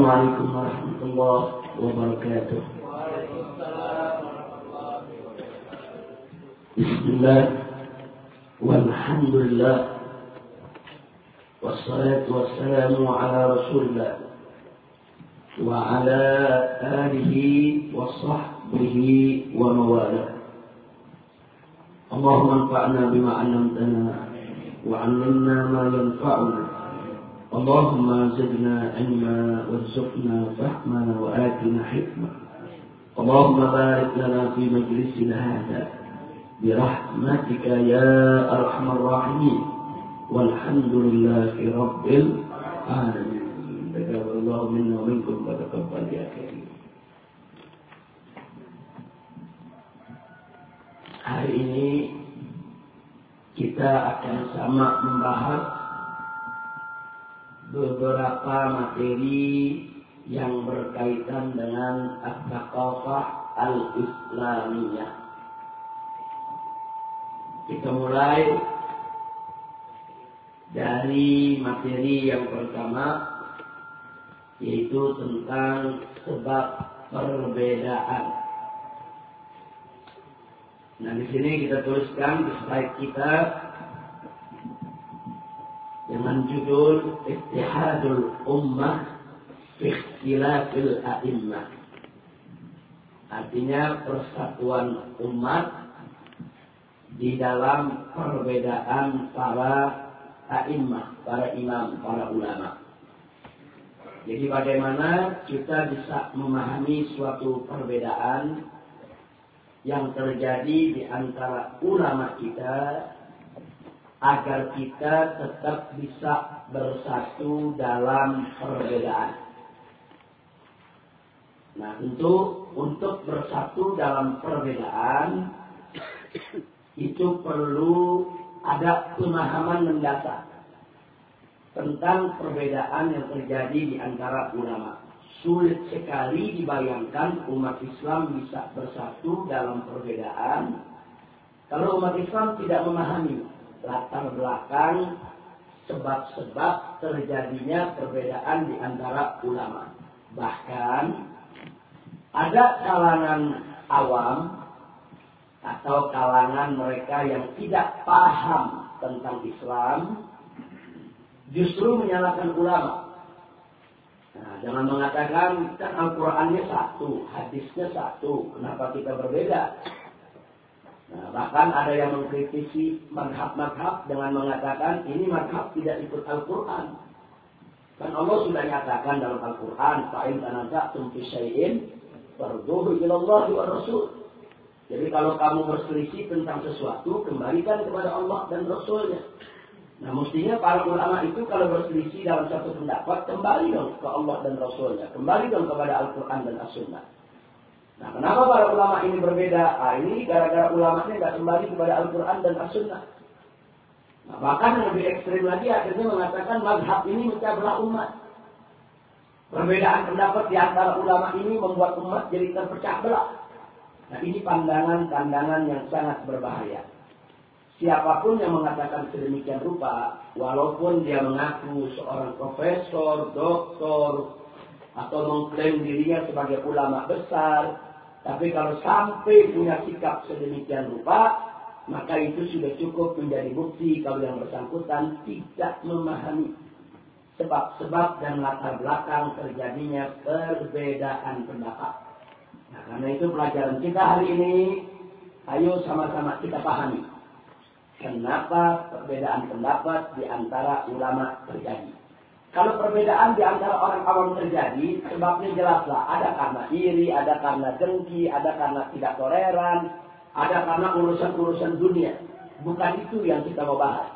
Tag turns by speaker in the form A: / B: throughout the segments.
A: السلام عليكم ورحمة الله وبركاته. بسم الله والحمد لله والصلاة والسلام على رسول الله وعلى آله وصحبه وموالاه. اللهم انفعنا بما علمتنا وعلمنا ما ينفعنا اللهم زدنا علما وارزقنا فهما وآتنا حكمة اللهم بارك لنا في مجلسنا هذا برحمتك يا أرحم الراحمين والحمد لله رب العالمين تقبل الله منا ومنكم وتقبل يا كريم Hari ini kita akan sama membahas beberapa materi yang berkaitan dengan at-taqafah al-islamiyah. Kita mulai dari materi yang pertama yaitu tentang sebab perbedaan. Nah di sini kita tuliskan di slide kita dengan judul Ittihadul Ummah fi Ikhtilafil. Artinya persatuan umat di dalam perbedaan para a'immah, para imam, para ulama. Jadi bagaimana kita bisa memahami suatu perbedaan yang terjadi di antara ulama kita agar kita tetap bisa bersatu dalam perbedaan. Nah, untuk untuk bersatu dalam perbedaan itu perlu ada pemahaman mendasar tentang perbedaan yang terjadi di antara ulama. Sulit sekali dibayangkan umat Islam bisa bersatu dalam perbedaan kalau umat Islam tidak memahami latar belakang sebab-sebab terjadinya perbedaan di antara ulama. Bahkan ada kalangan awam atau kalangan mereka yang tidak paham tentang Islam justru menyalahkan ulama. Nah, jangan mengatakan kan Al-Qur'annya satu, hadisnya satu, kenapa kita berbeda? Nah, bahkan ada yang mengkritisi madhab-madhab dengan mengatakan ini madhab tidak ikut Al-Quran. Kan Allah sudah nyatakan dalam Al-Quran, Fa'in tanaza'tum fi syai'in, farduhu ilallah wa rasul. Jadi kalau kamu berselisih tentang sesuatu, kembalikan kepada Allah dan Rasulnya. Nah mestinya para ulama itu kalau berselisih dalam satu pendapat, kembali dong ke Allah dan Rasulnya. Kembali dong kepada Al-Quran dan As-Sunnah. Nah, kenapa para ulama ini berbeda? Ah, ini gara-gara ulamanya nggak kembali kepada Al-Quran dan As-Sunnah. Nah, bahkan lebih ekstrim lagi akhirnya mengatakan mazhab ini mecah belah umat. Perbedaan pendapat di antara ulama ini membuat umat jadi terpecah belah. Nah, ini pandangan-pandangan yang sangat berbahaya. Siapa pun yang mengatakan sedemikian rupa, walaupun dia mengaku seorang profesor, doktor, atau mengklaim dirinya sebagai ulama besar, tapi kalau sampai punya sikap sedemikian rupa, maka itu sudah cukup menjadi bukti kalau yang bersangkutan tidak memahami sebab-sebab dan latar belakang terjadinya perbedaan pendapat. Nah, karena itu pelajaran kita hari ini, ayo sama-sama kita pahami. Kenapa perbedaan pendapat di antara ulama terjadi. Kalau perbedaan di antara orang awam terjadi, sebabnya jelaslah. Ada karena iri, ada karena dengki, ada karena tidak toleran, ada karena urusan-urusan dunia. Bukan itu yang kita mau bahas.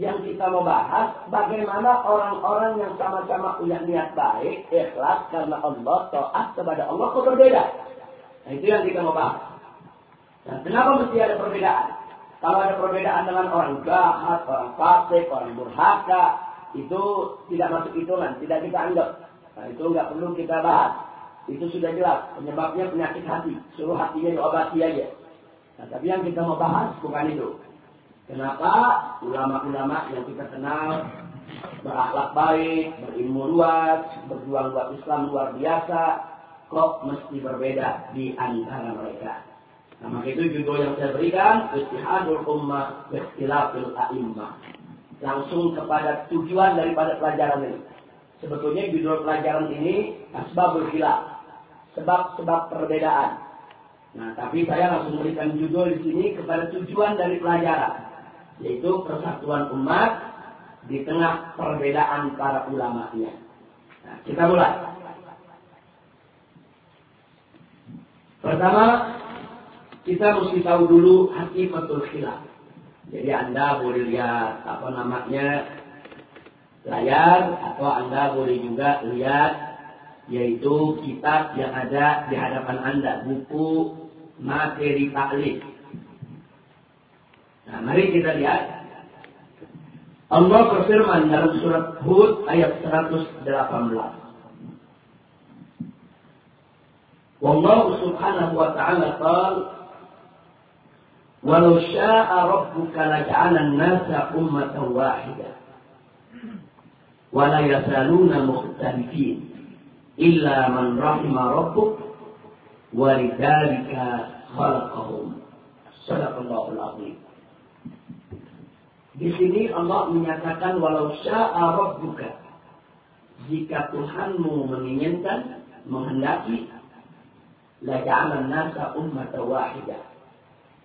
A: Yang kita mau bahas, bagaimana orang-orang yang sama-sama punya niat baik, ikhlas karena Allah, taat kepada Allah, kok berbeda. Nah itu yang kita mau bahas. Dan kenapa mesti ada perbedaan? Kalau ada perbedaan dengan orang jahat, orang fasik, orang durhaka, itu tidak masuk hitungan, tidak kita anggap. Nah, itu nggak perlu kita bahas. Itu sudah jelas penyebabnya penyakit hati. Suruh hatinya diobati aja. Nah, tapi yang kita mau bahas bukan itu. Kenapa ulama-ulama yang kita kenal berakhlak baik, berilmu luas, berjuang buat Islam luar biasa, kok mesti berbeda di antara mereka. Nah, maka itu judul yang saya berikan, Istihadul Ummah Ikhtilafil A'immah. Langsung kepada tujuan daripada pelajaran ini. Sebetulnya judul pelajaran ini Asbabul Khilaf. Sebab-sebab perbedaan. Nah, tapi saya langsung memberikan judul di sini kepada tujuan dari pelajaran. Yaitu persatuan umat di tengah perbedaan para ulamanya. Nah, kita mulai. Pertama, kita mesti tahu dulu hakimatul khilaf. Jadi Anda boleh lihat apa namanya layar atau Anda boleh juga lihat yaitu kitab yang ada di hadapan Anda, buku materi taklid. Nah, mari kita lihat. Allah berfirman dalam surat Hud ayat 118. Wallahu subhanahu wa ta'ala qala Walau sya'a rabbuka laj'ala an-nasa ummatan wahidah. Wa la yasaluna mukhtalifin illa man rahima rabbuk wa lidzalika khalaqahum. Sadaqallahul azim. Di sini Allah menyatakan walau sya'a rabbuka jika Tuhanmu menginginkan, menghendaki, la ja'ala nasa ummatan wahidah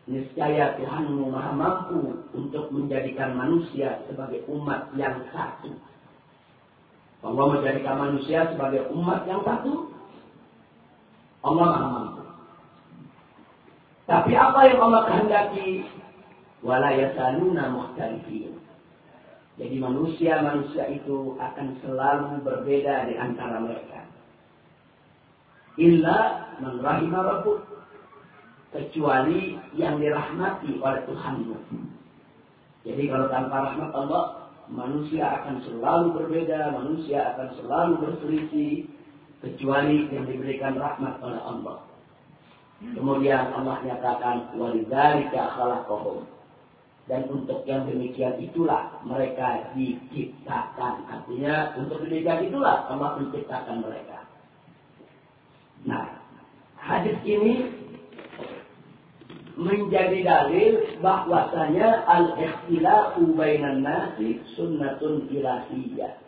A: Niscaya Tuhanmu maha mampu untuk menjadikan manusia sebagai umat yang satu. Allah menjadikan manusia sebagai umat yang satu. Allah maha mampu. Tapi apa yang Allah kehendaki? Wala yasaluna muhtalifin. Jadi manusia-manusia itu akan selalu berbeda di antara mereka. Illa man rahimah kecuali yang dirahmati oleh Tuhanmu. Jadi kalau tanpa rahmat Allah, manusia akan selalu berbeda, manusia akan selalu berselisih, kecuali yang diberikan rahmat oleh Allah. Kemudian Allah nyatakan walidzalika khalaqahum. Dan untuk yang demikian itulah mereka diciptakan. Artinya untuk demikian itulah Allah menciptakan mereka. Nah, hadis ini menjadi dalil bahwasanya al-ikhtilafu bainan nasi sunnatun ilahiyah.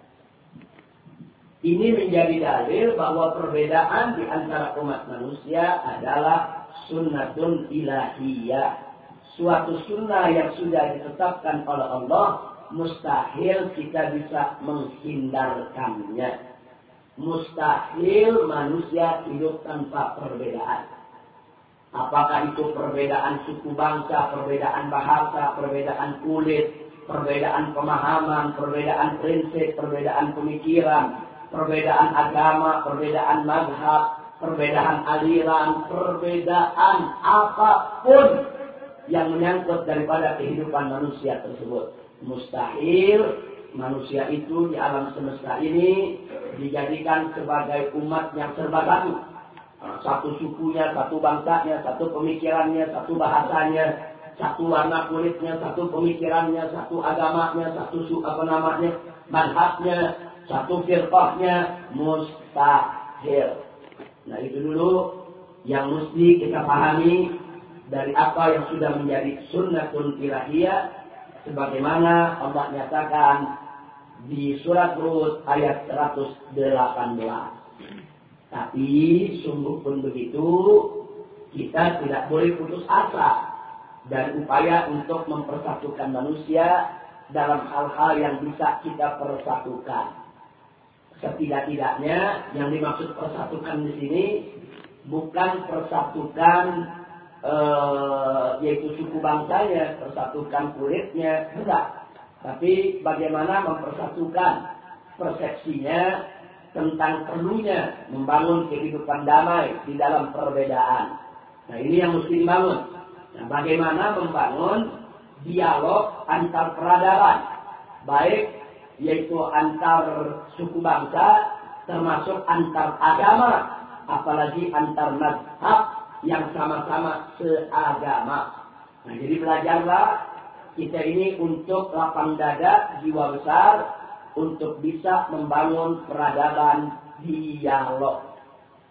A: Ini menjadi dalil bahwa perbedaan di antara umat manusia adalah sunnatun ilahiyah. Suatu sunnah yang sudah ditetapkan oleh Allah, mustahil kita bisa menghindarkannya. Mustahil manusia hidup tanpa perbedaan. Apakah itu perbedaan suku bangsa, perbedaan bahasa, perbedaan kulit, perbedaan pemahaman, perbedaan prinsip, perbedaan pemikiran, perbedaan agama, perbedaan madhab, perbedaan aliran, perbedaan apa pun yang menyangkut daripada kehidupan manusia tersebut. Mustahil manusia itu di alam semesta ini dijadikan sebagai umat yang serba satu satu sukunya, satu bangsanya, satu pemikirannya, satu bahasanya, satu warna kulitnya, satu pemikirannya, satu agamanya, satu suku apa namanya, manhajnya, satu firqahnya, mustahil. Nah itu dulu yang mesti kita pahami dari apa yang sudah menjadi sunnatun ilahiyah sebagaimana Allah nyatakan di surat Hud ayat 118. Tapi sungguh pun begitu, kita tidak boleh putus asa dan upaya untuk mempersatukan manusia dalam hal-hal yang bisa kita persatukan. Setidak-tidaknya yang dimaksud persatukan di sini bukan persatukan e, yaitu suku bangsanya, persatukan kulitnya, enggak. Tapi bagaimana mempersatukan persepsinya tentang perlunya membangun kehidupan damai di dalam perbedaan. Nah ini yang mesti dibangun. Nah, bagaimana membangun dialog antar peradaban, baik yaitu antar suku bangsa, termasuk antar agama, apalagi antar mazhab yang sama-sama seagama. Nah jadi belajarlah kita ini untuk lapang dada, jiwa besar, untuk bisa membangun peradaban dialog.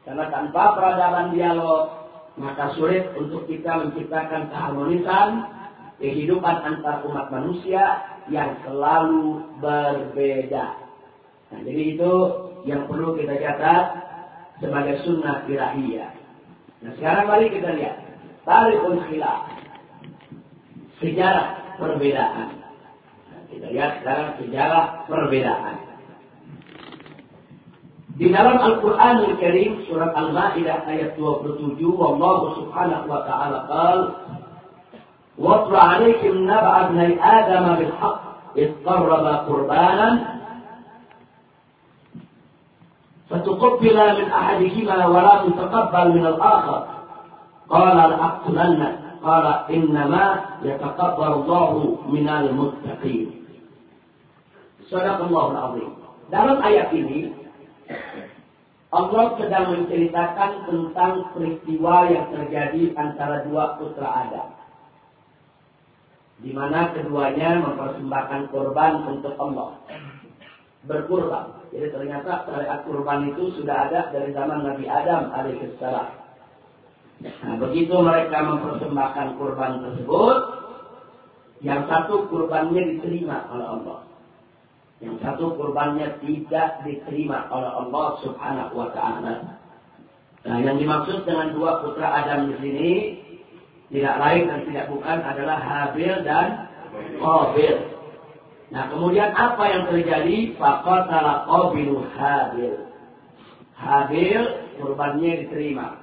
A: Karena tanpa peradaban dialog, maka sulit untuk kita menciptakan keharmonisan kehidupan antar umat manusia yang selalu berbeda. Nah, jadi itu yang perlu kita catat sebagai sunnah ilahiyah. Nah, sekarang mari kita lihat tarikul khilaf. Sejarah perbedaan. Lihat sekarang sejarah perbedaan. Di dalam Al-Quran Al-Karim surat Al-Ma'idah ayat 27 Allah subhanahu wa ta'ala qal وَاتْلُ عَلَيْكُمْ نَبَأَ ابْنَيْ آدَمَ بِالْحَقِّ إِذْ قَرَّبَا قُرْبَانًا فتقبل من أحدهما ولا تتقبل من الآخر. قال لأقتلنك. قال إنما يتقبل الله من المتقين. Sadaqallahul azim. Dalam ayat ini, Allah sedang menceritakan tentang peristiwa yang terjadi antara dua putra Adam. Di mana keduanya mempersembahkan korban untuk Allah. Berkurban. Jadi ternyata syariat kurban itu sudah ada dari zaman Nabi Adam alaihissalam. Nah, begitu mereka mempersembahkan kurban tersebut, yang satu kurbannya diterima oleh Allah. Yang satu kurbannya tidak diterima oleh Allah Subhanahu wa taala. Nah, yang dimaksud dengan dua putra Adam di sini tidak lain dan tidak bukan adalah Habil dan Qabil. Nah, kemudian apa yang terjadi? Faqatala Qabilu Habil. Habil kurbannya diterima.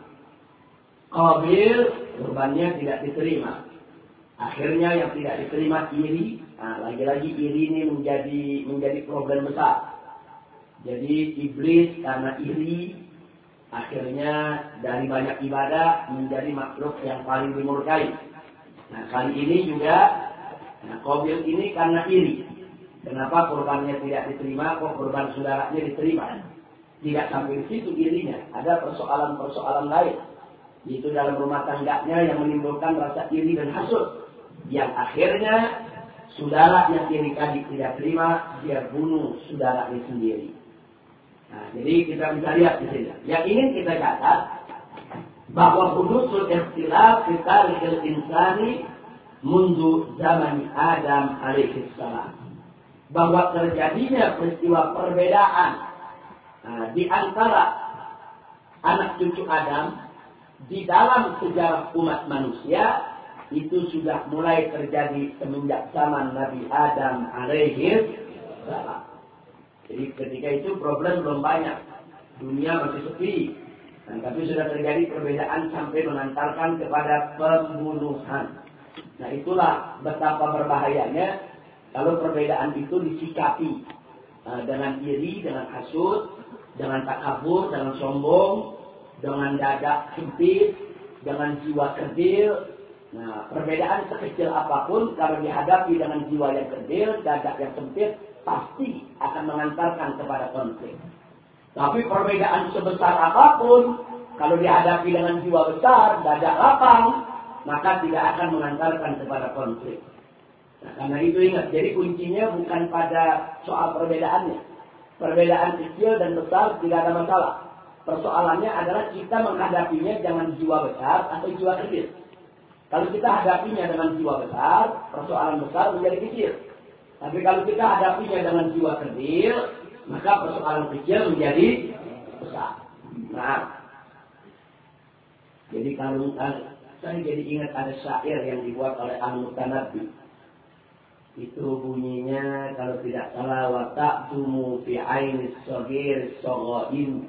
A: Qabil kurbannya tidak diterima. Akhirnya yang tidak diterima iri Nah, lagi-lagi iri ini menjadi menjadi problem besar. Jadi iblis karena iri akhirnya dari banyak ibadah menjadi makhluk yang paling dimurkai. Nah, kali ini juga nah, Qabil ini karena iri. Kenapa korbannya tidak diterima, kok korban saudaranya diterima? Tidak sampai situ irinya. Ada persoalan-persoalan lain. Itu dalam rumah tangganya yang menimbulkan rasa iri dan hasut. Yang akhirnya saudara yang kiri tadi tidak terima, dia bunuh saudaranya sendiri. Nah, jadi kita bisa lihat di sini. Yang ingin kita catat bahwa hudusul ikhtilaf fi tarikhil insani mundu zaman Adam alaihissalam. Bahwa terjadinya peristiwa perbedaan nah, di antara anak cucu Adam di dalam sejarah umat manusia itu sudah mulai terjadi semenjak zaman Nabi Adam alaihi salam. Jadi ketika itu problem belum banyak. Dunia masih sepi. Dan tapi sudah terjadi perbedaan sampai mengantarkan kepada pembunuhan. Nah itulah betapa berbahayanya kalau perbedaan itu disikapi uh, dengan iri, dengan hasut, dengan takabur, dengan sombong, dengan dada sempit, dengan jiwa kerdil, Nah, perbedaan sekecil apa pun kalau dihadapi dengan jiwa yang kecil, dada yang sempit, pasti akan mengantarkan kepada konflik. Tapi perbedaan sebesar apa pun, kalau dihadapi dengan jiwa besar, dada lapang, maka tidak akan mengantarkan kepada konflik. Nah, karena itu ingat, jadi kuncinya bukan pada soal perbedaannya. Perbedaan kecil dan besar tidak ada masalah. Persoalannya adalah kita menghadapinya dengan jiwa besar atau jiwa kecil. Kalau kita hadapinya dengan jiwa besar, persoalan besar menjadi kecil. Tapi kalau kita hadapinya dengan jiwa kecil, maka persoalan kecil menjadi besar. Nah, jadi kalau saya jadi ingat ada syair yang dibuat oleh Al-Mutanabbi. Itu bunyinya kalau tidak salah wa ta'tumu fi ainis sagir saghain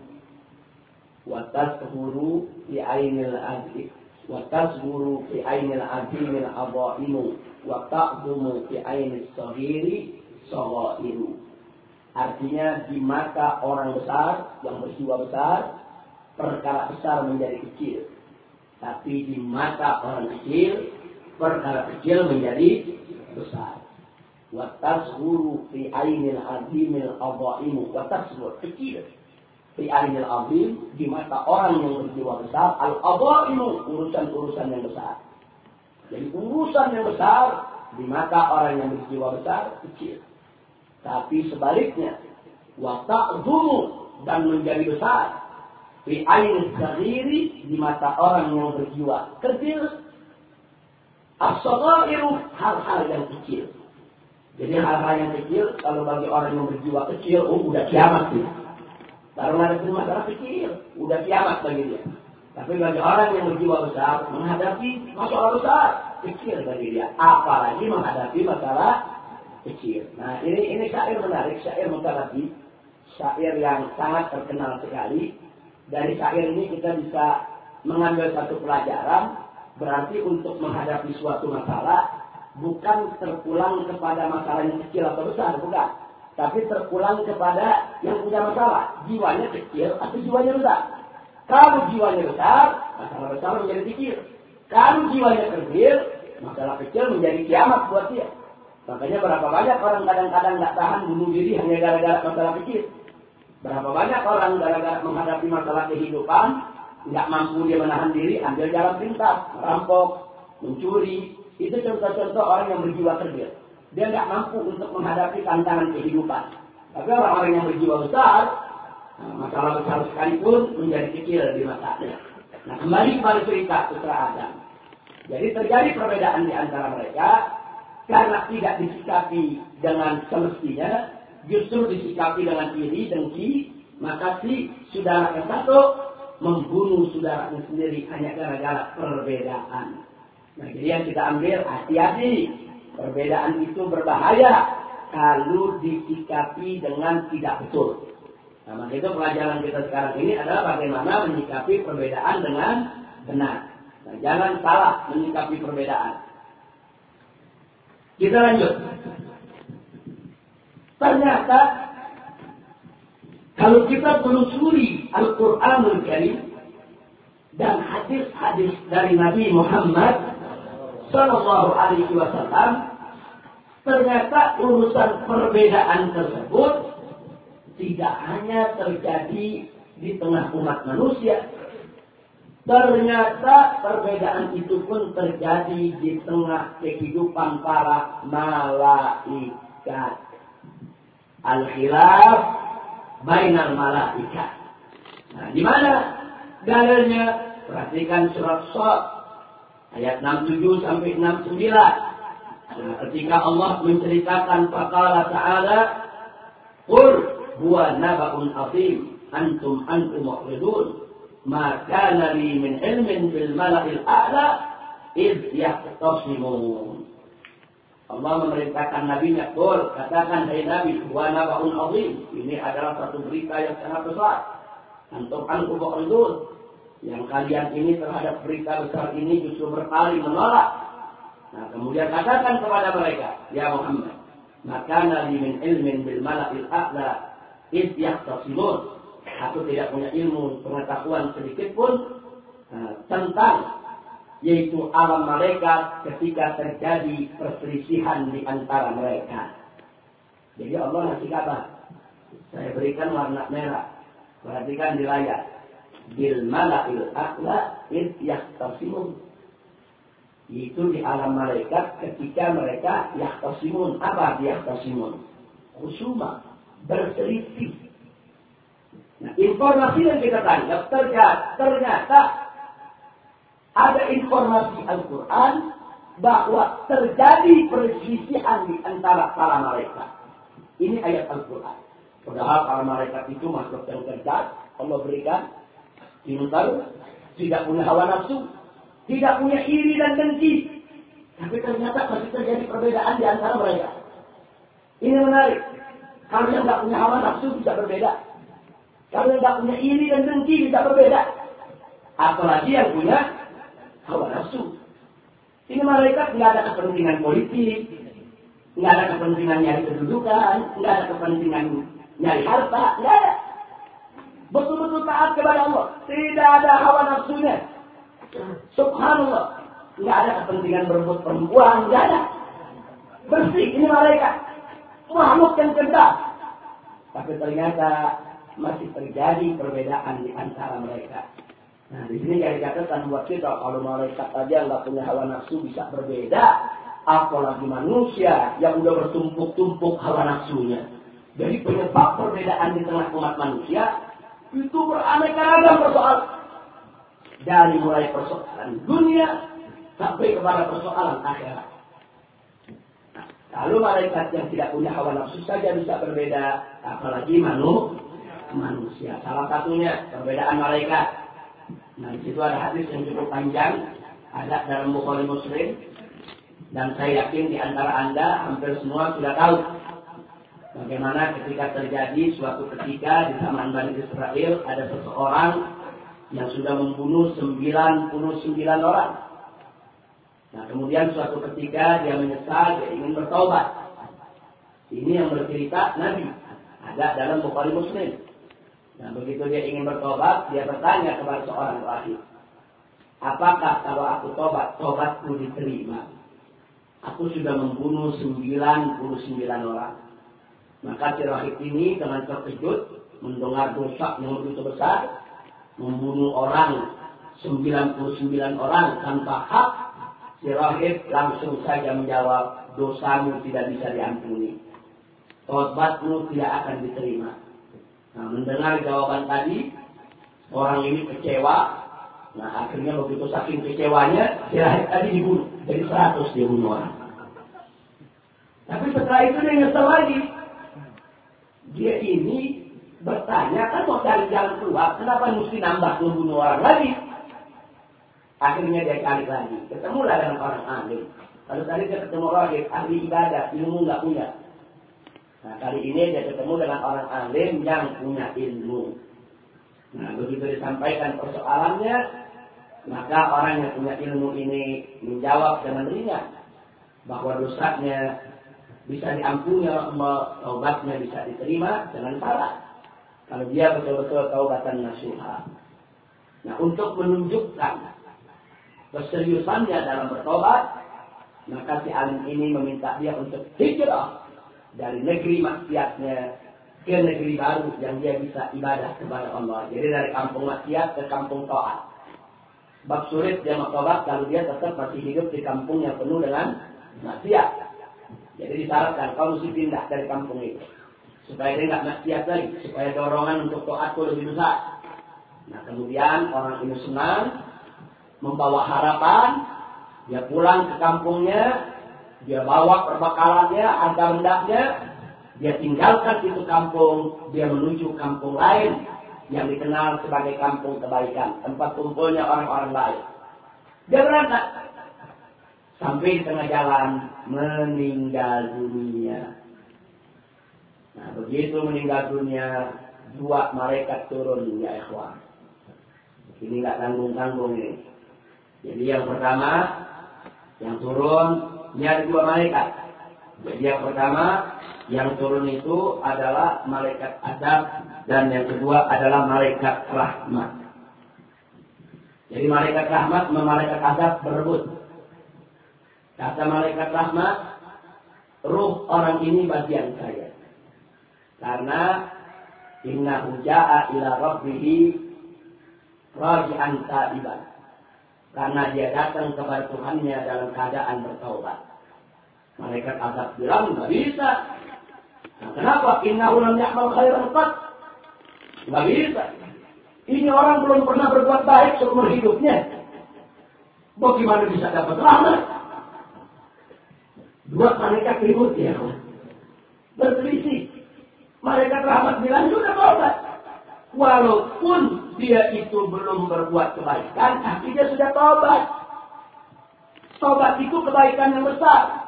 A: wa tasghuru fi ainil adhik وتصبر في عين العظيم العظائم وتعظم في عين الصغير صغائر Artinya di mata orang besar yang berjiwa besar, perkara besar menjadi kecil. Tapi di mata orang kecil, perkara kecil menjadi besar. Watasburu fi ainil azimil adhaimu. Watasbur kecil Fi ainil azim, di mata orang yang berjiwa besar, al ini urusan-urusan yang besar. Jadi urusan yang besar, di mata orang yang berjiwa besar, kecil. Tapi sebaliknya, wata'zumu dan menjadi besar. Di ain sendiri di mata orang yang berjiwa kecil. itu hal-hal yang kecil. Jadi hal-hal yang kecil, kalau bagi orang yang berjiwa kecil, oh udah kiamat sih. Baru ada masalah kecil, udah kiamat bagi dia. Tapi bagi orang yang berjiwa besar, menghadapi masalah besar, kecil bagi dia. Apalagi menghadapi masalah kecil. Nah ini ini syair menarik, syair mutarabi, syair yang sangat terkenal sekali. Dari syair ini kita bisa mengambil satu pelajaran, berarti untuk menghadapi suatu masalah, bukan terpulang kepada masalah yang kecil atau besar, bukan. Tapi terpulang kepada yang punya masalah. Jiwanya kecil atau jiwanya besar. Kalau jiwanya besar, masalah besar menjadi kecil. Kalau jiwanya kecil, masalah kecil menjadi kiamat buat dia. Makanya berapa banyak orang kadang-kadang nggak tahan bunuh diri hanya gara-gara masalah kecil. Berapa banyak orang gara-gara menghadapi masalah kehidupan, nggak mampu dia menahan diri, ambil jalan pintas, merampok, mencuri, itu contoh-contoh orang yang berjiwa kerja. Dia nggak mampu untuk menghadapi tantangan kehidupan. Tapi orang-orang yang berjiwa besar, nah, masalah besar sekalipun menjadi kecil di matanya. Nah kembali kepada cerita putra Adam. Jadi terjadi perbedaan di antara mereka karena tidak disikapi dengan semestinya, justru disikapi dengan iri, dengki, maka si saudara yang satu membunuh saudaranya sendiri hanya gara-gara perbedaan. Nah, jadi yang kita ambil hati-hati. Perbedaan itu berbahaya kalau disikapi dengan tidak betul. Nah, maka itu pelajaran kita sekarang ini adalah bagaimana menyikapi perbedaan dengan benar. Nah, jangan salah menyikapi perbedaan. Kita lanjut. Ternyata kalau kita telusuri Al-Quranul Karim dan hadis-hadis dari Nabi Muhammad Shallallahu Alaihi Wasallam ternyata urusan perbedaan tersebut tidak hanya terjadi di tengah umat manusia. Ternyata perbedaan itu pun terjadi di tengah kehidupan para malaikat. Al-khilaf bainal malaikat. Nah, di mana dalilnya? Perhatikan surat Sot ayat 67 sampai 69. Nah, ketika Allah menceritakan faqala ta'ala Qul huwa naba'un azim antum antum mu'ridun. Ma kana li min ilmin bil mala'il a'la id yahtasimun Allah memerintahkan Nabi Qul katakan hai Nabi huwa naba'un azim ini adalah satu berita yang sangat besar. Antum antum mu'ridun. Yang kalian ini terhadap berita besar ini justru berpaling menolak. Nah, kemudian katakan kepada mereka, ya Muhammad, maka nabi min ilmin bil mala'il a'la id yahtasimun. Aku tidak punya ilmu pengetahuan sedikit pun uh, tentang yaitu alam mereka ketika terjadi perselisihan di antara mereka. Jadi Allah ngasih kabar. Saya berikan warna merah. Perhatikan di layar bil mala'il a'la id yahtasimun. Itu di alam malaikat ketika mereka yahtasimun. Apa yahtasimun? Khusuma. Berselisih. Nah, informasi yang kita tangkap ternyata, ternyata ada informasi Al-Quran bahwa terjadi perselisihan di antara para malaikat. Ini ayat Al-Quran. Padahal para malaikat itu makhluk yang cerdas. Allah berikan tidak punya hawa nafsu, tidak punya iri dan dengki. Tapi ternyata masih terjadi perbedaan di antara mereka. Ini menarik. Kalau yang tidak punya hawa nafsu bisa berbeda. Kalau yang tidak punya iri dan dengki bisa berbeda. Apalagi yang punya hawa nafsu. Ini malaikat tidak ada kepentingan politik, nggak ada kepentingan nyari kedudukan, nggak ada kepentingan nyari harta, nggak ada betul-betul taat kepada Allah. Tidak ada hawa nafsunya. Subhanallah. Tidak ada kepentingan berebut perempuan. Tidak ada. Bersih. Ini malaikat. Makhluk yang cerdas. Tapi ternyata masih terjadi perbedaan di antara mereka. Nah, di sini yang dikatakan buat kita kalau malaikat saja nggak punya hawa nafsu bisa berbeda, apalagi manusia yang udah bertumpuk-tumpuk hawa nafsunya. Jadi penyebab perbedaan di tengah umat manusia itu beraneka ragam persoalan. Dari mulai persoalan dunia sampai kepada persoalan akhirat. Nah, kalau malaikat yang tidak punya hawa nafsu saja bisa berbeda, apalagi manu, manusia. Salah satunya perbedaan malaikat. Nah, di situ ada hadis yang cukup panjang, ada dalam Bukhari Muslim, dan saya yakin di antara Anda hampir semua sudah tahu Bagaimana ketika terjadi suatu ketika di zaman Bani Israel ada seseorang yang sudah membunuh 99 orang. Nah kemudian suatu ketika dia menyesal, dia ingin bertobat. Ini yang bercerita Nabi. Ada dalam Bukhari Muslim. Nah begitu dia ingin bertobat, dia bertanya kepada seorang rahib. Apakah kalau aku tobat, tobatku diterima? Aku sudah membunuh 99 orang. Maka si ini dengan terkejut mendengar dosa yang begitu besar, membunuh orang 99 orang tanpa hak, si rahib langsung saja menjawab, dosamu tidak bisa diampuni. Tobatmu tidak akan diterima. Nah, mendengar jawaban tadi, orang ini kecewa. Nah, akhirnya begitu saking kecewanya, si rahib tadi dibunuh. Jadi 100 dia bunuh orang. Tapi setelah itu dia nyesel lagi dia ini bertanya kan mau cari jalan keluar, kenapa mesti nambah membunuh orang lagi? Akhirnya dia cari lagi, ketemulah dengan orang alim. Kalau tadi dia ketemu orang ahli ibadah, ilmu nggak punya. Nah kali ini dia ketemu dengan orang alim yang punya ilmu. Nah begitu disampaikan persoalannya, maka orang yang punya ilmu ini menjawab dengan ringan bahwa dosanya bisa diampuni oleh Allah, taubatnya bisa diterima dengan syarat. Kalau dia betul-betul taubatan nasuha. Nah, untuk menunjukkan keseriusannya dalam bertobat, maka si alim ini meminta dia untuk hijrah dari negeri maksiatnya ke negeri baru yang dia bisa ibadah kepada Allah. Jadi dari kampung maksiat ke kampung taat. Bab sulit dia mau tobat kalau dia tetap masih hidup di kampung yang penuh dengan maksiat. Jadi disyaratkan kau mesti pindah dari kampung itu. Supaya dia nggak maksiat lagi. Supaya dorongan untuk taat lebih besar. Nah kemudian orang ini senang. Membawa harapan. Dia pulang ke kampungnya. Dia bawa perbekalannya, harga rendahnya. Dia tinggalkan itu kampung. Dia menuju kampung lain. Yang dikenal sebagai kampung kebaikan. Tempat kumpulnya orang-orang lain. Dia berangkat. Sampai di tengah jalan meninggal dunia. Nah, begitu meninggal dunia, dua malaikat turun ya ikhwan. Ini nggak tanggung-tanggung ini. Jadi yang pertama, yang turun, ini ada dua malaikat. Jadi yang pertama, yang turun itu adalah malaikat adab dan yang kedua adalah malaikat rahmat. Jadi malaikat rahmat sama malaikat adab berebut. Kata malaikat rahmat, ruh orang ini bagian saya. Karena inna huja'a ila rabbihi raji'an ta'iban. Karena dia datang kepada Tuhannya dalam keadaan bertaubat. Malaikat azab bilang, nggak bisa. Nah, kenapa? Inna ulam ya'mal khairan qat. Nggak bisa. Ini orang belum pernah berbuat baik seumur hidupnya. Bagaimana bisa dapat rahmat? Dua malaikat ribut ya. Berselisih. Malaikat rahmat bilang sudah tobat. Walaupun dia itu belum berbuat kebaikan, dia sudah tobat. Tobat itu kebaikan yang besar.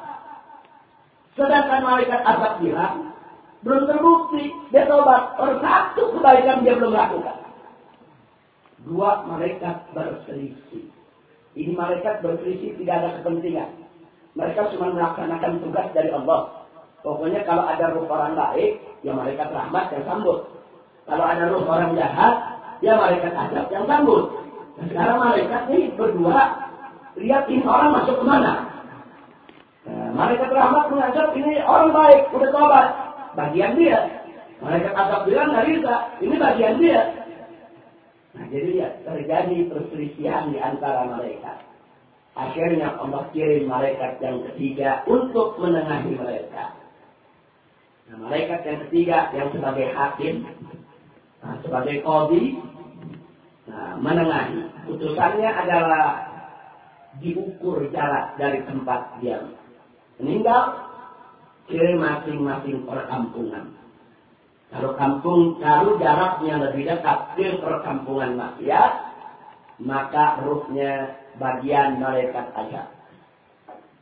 A: Sedangkan malaikat azab bilang, belum terbukti dia tobat. Per satu kebaikan dia belum lakukan. Dua malaikat berselisih. Ini malaikat berselisih tidak ada kepentingan. Mereka cuma melaksanakan tugas dari Allah. Pokoknya kalau ada ruh orang baik, ya malaikat rahmat yang sambut. Kalau ada ruh orang jahat, ya malaikat azab yang sambut. Nah, sekarang malaikat ini berdua, lihat ini orang masuk ke mana. Nah, malaikat rahmat mengajak ini orang baik, udah tobat. Bagian dia. Malaikat azab bilang nggak bisa, ini bagian dia. Nah, jadi ya terjadi perselisihan di antara malaikat. Akhirnya Allah kirim malaikat yang ketiga untuk menengahi mereka. Nah, malaikat yang ketiga yang sebagai hakim, nah, sebagai kodi, nah, menengahi. Putusannya adalah diukur jarak dari tempat dia meninggal ke masing-masing perkampungan. Kalau kampung, kalau jaraknya lebih dekat ke perkampungan maksiat, maka ruhnya bagian malaikat aja.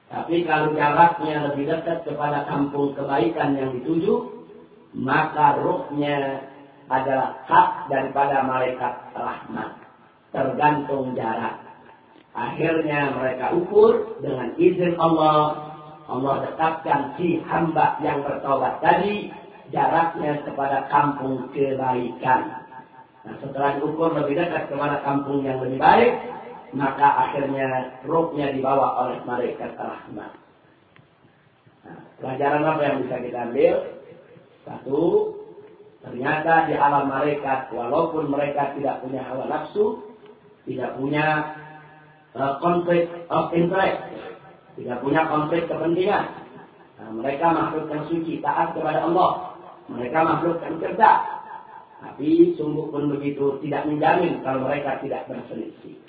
A: Tapi kalau jaraknya lebih dekat kepada kampung kebaikan yang dituju, maka ruhnya adalah hak daripada malaikat rahmat. Tergantung jarak. Akhirnya mereka ukur dengan izin Allah. Allah tetapkan si hamba yang bertobat tadi jaraknya kepada kampung kebaikan. Nah setelah diukur lebih dekat kepada kampung yang lebih baik, maka akhirnya rohnya dibawa oleh malaikat rahmat. Nah, pelajaran apa yang bisa kita ambil? Satu, ternyata di alam malaikat, walaupun mereka tidak punya hawa nafsu, tidak punya uh, konflik of interest, tidak punya konflik kepentingan. Nah, mereka makhluk yang suci, taat kepada Allah. Mereka makhluk yang cerdas. Tapi sungguh pun begitu tidak menjamin kalau mereka tidak berselisih.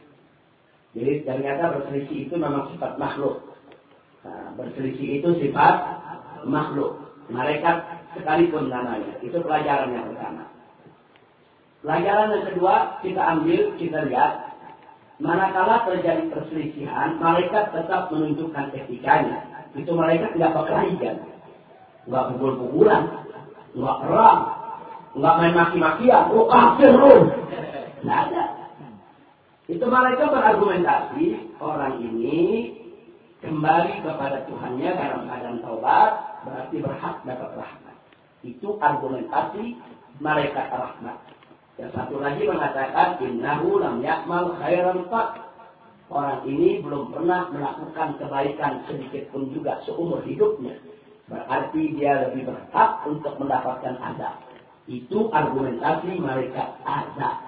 A: Jadi ternyata berselisih itu memang sifat makhluk. Nah, berselisih itu sifat makhluk. Malaikat sekalipun namanya. Itu pelajaran yang pertama. Pelajaran yang kedua kita ambil, kita lihat. Manakala terjadi perselisihan, malaikat tetap menunjukkan etikanya. Itu malaikat tidak berkelahi kan. Nggak pukul-pukulan. Nggak perang. Nggak main maki-makian. Oh kafir lu. Nggak ada. Itu mereka berargumentasi orang ini kembali kepada Tuhannya dalam keadaan taubat berarti berhak dapat rahmat. Itu argumentasi malaikat rahmat. Yang satu lagi mengatakan innahu lam yakmal khairan Orang ini belum pernah melakukan kebaikan sedikit pun juga seumur hidupnya. Berarti dia lebih berhak untuk mendapatkan azab. Itu argumentasi malaikat azab.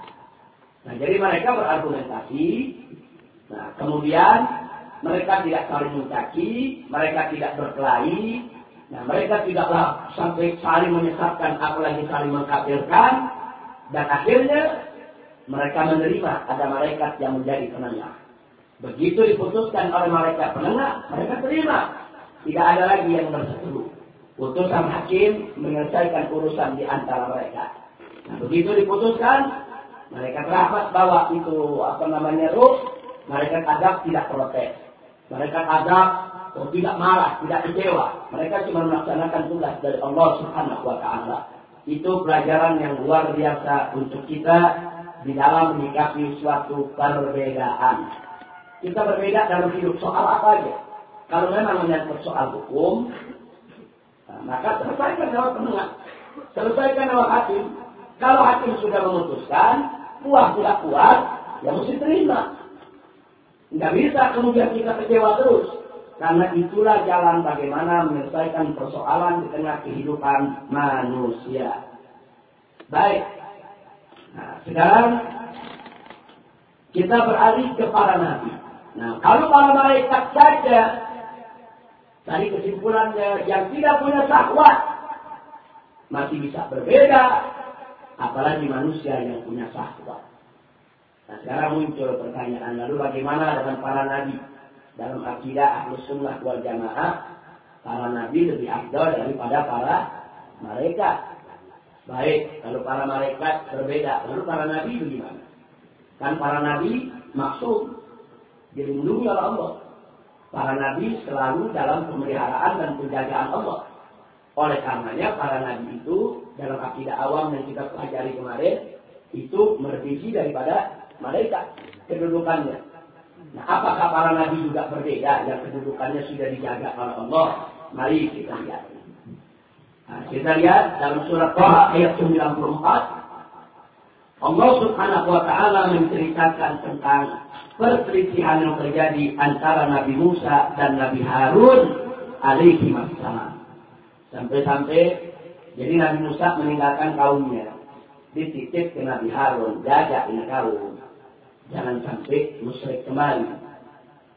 A: Nah, jadi mereka berargumentasi. Nah, kemudian mereka tidak saling mencaci, mereka tidak berkelahi, nah mereka tidaklah sampai saling menyesatkan, apalagi saling mengkafirkan, dan akhirnya mereka menerima ada malaikat yang menjadi penengah. Begitu diputuskan oleh malaikat penengah, mereka terima. Tidak ada lagi yang berseteru. Putusan hakim menyelesaikan urusan di antara mereka. Nah, begitu diputuskan, mereka rahmat bawa itu apa namanya ruh, mereka adab tidak protes. Mereka adab oh, tidak marah, tidak kecewa. Mereka cuma melaksanakan tugas dari Allah Subhanahu wa taala. Itu pelajaran yang luar biasa untuk kita di dalam menyikapi suatu perbedaan. Kita berbeda dalam hidup soal apa aja. Kalau memang menyangkut soal hukum, maka selesaikan lewat penengah. Selesaikan lewat hakim. Kalau hakim sudah memutuskan, puas tidak puas, ya mesti terima. Tidak bisa kemudian kita kecewa terus. Karena itulah jalan bagaimana menyelesaikan persoalan di tengah kehidupan manusia. Baik. Nah, sekarang kita beralih ke para nabi. Nah, kalau para malaikat saja, tadi kesimpulannya yang tidak punya syahwat masih bisa berbeda apalagi manusia yang punya syahwat. Nah sekarang muncul pertanyaan, lalu bagaimana dengan para nabi? Dalam akidah ahlus sunnah wal jamaah, para nabi lebih afdal daripada para malaikat. Baik, kalau para malaikat berbeda, lalu para nabi bagaimana? Kan para nabi maksud dilindungi oleh Allah. Para nabi selalu dalam pemeliharaan dan penjagaan Allah. Oleh karenanya para nabi itu dalam akidah awam yang kita pelajari kemarin itu merevisi daripada malaikat kedudukannya. Nah, apakah para nabi juga berbeda yang kedudukannya sudah dijaga oleh Allah? Mari kita lihat. Nah, kita lihat dalam surat Taha ayat 94 Allah Subhanahu wa taala menceritakan tentang perselisihan yang terjadi antara Nabi Musa dan Nabi Harun alaihi wassalam. Sampai-sampai jadi Nabi Musa meninggalkan kaumnya. Dititip ke Nabi Harun, jaga ini kaum. Jangan sampai musyrik kembali.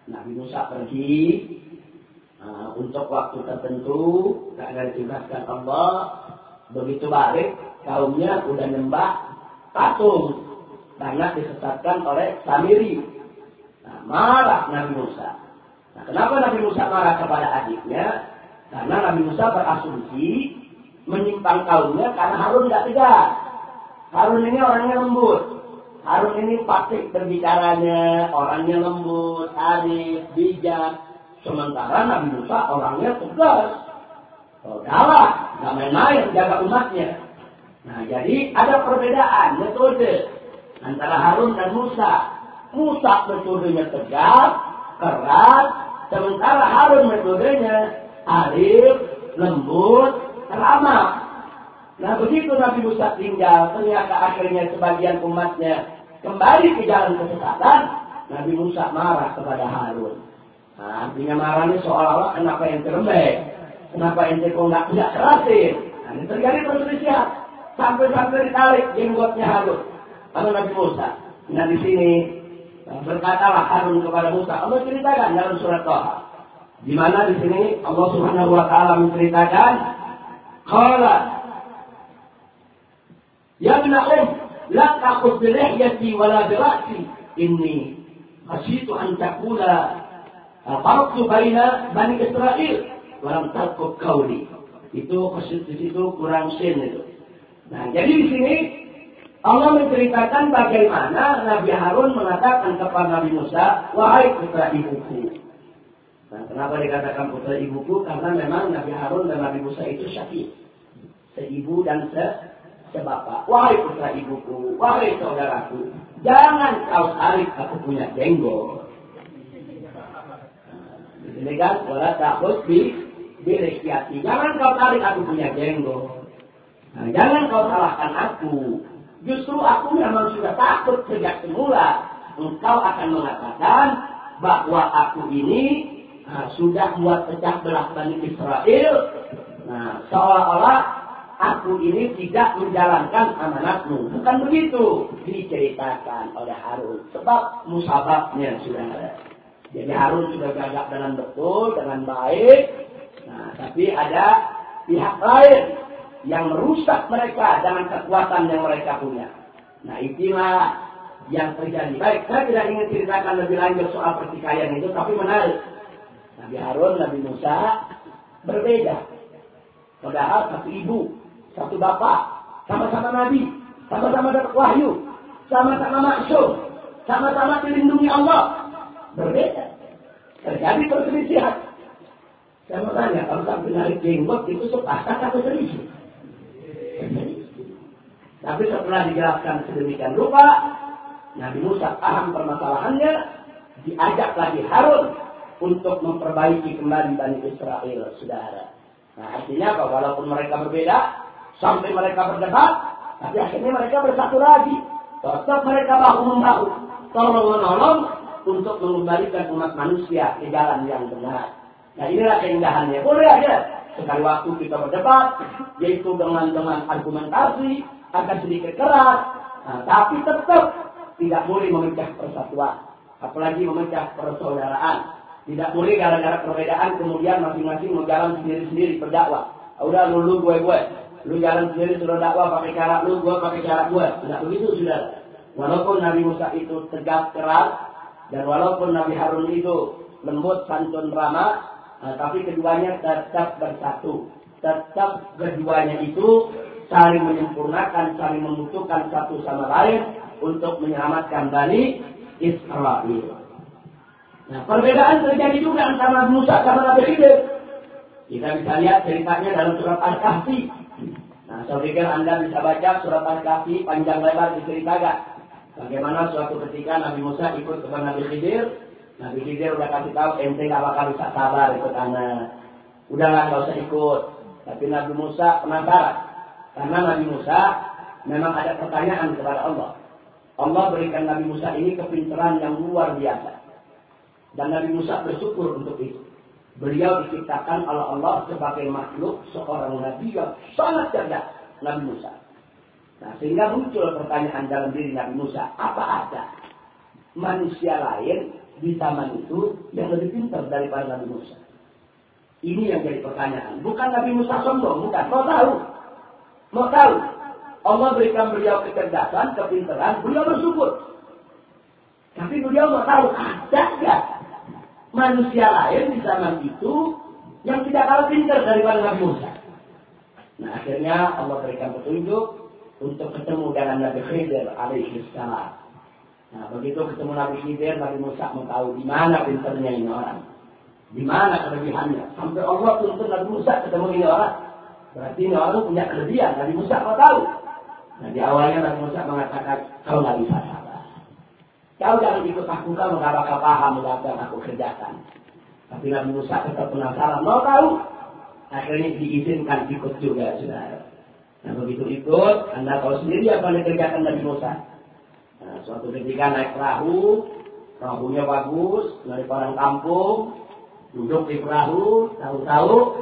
A: Nabi Musa pergi, Nah, untuk waktu tertentu, karena ditugaskan Allah, begitu balik, kaumnya udah nyembah patung. Karena disesatkan oleh Samiri. Nah, marah Nabi Musa. Nah, kenapa Nabi Musa marah kepada adiknya? Karena Nabi Musa berasumsi menyimpang kaumnya karena Harun tidak tegas. Harun ini orangnya lembut. Harun ini pasti berbicaranya, orangnya lembut, arif, bijak. Sementara Nabi Musa orangnya tegas. Oh, galak, nggak main-main jaga umatnya. Nah, jadi ada perbedaan metode antara Harun dan Musa. Musa metodenya tegas, keras, sementara Harun metodenya arif, lembut, ramah. Nah begitu Nabi Musa tinggal, ternyata akhirnya sebagian umatnya kembali ke jalan kesesatan, Nabi Musa marah kepada Harun. Nah, artinya marahnya seolah-olah kenapa yang terlembek. Kenapa ente kok nggak tidak kerasin. Nah, ini terjadi perselisihan. Sampai-sampai ditarik jenggotnya Harun. Lalu Nabi Musa. Nah di sini nah, berkatalah Harun kepada Musa. Allah ceritakan dalam surat Toha. Di mana di sini Allah Subhanahu Wa Taala menceritakan, Ibn Um, la taqud bi lihyati wala bi ra'si. Inni khasyitu an taqula Farqtu baina Bani Israel walam takut kauli. Itu di situ kurang sin itu. Nah, jadi di sini Allah menceritakan bagaimana Nabi Harun mengatakan kepada Nabi Musa, wahai putra ibuku. Nah, kenapa dikatakan putra ibuku? Karena memang Nabi Harun dan Nabi Musa itu syakir. Seibu dan se sebapak. Wahai putra ibuku, wahai saudaraku, jangan kau tarik aku punya jenggot. Ini kan, wala takut di birekiati. Jangan kau tarik aku punya jenggot. Nah, jangan kau salahkan aku. Justru aku memang sudah takut sejak semula. Engkau akan mengatakan bahwa aku ini nah, sudah buat pecah belah Bani Israel. Nah, seolah-olah aku ini tidak menjalankan amanatmu. Bukan begitu diceritakan oleh Harun. Sebab musababnya sudah ada. Jadi Harun sudah gagap dengan betul, dengan baik. Nah, tapi ada pihak lain yang merusak mereka dengan kekuatan yang mereka punya. Nah, itulah yang terjadi. Baik, saya tidak ingin ceritakan lebih lanjut soal pertikaian itu, tapi menarik. Nabi Harun, Nabi Musa berbeda. Padahal satu ibu, satu bapak, sama-sama nabi, sama-sama dapat wahyu, sama-sama maksud, sama-sama dilindungi Allah, berbeda. Terjadi perselisihan. Saya mau tanya, kalau sampai narik jenggot itu sepakat atau selisih? Tapi setelah dijelaskan sedemikian rupa, Nabi Musa paham permasalahannya, diajak lagi Harun untuk memperbaiki kembali Bani Israel, saudara. Nah, artinya apa? Walaupun mereka berbeda, sampai mereka berdebat, tapi akhirnya mereka bersatu lagi. Tetap mereka bahu membahu, tolong menolong untuk mengembalikan umat manusia ke jalan yang benar. Nah inilah keindahannya. Boleh aja sekali waktu kita berdebat, yaitu dengan dengan argumentasi akan sedikit keras, nah, tapi tetap tidak boleh memecah persatuan, apalagi memecah persaudaraan. Tidak boleh gara-gara perbedaan kemudian masing-masing mau jalan sendiri-sendiri berdakwah. Ah, udah lu lu gue gue, lu jalan sendiri sudah dakwah pakai cara lu, gue pakai cara gue. Tidak begitu sudah. Walaupun Nabi Musa itu tegas keras, dan walaupun Nabi Harun itu lembut, santun, ramah, nah, tapi keduanya tetap bersatu. Tetap keduanya itu saling menyempurnakan, saling membutuhkan satu sama lain untuk menyelamatkan Bani Israel. Nah, perbedaan terjadi juga antara Musa sama Nabi Khidir. Kita bisa lihat ceritanya dalam surat Al-Kahfi. Nah, saya pikir Anda bisa baca surat Al-Kahfi panjang lebar diceritakan. Bagaimana suatu ketika Nabi Musa ikut kepada Nabi Khidir, Nabi Khidir udah kasih tahu ente gak bakal bisa sabar ikut anak. Udahlah gak usah ikut. Tapi Nabi Musa penasaran. Karena Nabi Musa memang ada pertanyaan kepada Allah. Allah berikan Nabi Musa ini kepintaran yang luar biasa. Dan Nabi Musa bersyukur untuk itu. Beliau diciptakan oleh Allah sebagai makhluk seorang nabi yang sangat cerdas. Nabi Musa. Nah, sehingga muncul pertanyaan dalam diri Nabi Musa, apa ada manusia lain di zaman itu yang lebih pintar daripada Nabi Musa? Ini yang jadi pertanyaan. Bukan Nabi Musa sombong, bukan. Mau tahu? Mau tahu? Allah berikan beliau kecerdasan, kepintaran, beliau bersyukur. Tapi beliau mau tahu ada nggak manusia lain di zaman itu yang tidak kalah pintar daripada Nabi Musa. Nah akhirnya Allah berikan petunjuk untuk ketemu dengan Nabi Khidir alaihi salam. Nah begitu ketemu Nabi Khidir, Nabi Musa mau tahu di mana pintarnya ini orang. Di mana kelebihannya? Sampai Allah tuntut Nabi Musa ketemu ini orang. Berarti ini orang punya kelebihan. Nabi Musa mau tahu. Nah di awalnya Nabi Musa mengatakan, kau nggak bisa. Kau jangan ikut aku, kau nggak bakal paham apa aku kerjakan. Tapi Nabi Musa tetap penasaran, mau tahu. Akhirnya diizinkan ikut juga, saudara. Nah begitu ikut, Anda tahu sendiri apa yang dikerjakan Nabi Musa. Nah, suatu ketika naik perahu, perahunya bagus, dari orang kampung, duduk di perahu, tahu-tahu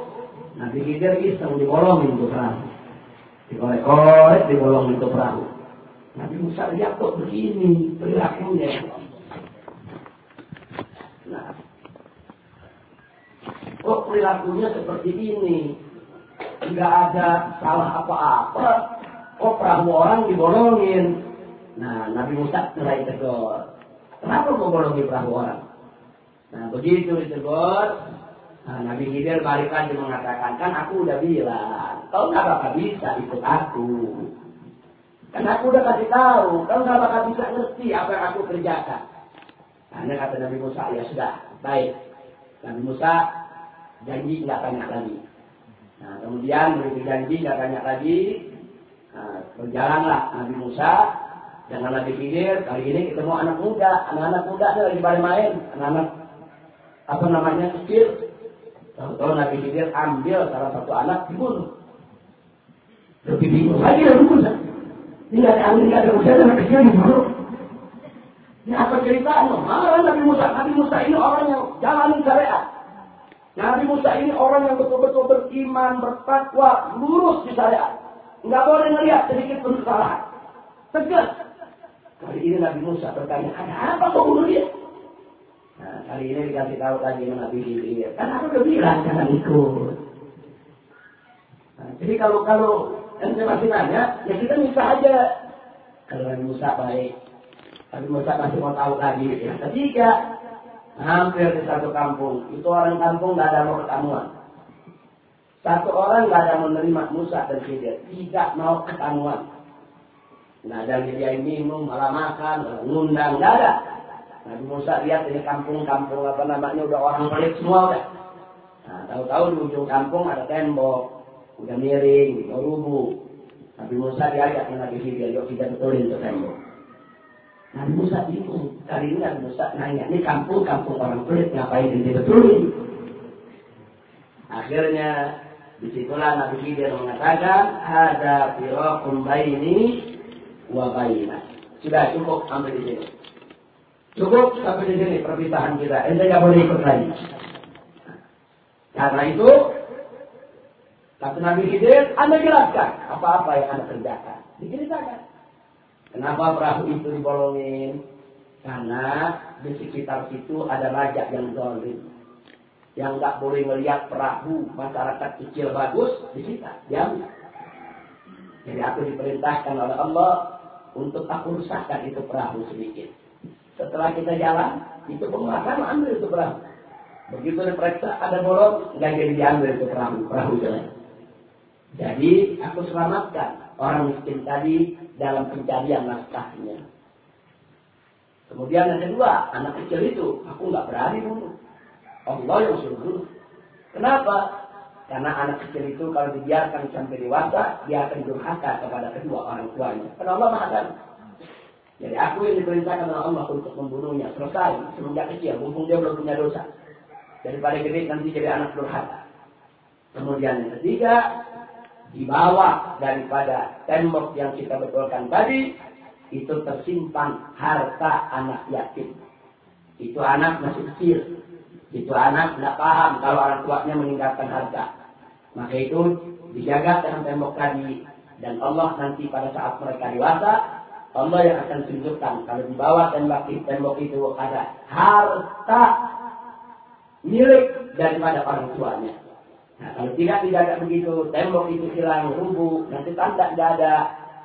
A: nanti Khidir iseng dibolongin ke perahu. Dikorek-korek, dibolongin ke perahu. Nabi Musa lihat kok begini perilakunya. Nah, kok perilakunya seperti ini? Tidak ada salah apa-apa. Kok perahu orang dibolongin? Nah, Nabi Musa mulai tegur. Kenapa kok bolongin perahu orang? Nah begitu ditegur, nah, Nabi Khidir balik lagi mengatakan, kan aku udah bilang, kau nggak bakal bisa ikut aku. Kan aku udah kasih tahu, kau nggak bakal bisa ngerti apa yang aku kerjakan. Karena kata Nabi Musa, ya sudah, baik. Nabi Musa janji nggak tanya lagi. Nah, kemudian begitu janji nggak tanya lagi, nah, berjalanlah Nabi Musa dengan Nabi Khidir. Kali ini ketemu anak muda, anak-anak muda lagi pada main, anak-anak apa namanya kecil. Tahu-tahu Nabi Khidir ambil salah satu anak dibunuh. Lebih bingung lagi Nabi Musa. Ada angin, nggak ada hujan, anak kecil dibunuh. Ini apa ceritanya? Malah Nabi Musa. Nabi Musa ini orang yang jalani syariat. Nabi Musa ini orang yang betul-betul beriman, bertakwa, lurus di syariat. Nggak boleh melihat sedikit pun kesalahan. Tegas. Kali ini Nabi Musa bertanya, ada apa kau bunuh dia? Nah, kali ini dikasih tahu lagi Nabi Khidir. Kan aku udah bilang jangan ikut. Nah, jadi kalau kalau ente masih nanya, ya kita minta aja. Kalau Nabi Musa baik, Nabi Musa masih mau tahu lagi. Ya, ketiga, hampir di satu kampung. Itu orang kampung nggak ada mau ketemuan. Satu orang nggak ada menerima Musa dan Khidir. Tidak mau ketemuan. Nah, dan dia minum, malah makan, ngundang, nggak ada. Nabi Musa lihat ini kampung-kampung apa namanya udah orang pelit semua udah. Nah, tahu-tahu di ujung kampung ada tembok, udah miring, udah rubuh. Nabi Musa diajak ke Nabi Khidir, yuk kita betulin tuh tembok. Nabi Musa bingung. Kali ini Nabi Musa nanya, ini kampung-kampung orang pelit, ngapain ini betulin? Akhirnya di situlah Nabi Khidir mengatakan, ada firaqum baini wa baina. Sudah cukup sampai di sini. Cukup sampai di sini perpisahan kita. Ente nggak boleh ikut lagi. Karena itu, kata Nabi Khidir, Anda jelaskan apa-apa yang Anda kerjakan. Diceritakan. Kenapa perahu itu dibolongin? Karena di sekitar situ ada raja yang zalim. Yang nggak boleh melihat perahu masyarakat kecil bagus, disita, diambil. Jadi aku diperintahkan oleh Allah untuk aku rusakkan itu perahu sedikit. Setelah kita jalan, itu penguasa ambil itu perahu. Begitu diperiksa ada bolong, nggak jadi diambil itu perahu, perahu jalan. Jadi aku selamatkan orang miskin tadi dalam pencarian nafkahnya. Kemudian yang kedua, anak kecil itu aku nggak berani bunuh. Allah yang suruh bunuh. Kenapa? Karena anak kecil itu kalau dibiarkan sampai dewasa, dia akan durhaka kepada kedua orang tuanya. Karena Allah maha jadi aku yang diperintahkan oleh Allah untuk membunuhnya. Selesai semenjak kecil, mumpung dia belum punya dosa. Daripada gede nanti jadi anak durhaka. Kemudian yang ketiga, di bawah daripada tembok yang kita betulkan tadi, itu tersimpan harta anak yatim. Itu anak masih kecil. Itu anak tidak paham kalau orang tuanya meninggalkan harta. Maka itu dijaga dengan tembok tadi. Dan Allah nanti pada saat mereka dewasa, Allah yang akan tunjukkan kalau di bawah tembok, tembok itu ada harta milik daripada orang tuanya. Nah, kalau tidak tidak ada begitu, tembok itu hilang, rubuh, nanti tanda tidak ada,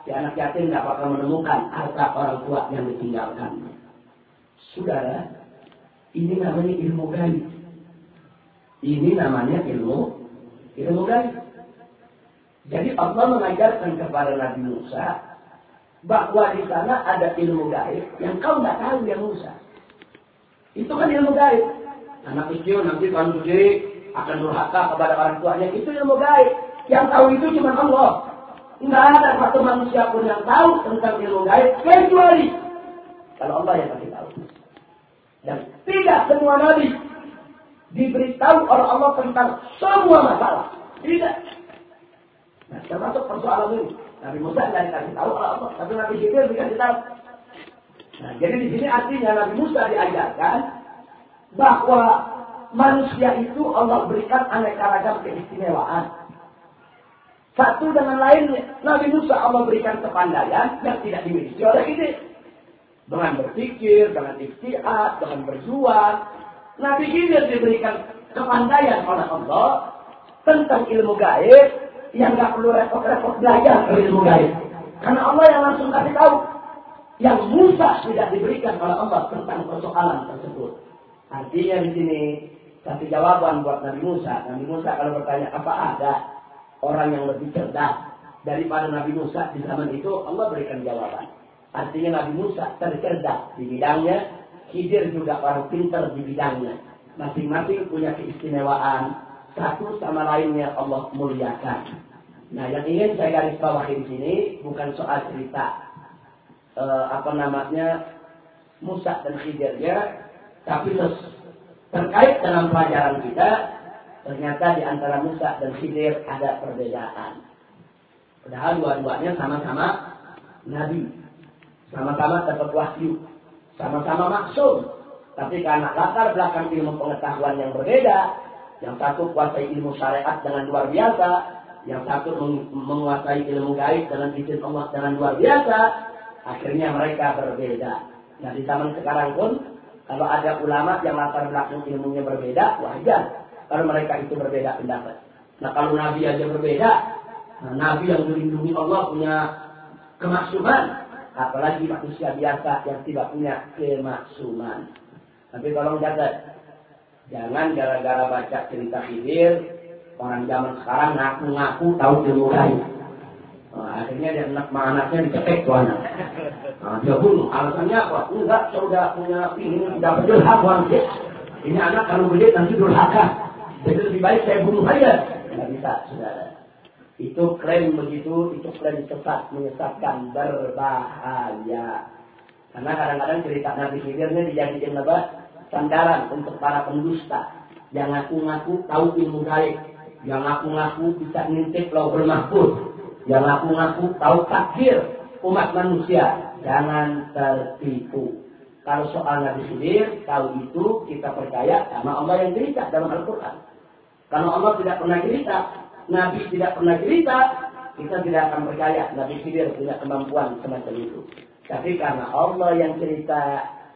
A: si anak yatim tidak akan menemukan harta orang tua yang ditinggalkan. Saudara, ini namanya ilmu gaib. Ini namanya ilmu ilmu gaib. Jadi Allah mengajarkan kepada Nabi Musa bahwa di sana ada ilmu gaib yang kau nggak tahu ya Musa. Itu kan ilmu gaib. Anak kecil nanti kalau gede akan durhaka kepada orang tuanya. Itu ilmu gaib. Yang tahu itu cuma Allah. Nggak ada satu manusia pun yang tahu tentang ilmu gaib kecuali kalau Allah yang kasih tahu. Dan tidak semua nabi diberitahu oleh Allah tentang semua masalah. Tidak. Nah, termasuk persoalan ini. Nabi Musa tidak dikasih tahu oleh Allah, tapi Nabi Jibril dikasih tahu. Nah, jadi di sini artinya Nabi Musa diajarkan bahwa manusia itu Allah berikan aneka ragam keistimewaan. Satu dengan lainnya, Nabi Musa Allah berikan kepandaian yang tidak dimiliki oleh ini. Dengan berpikir, dengan ikhtiar, dengan berjuang. Nabi Khidir diberikan kepandaian oleh Allah tentang ilmu gaib yang nggak perlu repot-repot belajar ilmu gaib. Karena Allah yang langsung kasih tahu. Yang Musa tidak diberikan oleh Allah tentang persoalan tersebut. Artinya di sini satu jawaban buat Nabi Musa. Nabi Musa kalau bertanya apa ada orang yang lebih cerdas daripada Nabi Musa di zaman itu Allah berikan jawaban. Artinya Nabi Musa tercerdas di bidangnya, Khidir juga orang pintar di bidangnya. Masing-masing punya keistimewaan. Satu sama lainnya Allah muliakan. Nah, yang ingin saya garis bawahi di sini bukan soal cerita eh, apa namanya Musa dan Khidir ya, tapi terkait dengan pelajaran kita ternyata di antara Musa dan Khidir ada perbedaan. Padahal dua-duanya sama-sama nabi sama-sama dapat wahyu, sama-sama maksum. Tapi karena latar belakang ilmu pengetahuan yang berbeda, yang satu kuasai ilmu syariat dengan luar biasa, yang satu menguasai ilmu gaib dengan izin Allah dengan luar biasa, akhirnya mereka berbeda. Nah di zaman sekarang pun, kalau ada ulama yang latar belakang ilmunya berbeda, wajar. Kalau mereka itu berbeda pendapat. Nah kalau Nabi aja berbeda, nah, Nabi yang dilindungi Allah punya kemaksuman, apalagi manusia biasa yang tidak punya kemaksuman. Tapi tolong catat, jangan gara-gara baca cerita hidir, orang zaman sekarang ngaku-ngaku tahu ilmu lain. Nah, akhirnya dia anak anaknya dicekek tuh anak. Nah, dia bunuh. Alasannya apa? Enggak, saya udah punya ini, dapat durhaka. Ini anak kalau gede nanti durhaka. Jadi lebih baik saya bunuh aja. Tidak bisa, saudara. Itu klaim begitu, itu klaim sesat, menyesatkan, berbahaya. Karena kadang-kadang cerita Nabi Khidir ini dijadikan apa? Sandaran untuk para pendusta. Yang ngaku-ngaku tahu ilmu gaib. Yang ngaku-ngaku bisa ngintip lau bermahfud. Yang ngaku-ngaku tahu takdir umat manusia. Jangan tertipu. Kalau soal Nabi Khidir, tahu itu kita percaya karena Allah yang cerita dalam Al-Quran. Kalau Allah tidak pernah cerita, Nabi tidak pernah cerita, kita tidak akan percaya Nabi Khidir punya kemampuan semacam itu. Tapi karena Allah yang cerita,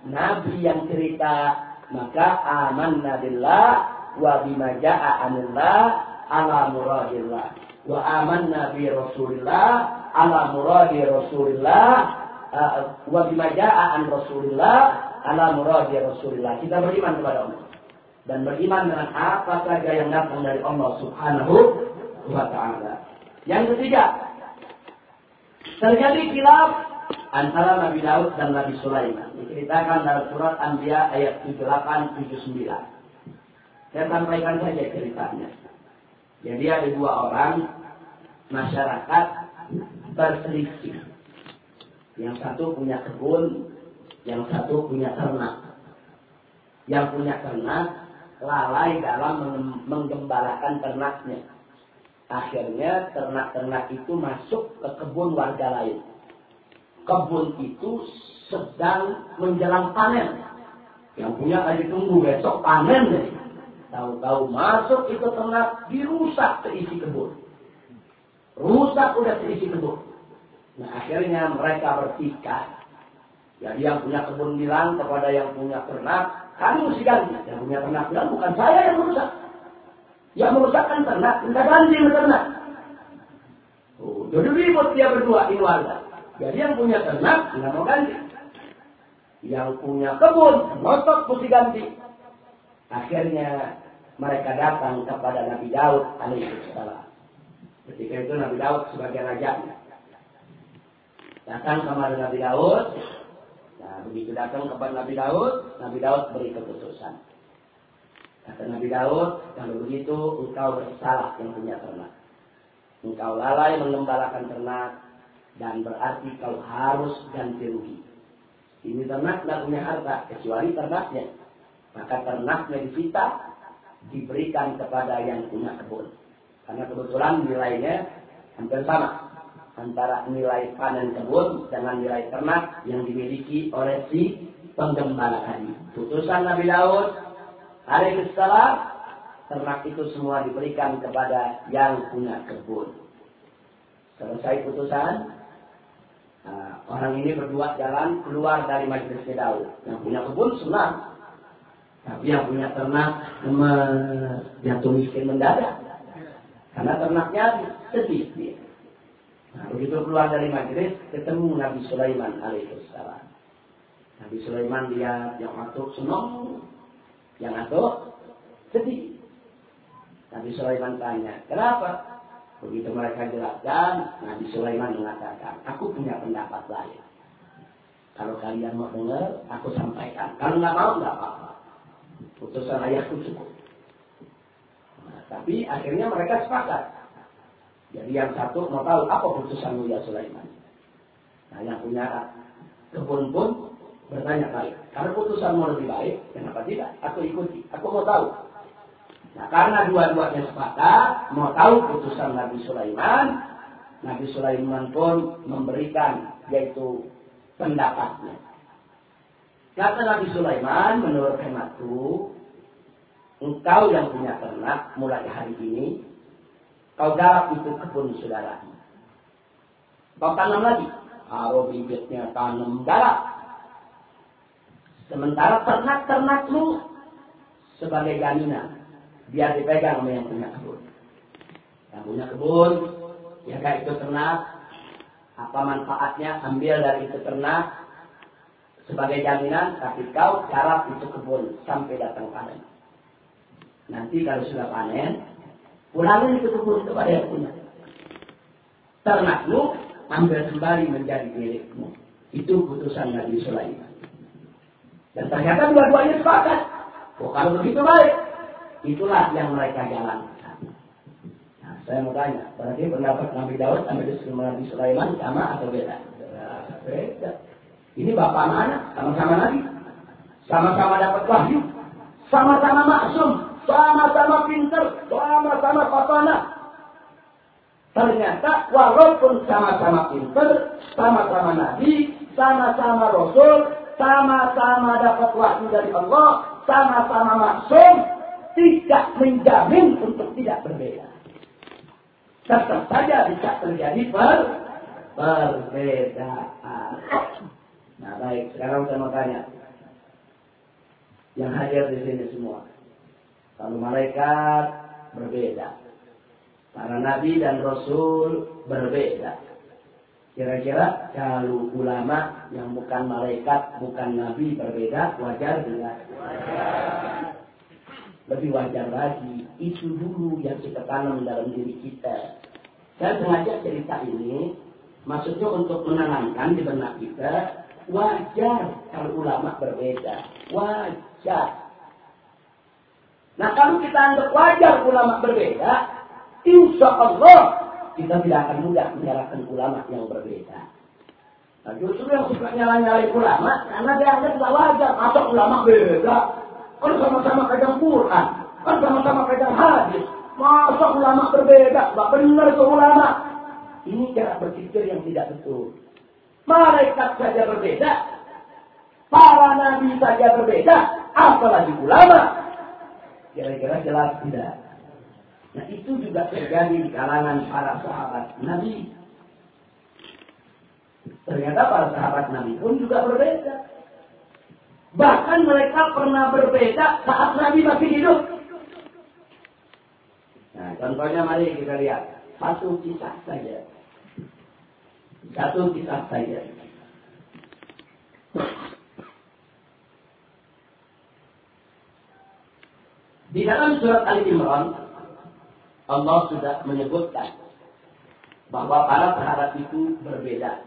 A: Nabi yang cerita, maka aman billah wa bima ja'a anillah ala muradillah. Wa aman nabi Rasulillah ala muradi Rasulillah uh, wa bima ja'a an Rasulillah ala muradi Rasulillah. Kita beriman kepada Allah dan beriman dengan apa saja yang datang dari Allah Subhanahu wa taala. Yang ketiga, terjadi khilaf antara Nabi Daud dan Nabi Sulaiman. Diceritakan dalam surat Anbiya ayat 78 79. Saya sampaikan saja ceritanya. Jadi ada dua orang masyarakat berselisih. Yang satu punya kebun, yang satu punya ternak. Yang punya ternak lalai dalam menggembalakan ternaknya Akhirnya ternak-ternak itu masuk ke kebun warga lain. Kebun itu sedang menjelang panen. Yang punya tadi tunggu besok panen. Tahu-tahu masuk itu ternak dirusak seisi kebun. Rusak udah seisi kebun. Nah akhirnya mereka bertikai. Jadi yang punya kebun bilang kepada yang punya ternak, kamu mesti ganti. Yang punya ternak bilang bukan saya yang merusak. Yang merusakkan ternak, minta ganti ternak. Oh, jadi ribut dia berdua ini warga. Jadi yang punya ternak, nggak mau ganti. Yang punya kebun, ngotot mesti ganti. Akhirnya mereka datang kepada Nabi Daud alaihissalam. Ketika itu Nabi Daud sebagai raja. Datang kepada Nabi Daud. Nah, begitu datang kepada Nabi Daud, Nabi Daud beri keputusan. Kata Nabi Daud, kalau begitu engkau bersalah yang punya ternak. Engkau lalai mengembalakan ternak dan berarti kau harus ganti rugi. Ini ternak tidak punya harta kecuali ternaknya. Maka ternaknya disita diberikan kepada yang punya kebun. Karena kebetulan nilainya hampir sama antara nilai panen kebun dengan nilai ternak yang dimiliki oleh si penggembala tadi. Putusan Nabi Daud Alaihissalam ternak itu semua diberikan kepada yang punya kebun. Selesai putusan, nah, orang ini berdua jalan keluar dari majelis Daud. Yang punya kebun senang, tapi yang punya ternak jatuh miskin mendadak. Karena ternaknya sedih. Nah, begitu keluar dari majelis, ketemu Nabi Sulaiman alaihissalam. Nabi Sulaiman dia yang masuk senang yang aku sedih. Nabi Sulaiman tanya, kenapa? Begitu mereka jelaskan, Nabi Sulaiman mengatakan, aku punya pendapat lain. Kalau kalian mau dengar, aku sampaikan. Kalau nggak mau, nggak apa-apa. Putusan ayahku cukup. Tapi akhirnya mereka sepakat. Jadi yang satu mau tahu apa putusan Mulia Sulaiman. Nah yang punya kebun pun bertanya kali. Karena putusanmu lebih baik, kenapa tidak? Aku ikuti. Aku mau tahu. Nah, karena dua-duanya sepakat, mau tahu putusan Nabi Sulaiman, Nabi Sulaiman pun memberikan yaitu pendapatnya. Kata Nabi Sulaiman, menurut hematku, engkau yang punya ternak mulai hari ini, kau garap itu kebun saudara. Kau tanam lagi. Kalau bibitnya tanam garap, Sementara ternak-ternakmu sebagai jaminan. Biar dipegang oleh yang punya kebun. Yang punya kebun, jaga itu ternak. Apa manfaatnya, ambil dari itu ternak. Sebagai jaminan, tapi kau garap itu kebun sampai datang panen. Nanti kalau sudah panen, pulangin itu kebun kepada yang punya. Ternakmu ambil kembali menjadi milikmu. Itu putusan Nabi Sulaiman. Dan ternyata dua-duanya sepakat. Oh, kalau begitu baik. Itulah yang mereka jalankan. Nah, saya mau tanya, berarti pendapat Nabi Daud sama Nabi Sulaiman sama atau beda? Beda. Ini bapak mana? Sama-sama Nabi. Sama-sama dapat wahyu. Sama-sama maksum. Sama-sama pinter. Sama-sama papana. Ternyata walaupun sama-sama pinter, sama-sama nabi, sama-sama rasul, sama-sama dapat wahyu dari Allah, sama-sama maksum, tidak menjamin untuk tidak berbeda. Tetap saja bisa terjadi per perbedaan. Nah baik, sekarang saya mau tanya. Yang hadir di sini semua. Kalau malaikat berbeda. Para nabi dan rasul berbeda. Kira-kira kalau ulama yang bukan malaikat, bukan nabi berbeda, wajar tidak? Lebih wajar lagi. Itu dulu yang kita tanam dalam diri kita. Saya sengaja cerita ini, maksudnya untuk menanamkan di benak kita, wajar kalau ulama berbeda. Wajar. Nah kalau kita anggap wajar ulama berbeda, insya Allah kita tidak akan mudah menyalahkan ulama yang berbeda. Nah, justru yang suka nyala-nyalain ulama, karena dia tidak wajar. Masa ulama beda? Kan sama-sama pegang Quran. Kan sama-sama pegang hadis. Masa ulama berbeda? Tidak benar itu ulama. Ini cara berpikir yang tidak betul. Malaikat saja berbeda. Para nabi saja berbeda. Apalagi ulama. Kira-kira jelas tidak? Nah itu juga terjadi di kalangan para sahabat Nabi. Ternyata para sahabat Nabi pun juga berbeda. Bahkan mereka pernah berbeda saat Nabi masih hidup. contohnya mari kita lihat. Satu kisah saja. Satu kisah saja. Di dalam surat Ali Imran, Allah sudah menyebutkan bahwa para sahabat itu berbeda.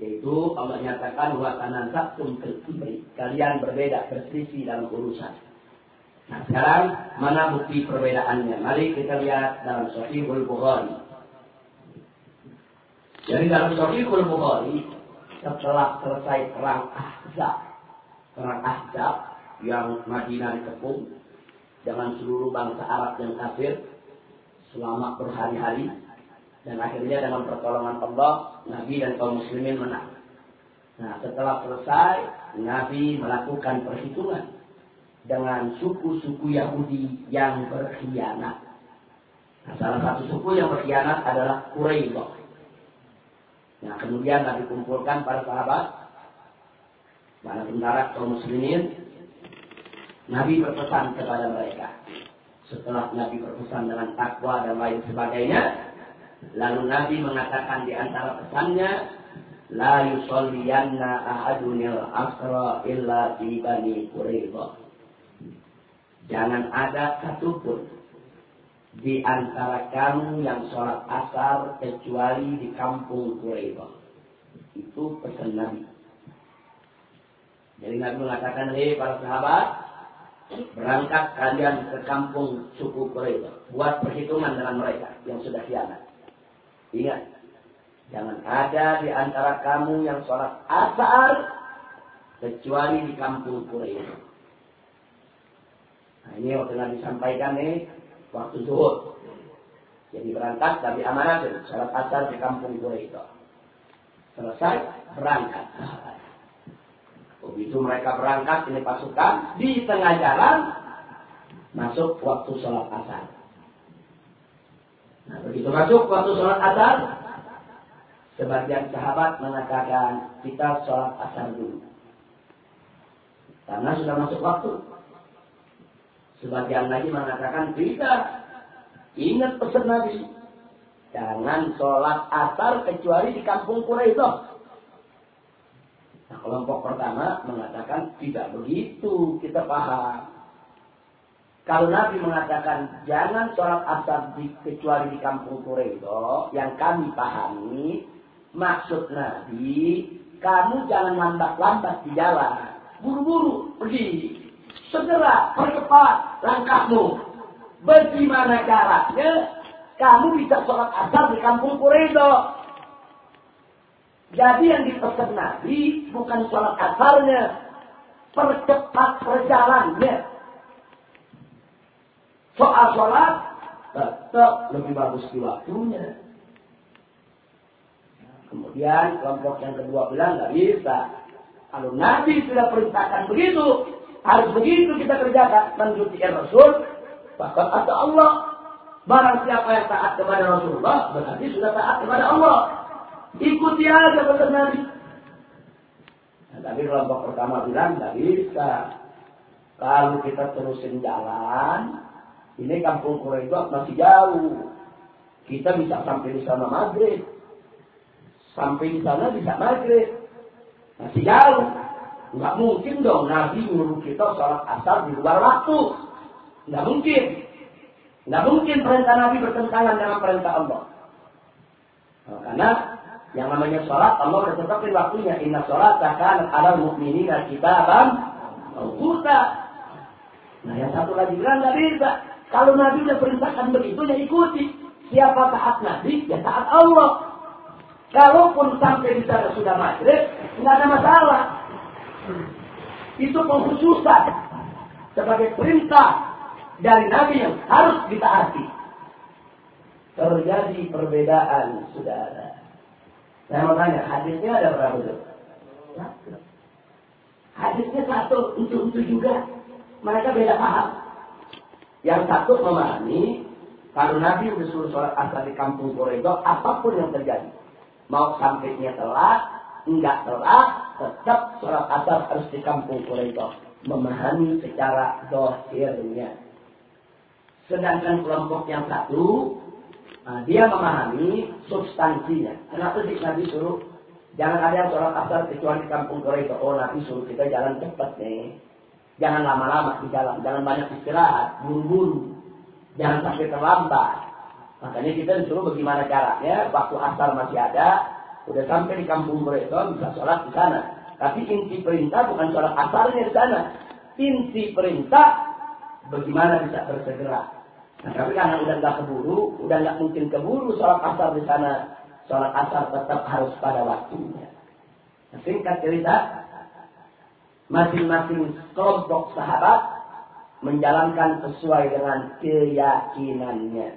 A: Yaitu Allah nyatakan wa tanaza'tum fil Kalian berbeda, berselisih dalam urusan. Nah, sekarang mana bukti perbedaannya? Mari kita lihat dalam Sahihul Bukhari. Jadi dalam Sahihul Bukhari setelah selesai perang Ahzab, perang Ahzab yang Madinah dikepung dengan seluruh bangsa Arab yang kafir selama berhari-hari dan akhirnya dengan pertolongan Allah Nabi dan kaum muslimin menang. Nah, setelah selesai Nabi melakukan perhitungan dengan suku-suku Yahudi yang berkhianat. Nah, salah satu suku yang berkhianat adalah Quraisy. Nah, kemudian Nabi kumpulkan para sahabat, para tentara kaum muslimin Nabi berpesan kepada mereka. Setelah Nabi berpesan dengan takwa dan lain sebagainya, lalu Nabi mengatakan di antara pesannya, La yusolliyanna ahadunil asra illa di bani Quraidah. Jangan ada satupun di antara kamu yang sholat asar kecuali di kampung Quraidah. Itu pesan Nabi. Jadi Nabi mengatakan, hei para sahabat, Berangkat kalian ke kampung suku Quraisy. Buat perhitungan dengan mereka yang sudah hianat. Ingat. Jangan ada di antara kamu yang sholat asar. Kecuali di kampung Quraisy. Nah ini waktu Nabi sampaikan nih. Waktu zuhur. Jadi berangkat tapi amanat. Sholat asar di kampung Quraisy. Selesai berangkat. Begitu mereka berangkat ini pasukan di tengah jalan masuk waktu sholat asar. Nah, begitu masuk waktu sholat asar, sebagian sahabat mengatakan kita sholat asar dulu. Karena sudah masuk waktu. Sebagian lagi mengatakan tidak. Ingat pesan Nabi. Jangan sholat asar kecuali di kampung Quraisy. Nah, kelompok pertama mengatakan tidak begitu kita paham. Kalau Nabi mengatakan jangan sholat asar di, kecuali di kampung Quraido, yang kami pahami, maksud Nabi, kamu jangan lambat-lambat di jalan. Buru-buru pergi. Segera percepat langkahmu. Bagaimana caranya kamu bisa sholat asar di kampung Quraido? Jadi yang dipesan Nabi bukan sholat asarnya. Percepat perjalannya. Soal sholat tetap lebih bagus di waktunya. Kemudian kelompok yang kedua bilang nggak bisa. Kalau Nabi sudah perintahkan begitu, harus begitu kita kerjakan. Mencuti Rasul, bahkan ada Allah. Barang siapa yang taat kepada Rasulullah, berarti sudah taat kepada Allah. Ikuti aja kata Nabi. Nah, tapi kelompok pertama bilang tidak bisa. Kalau kita terusin jalan, ini kampung Quraisy masih jauh. Kita bisa sampai di sana maghrib. Sampai di sana bisa maghrib. Masih jauh. Nggak mungkin dong Nabi nyuruh kita sholat asar di luar waktu. Nggak mungkin. Nggak mungkin perintah Nabi bertentangan dengan perintah Allah. Nah, karena yang namanya sholat, Allah tetapin waktunya. Inna sholat akan ada mukminin kitaban mawquta. Nah yang satu lagi bilang nggak bisa. Kalau Nabi sudah perintahkan begitu, ya ikuti. Siapa taat Nabi, ya taat Allah. Kalaupun sampai di sana sudah maghrib, nggak ada masalah. Itu pengkhususan sebagai perintah dari Nabi yang harus ditaati. Terjadi perbedaan, saudara. Saya mau tanya, hadisnya ada berapa tuh? Hadisnya satu, untuk itu juga. Mereka beda paham. Yang satu memahami, kalau Nabi sudah suruh sholat asal di kampung Koredo, apa pun yang terjadi. Mau sampainya telat, enggak telat, tetap sholat asal harus di kampung Koredo. Memahami secara dohirnya. Sedangkan kelompok yang satu, nah, dia memahami substansinya. Kenapa sih Nabi suruh jangan ada sholat asar kecuali di kampung Korea. Oh Nabi suruh kita jalan cepat nih. Jangan lama-lama di jalan, jangan banyak istirahat, buru-buru. Jangan sampai terlambat. Makanya kita disuruh bagaimana caranya, waktu asar masih ada, udah sampai di kampung Korea bisa sholat di sana. Tapi inti perintah bukan sholat asarnya di sana. Inti perintah bagaimana bisa bersegera. Nah, tapi karena udah nggak keburu, udah nggak mungkin keburu sholat asar di sana, sholat asar tetap harus pada waktunya. Nah, singkat cerita, masing-masing kelompok sahabat menjalankan sesuai dengan keyakinannya.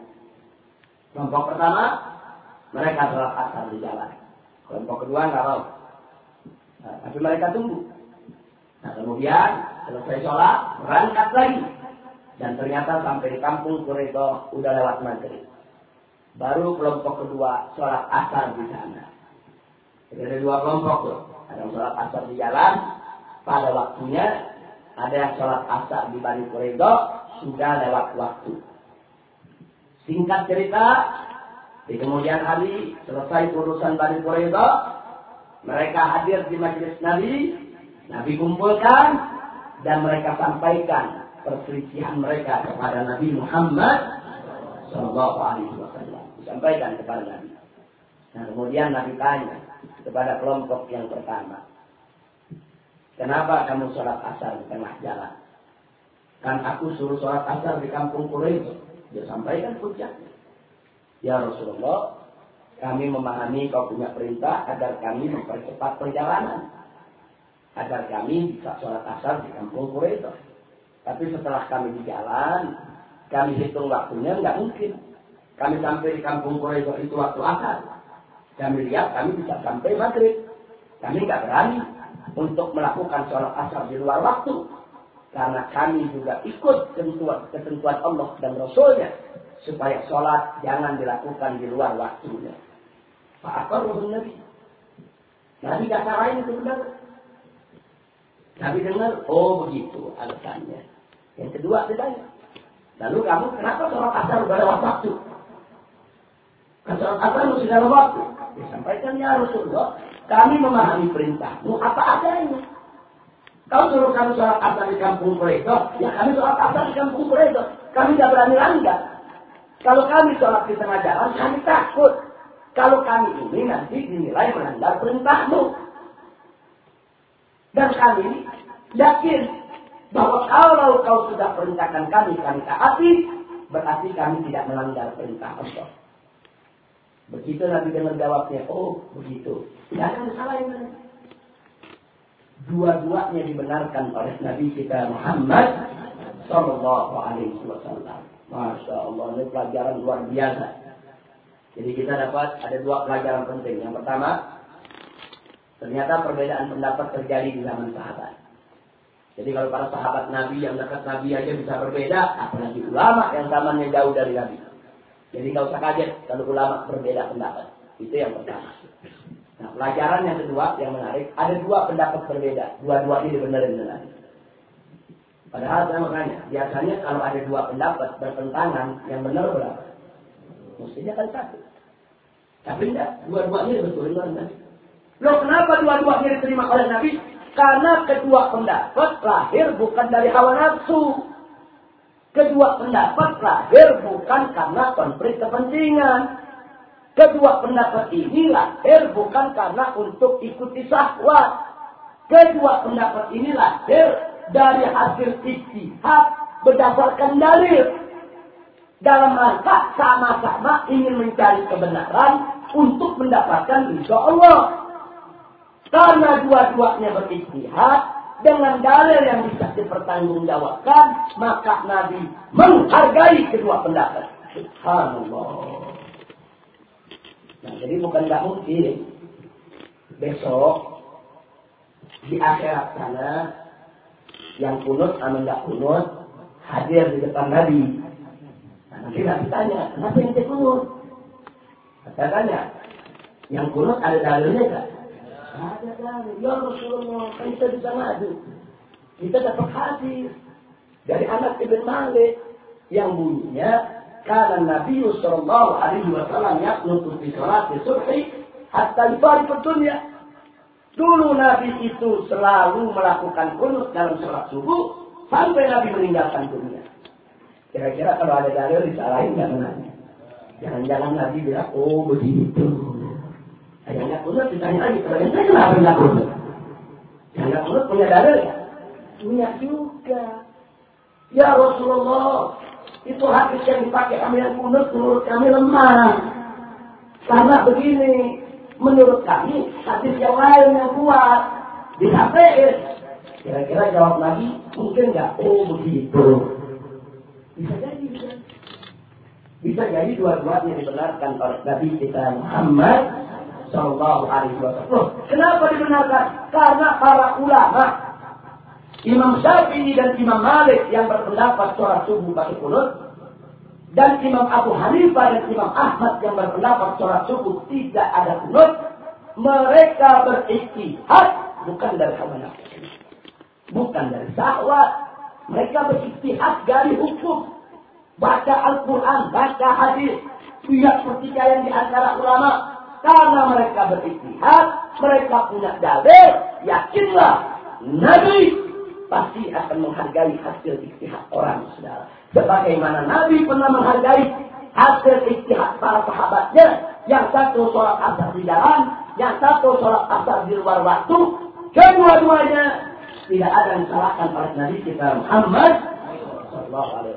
A: Kelompok pertama, mereka sholat asar di jalan. Kelompok kedua nggak mau. Nah, tapi mereka tunggu. Nah, kemudian selesai sholat, berangkat lagi dan ternyata sampai di kampung Kureto udah lewat maghrib. Baru kelompok kedua sholat asar di sana. Jadi ada dua kelompok tuh. Ada yang sholat asar di jalan pada waktunya. Ada yang sholat asar di Bani Kureto sudah lewat waktu. Singkat cerita, di kemudian hari selesai urusan Bani Kureto, mereka hadir di majelis Nabi, Nabi kumpulkan dan mereka sampaikan perselisihan mereka kepada Nabi Muhammad Shallallahu Alaihi Wasallam disampaikan kepada Nabi. Nah kemudian Nabi tanya kepada kelompok yang pertama, kenapa kamu sholat asar di tengah jalan? Kan aku suruh sholat asar di kampung Quraisy. Dia sampaikan puncaknya. Ya Rasulullah, kami memahami kau punya perintah agar kami mempercepat perjalanan. Agar kami bisa sholat asar di kampung Quraisy. Tapi setelah kami di jalan, kami hitung waktunya nggak mungkin. Kami sampai di kampung Quraisy itu waktu asar. Kami lihat kami bisa sampai maghrib. Kami nggak berani untuk melakukan sholat asar di luar waktu. Karena kami juga ikut ketentuan, ketentuan Allah dan Rasulnya. Supaya sholat jangan dilakukan di luar waktunya. Pak Akbar Nabi. Nabi kata lain itu benar. Nabi dengar, oh begitu alasannya. Yang kedua ditanya. Lalu kamu kenapa sholat asar pada waktu? Kan sholat asar sudah waktu. Disampaikan ya Rasulullah, kami memahami perintahmu apa adanya. Kau suruh kami sholat asar di kampung Kuredo, ya kami sholat asar di kampung Kuredo. Kami tidak berani langgar. Kalau kami sholat di tengah jalan, kami takut. Kalau kami ini nanti dinilai melanggar perintahmu. Dan kami yakin bahwa kalau kau sudah perintahkan kami, kami taati, berarti kami tidak melanggar perintah Allah. Begitu Nabi dengar jawabnya, oh begitu. Tidak ada salah yang. Dua-duanya dibenarkan oleh Nabi kita Muhammad Sallallahu Alaihi Wasallam. Masya Allah, ini pelajaran luar biasa. Jadi kita dapat ada dua pelajaran penting. Yang pertama, ternyata perbedaan pendapat terjadi di zaman sahabat. Jadi kalau para sahabat Nabi yang dekat Nabi aja bisa berbeda, apalagi ulama yang zamannya jauh dari Nabi. Jadi nggak usah kaget kalau ulama berbeda pendapat. Itu yang pertama. Nah, pelajaran yang kedua yang menarik, ada dua pendapat berbeda. Dua-duanya dibenerin dengan Nabi. Padahal saya makanya, biasanya kalau ada dua pendapat bertentangan, yang benar berapa? Mestinya kan satu. Tapi tidak, dua-duanya dibetulin oleh. Loh kenapa dua-duanya diterima oleh Nabi? Karena kedua pendapat lahir bukan dari hawa nafsu. Kedua pendapat lahir bukan karena konflik kepentingan. Kedua pendapat ini lahir bukan karena untuk ikuti syahwat. Kedua pendapat ini lahir dari hasil istihad berdasarkan dalil. Dalam rangka sama-sama ingin mencari kebenaran untuk mendapatkan ridho Allah. Karena dua-duanya beristihad dengan dalil yang bisa dipertanggungjawabkan, maka Nabi menghargai kedua pendapat. Subhanallah. Nah, jadi bukan nggak mungkin besok di akhirat sana yang kunut sama nggak kunut hadir di depan Nabi. Nah, nanti Nabi tanya, kenapa yang kunut? Saya tanya, yang kunut ada dalilnya kan? Ada dari ya Rasulullah, kan kita bisa maju. Kita dapat hadis dari anak Ibn Malik. yang bunyinya karena Nabi Sallallahu Alaihi Wasallam yaknutu fi salat subhi hatta yufariq dunya. Dulu Nabi itu selalu melakukan kunut dalam sholat subuh sampai Nabi meninggalkan dunia. Kira-kira kalau ada dalil disalahin nggak menanya? Jangan-jangan Nabi bilang, oh begitu. Saya nggak kunut ditanya lagi, kalau saya kenapa nggak kunut? Yang nggak kunut punya dalil ya? Punya juga. Ya Rasulullah, itu hadis yang dipakai kami yang kunut menurut kami lemah. Karena begini, menurut kami hadis yang lain yang kuat disampaikan. Kira-kira jawab lagi, mungkin nggak? Oh begitu. Bisa jadi, bisa. Bisa jadi dua-duanya dibenarkan oleh Nabi kita Muhammad Sallallahu Alaihi Wasallam. Kenapa dibenarkan? Karena para ulama Imam Syafi'i dan Imam Malik yang berpendapat sholat subuh pakai kunut dan Imam Abu Hanifah dan Imam Ahmad yang berpendapat sholat subuh tidak ada kunut mereka beristihad bukan dari hawa bukan dari syahwat mereka beristihad dari hukum baca Al-Quran baca hadis lihat pertikaian di antara ulama karena mereka beristihad mereka punya dalil yakinlah Nabi pasti akan menghargai hasil istihad orang saudara. Sebagaimana Nabi pernah menghargai hasil istihad para sahabatnya. Yang satu sholat asar di jalan, yang satu sholat asar di luar waktu. Kedua-duanya tidak ada yang salahkan oleh Nabi kita Muhammad Sallallahu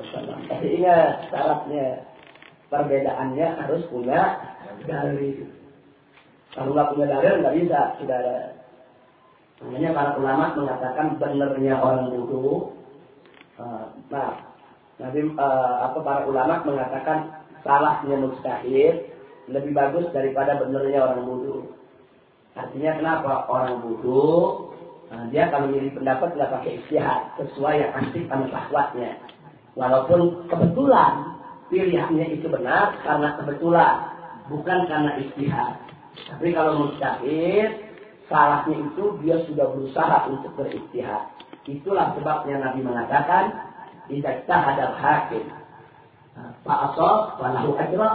A: syaratnya perbedaannya harus punya dalil. Kalau nggak punya dalil nggak bisa, tidak ada Makanya para ulama mengatakan benernya orang wudhu. Uh, nah, Nabi uh, apa para ulama mengatakan salahnya mustahil lebih bagus daripada benernya orang wudhu. Artinya kenapa orang wudhu uh, dia kalau milih pendapat nggak pakai istihad sesuai yang asli sama syahwatnya. Walaupun kebetulan pilihannya itu benar karena kebetulan bukan karena istihad. Tapi kalau mustahil salahnya itu dia sudah berusaha untuk beristihad. Itulah sebabnya Nabi mengatakan, "Idza tahadal hakim fa asab falahu ajra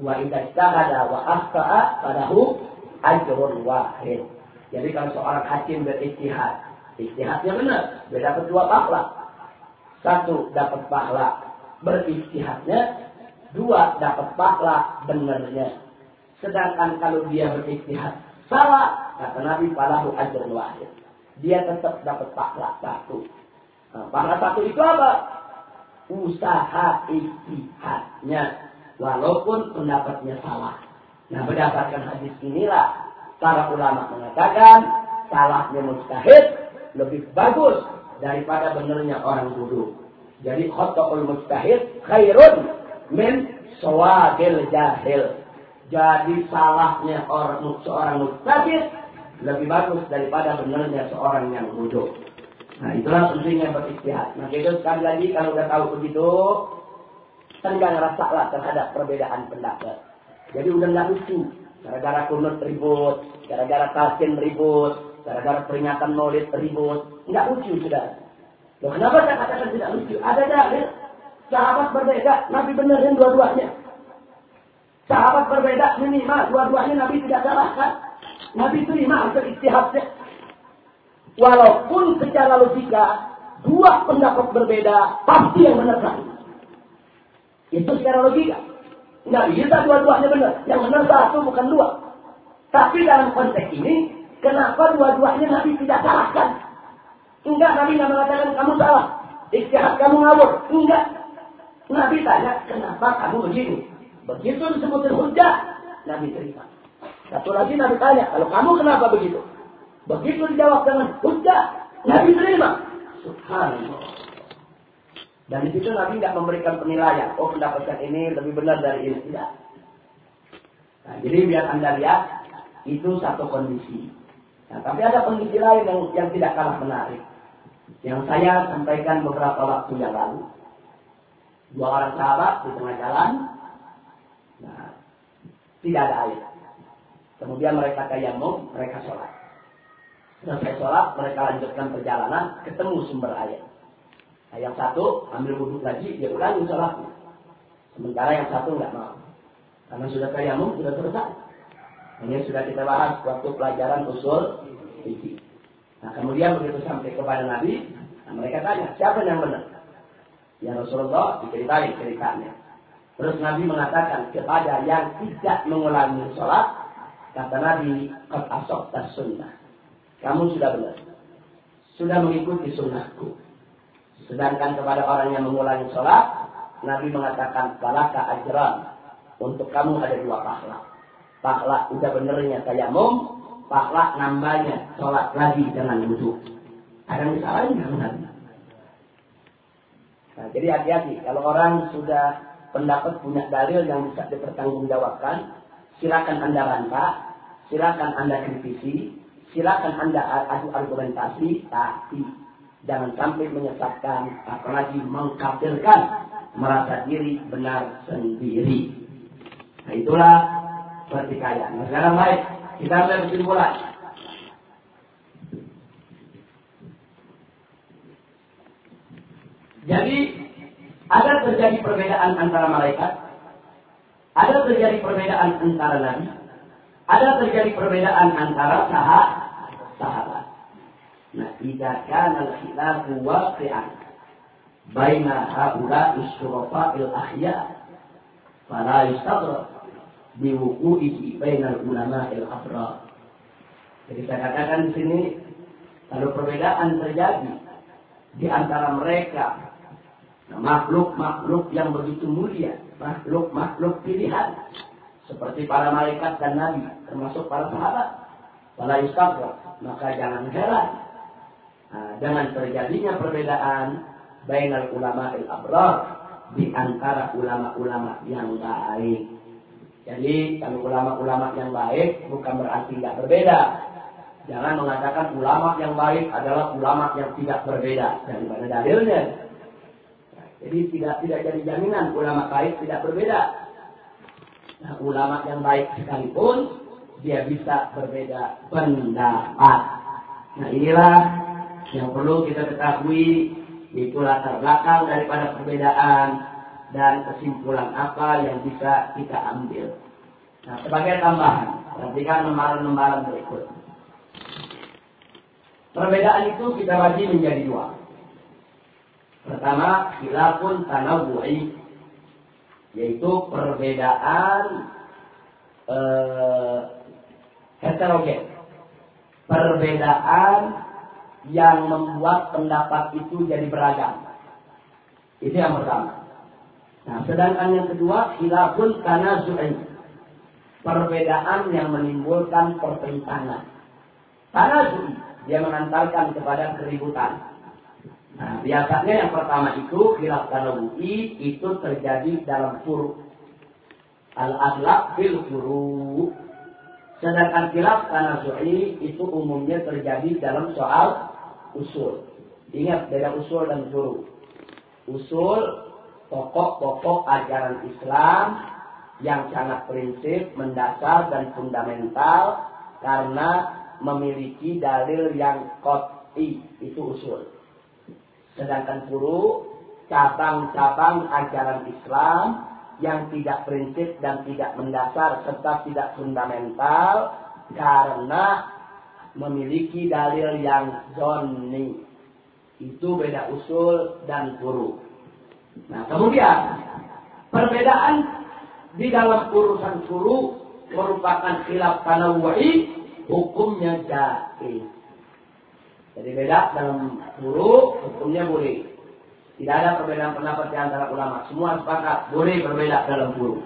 A: wa idza tahada wa akhta'a falahu ajrun wahid." Jadi kalau seorang hakim beristihad, istihadnya benar, dia dapat dua pahala. Satu dapat pahala beristihadnya, dua dapat pahala benarnya. Sedangkan kalau dia beristihad salah, Kata Nabi, falahu ajrun wahid. Dia tetap dapat pahala satu. Nah, pahala satu itu apa? Usaha istihadnya. Walaupun pendapatnya salah. Nah, berdasarkan hadis inilah para ulama mengatakan salahnya mustahid lebih bagus daripada benarnya orang bodoh. Jadi khotoul mustahid khairun min sawadil jahil. Jadi salahnya orang seorang mustahid lebih bagus daripada benarnya seorang yang bodoh. Nah itulah pentingnya beristihad. Nah itu sekali lagi kalau udah tahu begitu, tenggang rasalah terhadap perbedaan pendapat. Jadi udah nggak lucu. Gara-gara kunut ribut, gara-gara talqin ribut, gara-gara peringatan maulid ribut. Nggak lucu sudah. Loh kenapa saya katakan tidak lucu? Ada dalil. Sahabat berbeda, Nabi benerin dua-duanya. Sahabat berbeda, minimal dua-duanya Nabi tidak salahkan. Nabi terima hasil istihadnya. Walaupun secara logika dua pendapat berbeda pasti yang benar kan. Itu secara logika. Nggak bisa dua-duanya benar. Yang benar satu bukan dua. Tapi dalam konteks ini, kenapa dua-duanya Nabi tidak salahkan? Enggak, Nabi nggak mengatakan kamu salah. Istihad kamu ngawur. Enggak. Nabi tanya, kenapa kamu begini? Begitu disebutin hujah, Nabi terima. Satu lagi Nabi tanya, kalau kamu kenapa begitu? Begitu dijawab dengan hujah, Nabi terima. Subhanallah. Dan di situ Nabi tidak memberikan penilaian. Oh pendapatkan ini lebih benar dari ini. Tidak. Nah, jadi biar Anda lihat, itu satu kondisi. Nah, tapi ada kondisi lain yang, yang tidak kalah menarik. Yang saya sampaikan beberapa waktu yang lalu. Dua orang sahabat di tengah jalan. Tidak ada air. Kemudian mereka tayamum, mereka sholat. Selesai sholat, mereka lanjutkan perjalanan, ketemu sumber air. Nah, yang satu ambil wudhu lagi, dia ulangi sholatnya. Sementara yang satu nggak mau. Karena sudah tayamum, sudah selesai. Ini sudah kita bahas waktu pelajaran usul fikih. Nah kemudian begitu sampai kepada Nabi, nah mereka tanya, siapa yang benar? Ya Rasulullah diceritain ceritanya. Terus Nabi mengatakan kepada yang tidak mengulangi sholat, kata Nabi, kau asok tas sunnah. Kamu sudah benar. Sudah mengikuti sunnahku. Sedangkan kepada orang yang mengulangi sholat, Nabi mengatakan, balaka ajran. Untuk kamu ada dua pahala pahala udah benernya tayamum, pahala nambahnya sholat lagi dengan wudhu. Ada disalahin kan Nah, jadi hati-hati kalau orang sudah pendapat punya dalil yang bisa dipertanggungjawabkan, silakan anda bantah, silakan anda kritisi, silakan anda adu argumentasi, tapi jangan sampai menyesatkan, apalagi mengkafirkan, merasa diri benar sendiri. Nah itulah pertikaian. Nah, sekarang baik, kita mulai kesimpulan. Jadi ada terjadi perbedaan antara malaikat, ada terjadi perbedaan antara nabi, ada terjadi perbedaan antara sahabat. sahabat. Nah, jika kana al-khilafu waqi'an baina haula syurafa'il ahya fala yastaghrab biwuku'ihi bainal ulama il afra. Jadi saya katakan di sini kalau perbedaan terjadi di antara mereka makhluk-makhluk yang begitu mulia, makhluk-makhluk pilihan seperti para malaikat dan nabi, termasuk para sahabat. Wala yustabra, maka jangan heran nah, dengan terjadinya perbedaan bainal ulama il abrar di antara ulama-ulama yang baik. Jadi kalau ulama-ulama yang baik bukan berarti tidak berbeda. Jangan mengatakan ulama yang baik adalah ulama yang tidak berbeda. Dari mana dalilnya? Jadi tidak tidak jadi jaminan ulama baik tidak berbeda. Nah, ulama yang baik sekalipun dia bisa berbeda pendapat. Nah inilah yang perlu kita ketahui itu latar belakang daripada perbedaan dan kesimpulan apa yang bisa kita ambil. Nah, sebagai tambahan, perhatikan lembaran-lembaran berikut. Perbedaan itu kita bagi menjadi dua. Pertama, khilafun tanawu'i, yaitu perbedaan eh, heterogen. Perbedaan yang membuat pendapat itu jadi beragam. Itu yang pertama. Nah, sedangkan yang kedua, khilafun tanazu'i. Perbedaan yang menimbulkan pertentangan. Tanazu'i, dia mengantarkan kepada keributan. Nah, biasanya yang pertama itu, khilaf tanazu'i, itu terjadi dalam furu. Al-adlaq fil furu. Sedangkan khilaf tanazu'i itu umumnya terjadi dalam soal usul. Ingat beda usul dan furu. Usul pokok-pokok ajaran Islam yang sangat prinsip, mendasar dan fundamental karena memiliki dalil yang kot'i itu usul. Sedangkan furu cabang-cabang ajaran Islam yang tidak prinsip dan tidak mendasar serta tidak fundamental karena memiliki dalil yang zonni. Itu beda usul dan furu. Nah, kemudian perbedaan di dalam urusan furu merupakan khilaf tanawu'i, hukumnya jaiz. Jadi beda dalam furu, hukumnya boleh. Tidak ada perbedaan pendapat di antara ulama. Semua sepakat boleh berbeda dalam furu.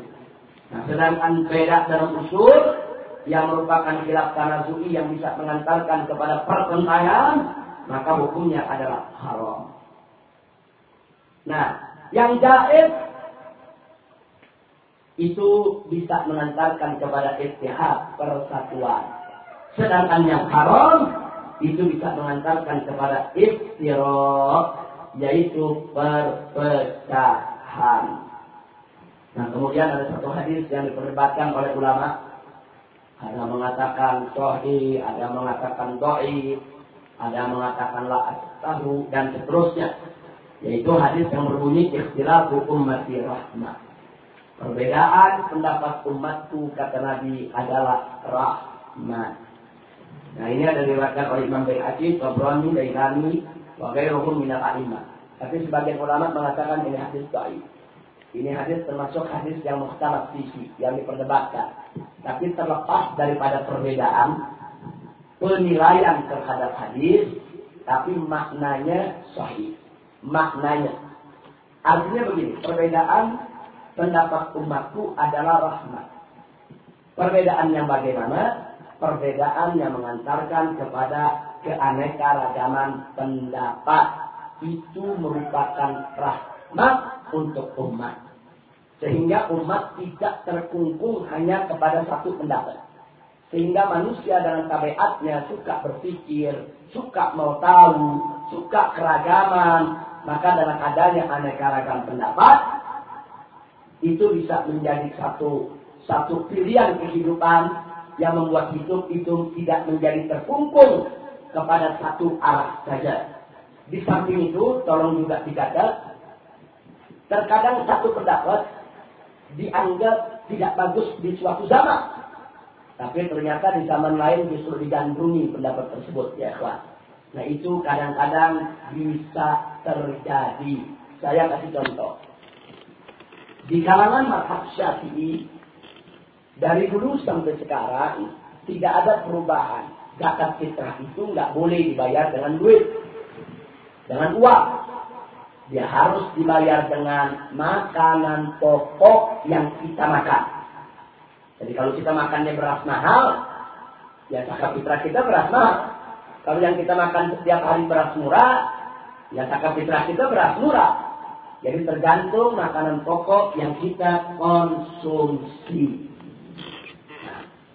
A: Nah, sedangkan beda dalam usul yang merupakan khilaf tanazu'i yang bisa mengantarkan kepada pertentangan, maka hukumnya adalah haram. Nah, yang jaiz itu bisa mengantarkan kepada istihad persatuan. Sedangkan yang haram itu bisa mengantarkan kepada iftiraq yaitu perpecahan. Nah kemudian ada satu hadis yang diperdebatkan oleh ulama. Ada mengatakan sahih, ada mengatakan do'i, ada mengatakan la tahu dan seterusnya. Yaitu hadis yang berbunyi ikhtilafu ummati rahmah. Perbedaan pendapat umatku kata Nabi adalah rahmat. Nah ini ada diriwayatkan oleh Imam Bayhaqi, Tabrani, Dailani, wa ghairuhum minal a'imah. Tapi sebagian ulama mengatakan ini hadis baik. Ini hadis termasuk hadis yang mukhtalaf sisi, yang diperdebatkan. Tapi terlepas daripada perbedaan, penilaian terhadap hadis, tapi maknanya sahih. Maknanya. Artinya begini, perbedaan pendapat umatku adalah rahmat. Perbedaan yang bagaimana? Perbedaan yang mengantarkan kepada keanekaragaman pendapat. Itu merupakan rahmat untuk umat. Sehingga umat tidak terkungkung hanya kepada satu pendapat. Sehingga manusia dengan tabiatnya suka berpikir, suka mau tahu, suka keragaman. Maka dengan adanya aneka ragam pendapat, itu bisa menjadi satu satu pilihan kehidupan yang membuat hidup itu tidak menjadi terkungkung kepada satu arah saja. Di samping itu, tolong juga dicatat, terkadang satu pendapat dianggap tidak bagus di suatu zaman. Tapi ternyata di zaman lain justru digandrungi pendapat tersebut, ya kawan. Nah itu kadang-kadang bisa terjadi. Saya kasih contoh. Di kalangan mazhab syafi'i, dari dulu sampai sekarang, tidak ada perubahan. Zakat fitrah itu nggak boleh dibayar dengan duit. Dengan uang. Dia harus dibayar dengan makanan pokok yang kita makan. Jadi kalau kita makannya beras mahal, ya zakat fitrah kita beras mahal. Kalau yang kita makan setiap hari beras murah, ya zakat fitrah kita beras murah. Jadi tergantung makanan pokok yang kita konsumsi.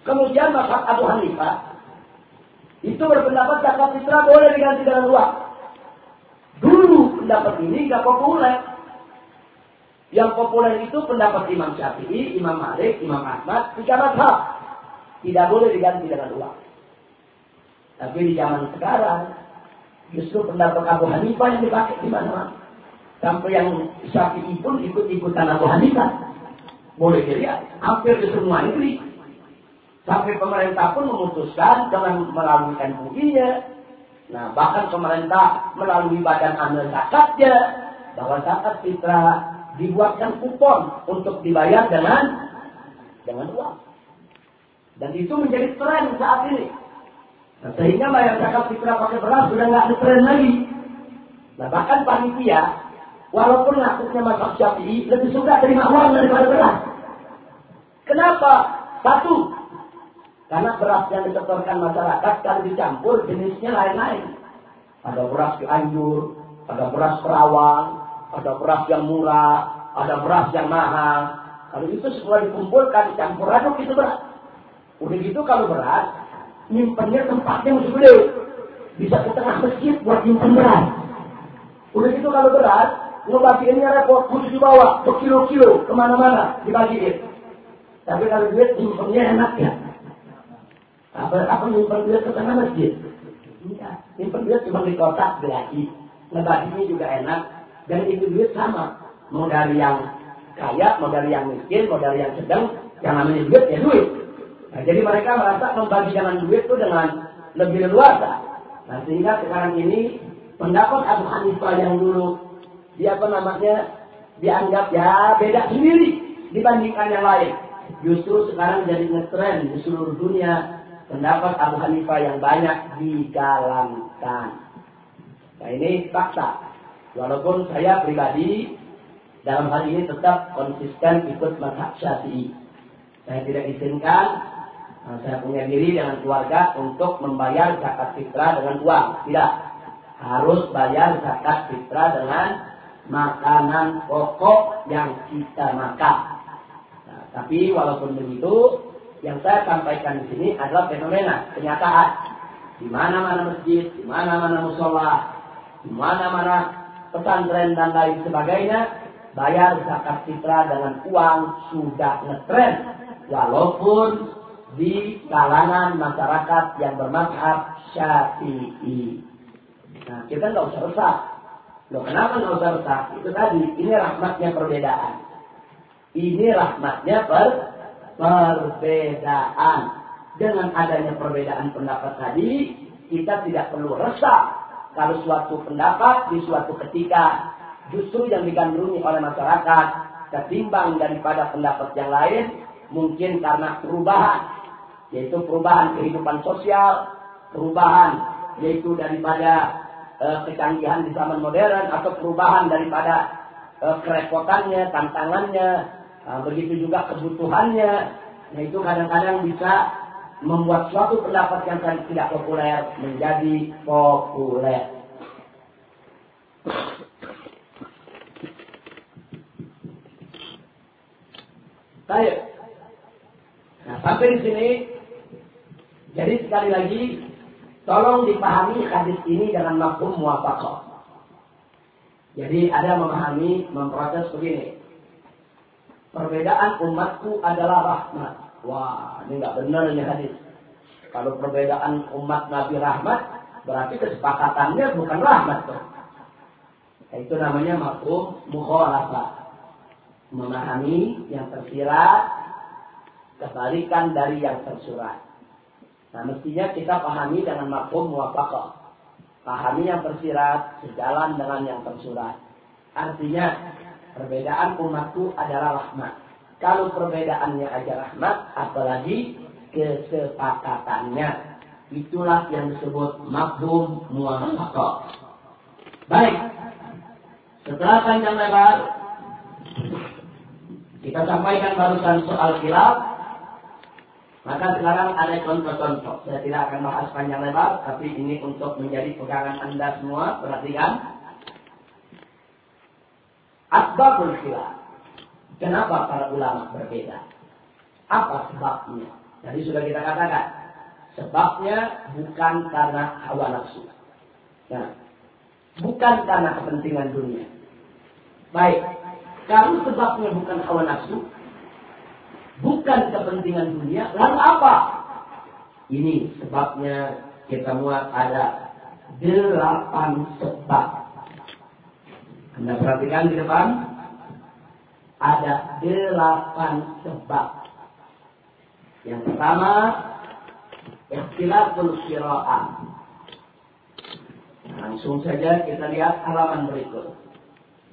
A: Kemudian masak Abu Hanifah itu berpendapat zakat fitrah boleh diganti dengan uang. Dulu pendapat ini nggak populer. Yang populer itu pendapat Imam Syafi'i, Imam Malik, Imam Ahmad, tiga mazhab. Tidak boleh diganti dengan uang. Tapi di zaman sekarang, justru pendapat Abu Hanifah yang dipakai di mana-mana. Sampai yang Syafi'i pun ikut-ikutan Abu Hanifah. Boleh dilihat, hampir di semua negeri. Sampai pemerintah pun memutuskan dengan melalui MUI-nya. Nah, bahkan pemerintah melalui badan amal zakatnya. Bahwa zakat fitrah dibuatkan kupon untuk dibayar dengan dengan uang. Dan itu menjadi tren saat ini. Nah, sehingga bayar zakat fitrah pakai beras sudah nggak ada tren lagi. Nah bahkan panitia, walaupun ngakunya masak syafi'i, lebih suka terima uang daripada beras. Kenapa? Satu, karena beras yang disetorkan masyarakat kalau dicampur jenisnya lain-lain. Ada beras Cianjur, ada beras Kerawang, ada beras yang murah, ada beras yang mahal. Kalau itu semua dikumpulkan, campur aduk itu beras. Udah gitu kalau beras, nyimpennya tempatnya masih gede. Bisa ke tengah masjid buat nyimpen beras. Udah gitu kalau beras, ngebagiinnya repot, khusus dibawa berkilo-kilo ke mana-mana dibagiin. Tapi kalau duit nyimpennya enak ya. Apa, apa nyimpen duit ke tengah masjid? Iya, nyimpen duit cuma di kotak gelasi. Ngebaginya juga enak, dan itu duit sama. Mau dari yang kaya, mau dari yang miskin, mau dari yang sedang, yang namanya duit ya duit. Nah, jadi mereka merasa membagi dengan duit itu dengan lebih leluasa. Nah, sehingga sekarang ini pendapat Abu Hanifah yang dulu dia apa namanya dianggap ya beda sendiri dibandingkan yang lain. Justru sekarang jadi ngetren di seluruh dunia pendapat Abu Hanifah yang banyak digalangkan. Nah ini fakta. Walaupun saya pribadi dalam hal ini tetap konsisten ikut mazhab syafi'i. Saya tidak izinkan nah, saya punya diri dengan keluarga untuk membayar zakat fitrah dengan uang. Tidak. Harus bayar zakat fitrah dengan makanan pokok yang kita makan. Nah, tapi walaupun begitu, yang saya sampaikan di sini adalah fenomena, kenyataan. Di mana-mana masjid, di mana-mana musola, di mana-mana pesantren dan lain sebagainya, bayar zakat fitrah dengan uang sudah ngetren. Walaupun di kalangan masyarakat yang bermadhab syafi'i. Nah, kita nggak usah resah. Loh kenapa nggak usah resah? Itu tadi, ini rahmatnya perbedaan. Ini rahmatnya per perbedaan. Dengan adanya perbedaan pendapat tadi, kita tidak perlu resah kalau suatu pendapat di suatu ketika justru yang digandrungi oleh masyarakat ketimbang daripada pendapat yang lain mungkin karena perubahan yaitu perubahan kehidupan sosial perubahan yaitu daripada e, kecanggihan di zaman modern atau perubahan daripada e, kerepotannya tantangannya e, begitu juga kebutuhannya nah itu kadang-kadang bisa membuat suatu pendapat yang tidak populer menjadi populer. Baik. Nah, sampai di sini, jadi sekali lagi, tolong dipahami hadis ini dengan mafhum muwafaqah. Jadi ada memahami, memproses begini. Perbedaan umatku adalah rahmat. Wah, ini nggak benar ini hadis. Kalau perbedaan umat Nabi rahmat, berarti kesepakatannya bukan rahmat tuh. Itu namanya mafhum mukhalafah. Memahami yang tersirat, kebalikan dari yang tersurat. Nah, mestinya kita pahami dengan mafhum muwafaqah. Pahami yang tersirat sejalan dengan yang tersurat. Artinya, perbedaan umatku adalah rahmat. Kalau perbedaannya aja rahmat, apalagi kesepakatannya. Itulah yang disebut mafhum muwafaqah. Baik. Setelah panjang lebar, kita sampaikan barusan soal kilap. Maka sekarang ada contoh-contoh. Saya tidak akan bahas panjang lebar, tapi ini untuk menjadi pegangan Anda semua. Perhatikan. Asbabul khilaf. Kenapa para ulama berbeda? Apa sebabnya? Jadi sudah kita katakan. Sebabnya bukan karena hawa nafsu. Nah, bukan karena kepentingan dunia. Baik, kalau sebabnya bukan hawa nafsu, bukan kepentingan dunia, lalu apa? Ini sebabnya kita muat ada delapan sebab. Anda perhatikan di depan ada delapan sebab. Yang pertama, ikhtilaful qira'ah. Langsung saja kita lihat halaman berikut.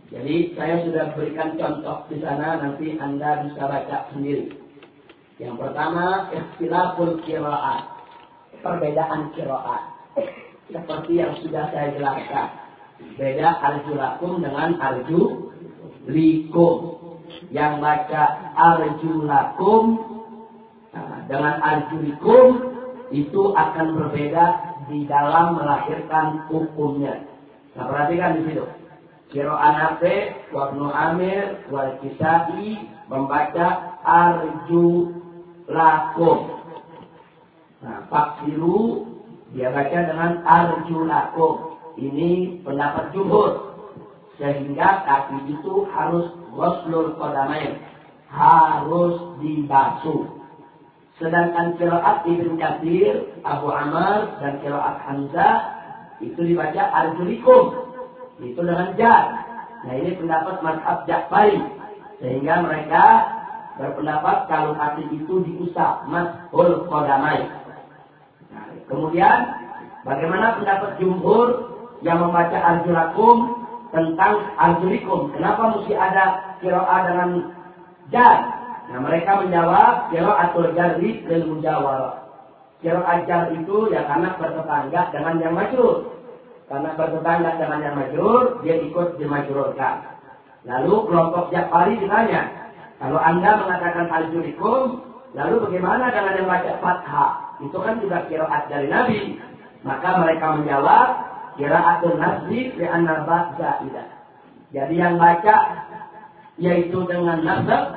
A: Jadi saya sudah berikan contoh di sana, nanti Anda bisa baca sendiri. Yang pertama, ikhtilaful qira'ah. Perbedaan qira'ah. Seperti yang sudah saya jelaskan. Beda arjulakum dengan arju likum yang baca arjulakum nah, dengan arjulikum itu akan berbeda di dalam melahirkan hukumnya. Nah perhatikan di situ. Kiro anafe, wabnu amir, wal kisai membaca arjulakum. Nah, faksiru dia baca dengan arjulakum. Ini pendapat jumhur. Sehingga kaki itu harus Ghuslul Qadamain. Harus dibasuh. Sedangkan kiraat Ibn Kathir, Abu Amr, dan kiraat Hamzah itu dibaca arjulikum. Itu dengan jar. Nah ini pendapat madhab Ja'fari. Sehingga mereka berpendapat kalau kaki itu diusap. Mashul Qadamain. Nah, kemudian bagaimana pendapat jumhur yang membaca arjulakum tentang arjulikum. Kenapa mesti ada kiroa dengan jar? Nah mereka menjawab kiroatul jarri dan mujawara. Kiroa jar itu ya karena bertetangga dengan yang majrur. Karena bertetangga dengan yang majrur, dia ikut dimajrurkan. Lalu kelompok Ja'fari ditanya, kalau anda mengatakan arjulikum, lalu bagaimana dengan yang baca fathah? Itu kan juga kiroat dari Nabi. Maka mereka menjawab, Kiraatul nasbi li'anna ba zaidah. Jadi yang baca yaitu dengan nasab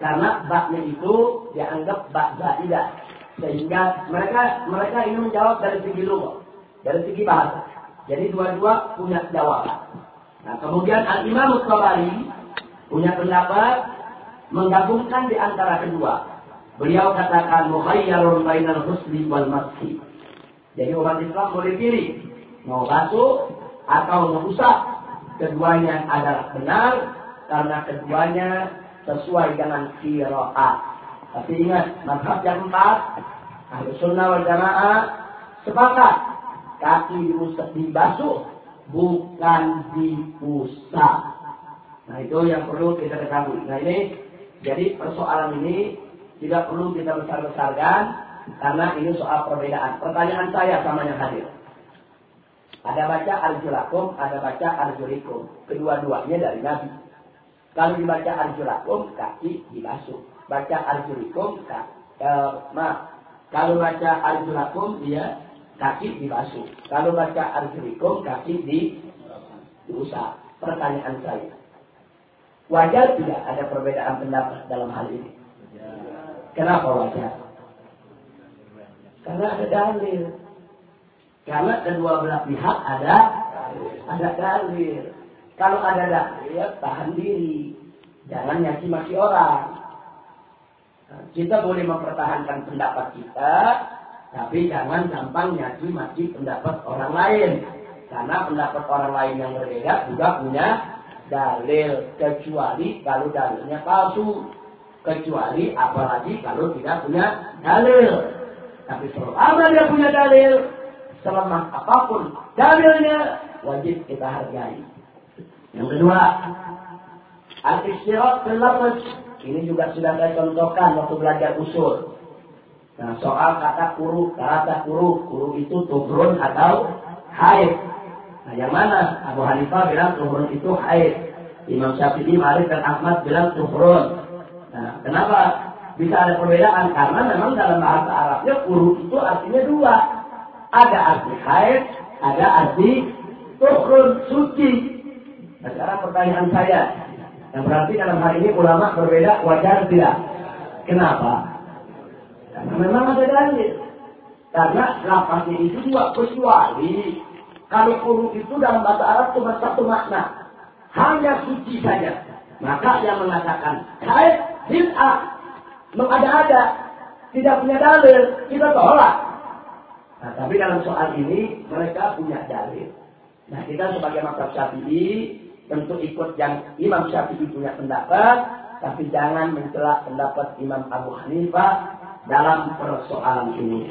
A: karena baknya itu dianggap bak zaidah. Sehingga mereka mereka ini menjawab dari segi lugu, dari segi bahasa. Jadi dua-dua punya jawaban. Nah, kemudian Al-Imam Tabari punya pendapat menggabungkan di antara kedua. Beliau katakan mukhayyarun bainal husli wal maski. Jadi umat Islam boleh pilih mau basuh atau mau usap. keduanya adalah benar karena keduanya sesuai dengan kiroat. Tapi ingat, mazhab yang empat, ahli sunnah wal jamaah, sepakat kaki dibasuh bukan diusap. Nah itu yang perlu kita ketahui. Nah ini jadi persoalan ini tidak perlu kita besar-besarkan karena ini soal perbedaan. Pertanyaan saya sama yang hadir. Ada baca arjulakum, ada baca arjulikum. Kedua-duanya dari Nabi. Kalau dibaca arjulakum, kaki dibasuh. Baca arjulikum, kaki, eh, maaf. Kalau baca arjulakum, dia kaki dibasuh. Kalau baca arjulikum, kaki di diusap. Pertanyaan saya. Wajar tidak ada perbedaan pendapat dalam hal ini? Kenapa wajar? Karena ada dalil. Karena kedua belah pihak ada ada dalil. Kalau ada dalil, tahan diri. Jangan nyaci maki orang. Nah, kita boleh mempertahankan pendapat kita, tapi jangan gampang nyaci maki pendapat orang lain. Karena pendapat orang lain yang berbeda juga punya dalil. Kecuali kalau dalilnya palsu. Kecuali apalagi kalau tidak punya dalil. Tapi selama dia punya dalil, selama apa pun dalilnya, wajib kita hargai. Yang kedua, al-istirahat berlapis. Ini juga sudah saya contohkan waktu belajar usul. Nah, soal kata kuru, kata kuru, kuru itu turun atau haid. Nah, yang mana? Abu Hanifah bilang turun itu haid. Imam Syafi'i, Malik, dan Ahmad bilang turun. Nah, kenapa? bisa ada perbedaan karena memang dalam bahasa Arabnya huruf itu artinya dua. Ada arti haid, ada arti turun suci. Nah, sekarang pertanyaan saya, yang berarti dalam hal ini ulama berbeda wajar tidak? Kenapa? Karena memang ada dalil. Karena lapasnya itu dua kecuali kalau huruf itu dalam bahasa Arab cuma satu makna, hanya suci saja. Maka yang mengatakan haid bid'ah mengada-ada, tidak punya dalil, kita tolak. Nah, tapi dalam soal ini mereka punya dalil. Nah, kita sebagai makhluk syafi'i tentu ikut yang Imam Syafi'i punya pendapat, tapi jangan mencela pendapat Imam Abu Hanifah dalam persoalan ini.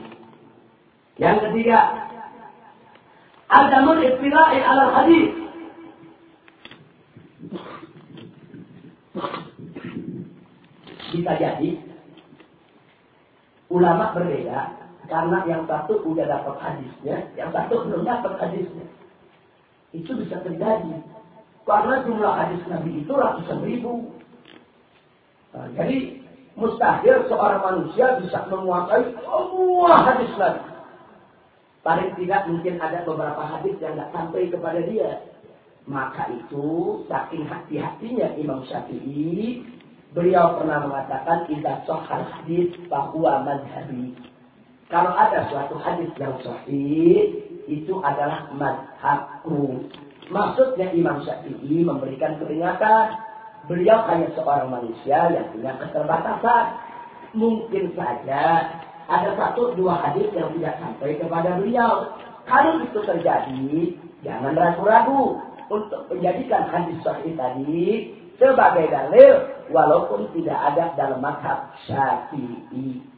A: Yang ketiga, adamul istilahi ala hadis. Bisa jadi ulama berbeda karena yang satu udah dapat hadisnya, yang satu belum dapat hadisnya. Itu bisa terjadi. Karena jumlah hadis Nabi itu ratusan ribu. Nah, jadi mustahil seorang manusia bisa menguasai semua hadis Nabi. Paling tidak mungkin ada beberapa hadis yang tidak sampai kepada dia. Maka itu saking hati-hatinya Imam Syafi'i Beliau pernah mengatakan tidak sahal hadis bahwa madhabi. Kalau ada suatu hadis yang sahih, itu adalah madhabku. Maksudnya Imam Syafi'i memberikan peringatan. Beliau hanya seorang manusia yang punya keterbatasan. Mungkin saja ada satu dua hadis yang tidak sampai kepada beliau. Kalau itu terjadi, jangan ragu-ragu untuk menjadikan hadis sahih tadi sebagai dalil walaupun tidak ada dalam mazhab Syafi'i.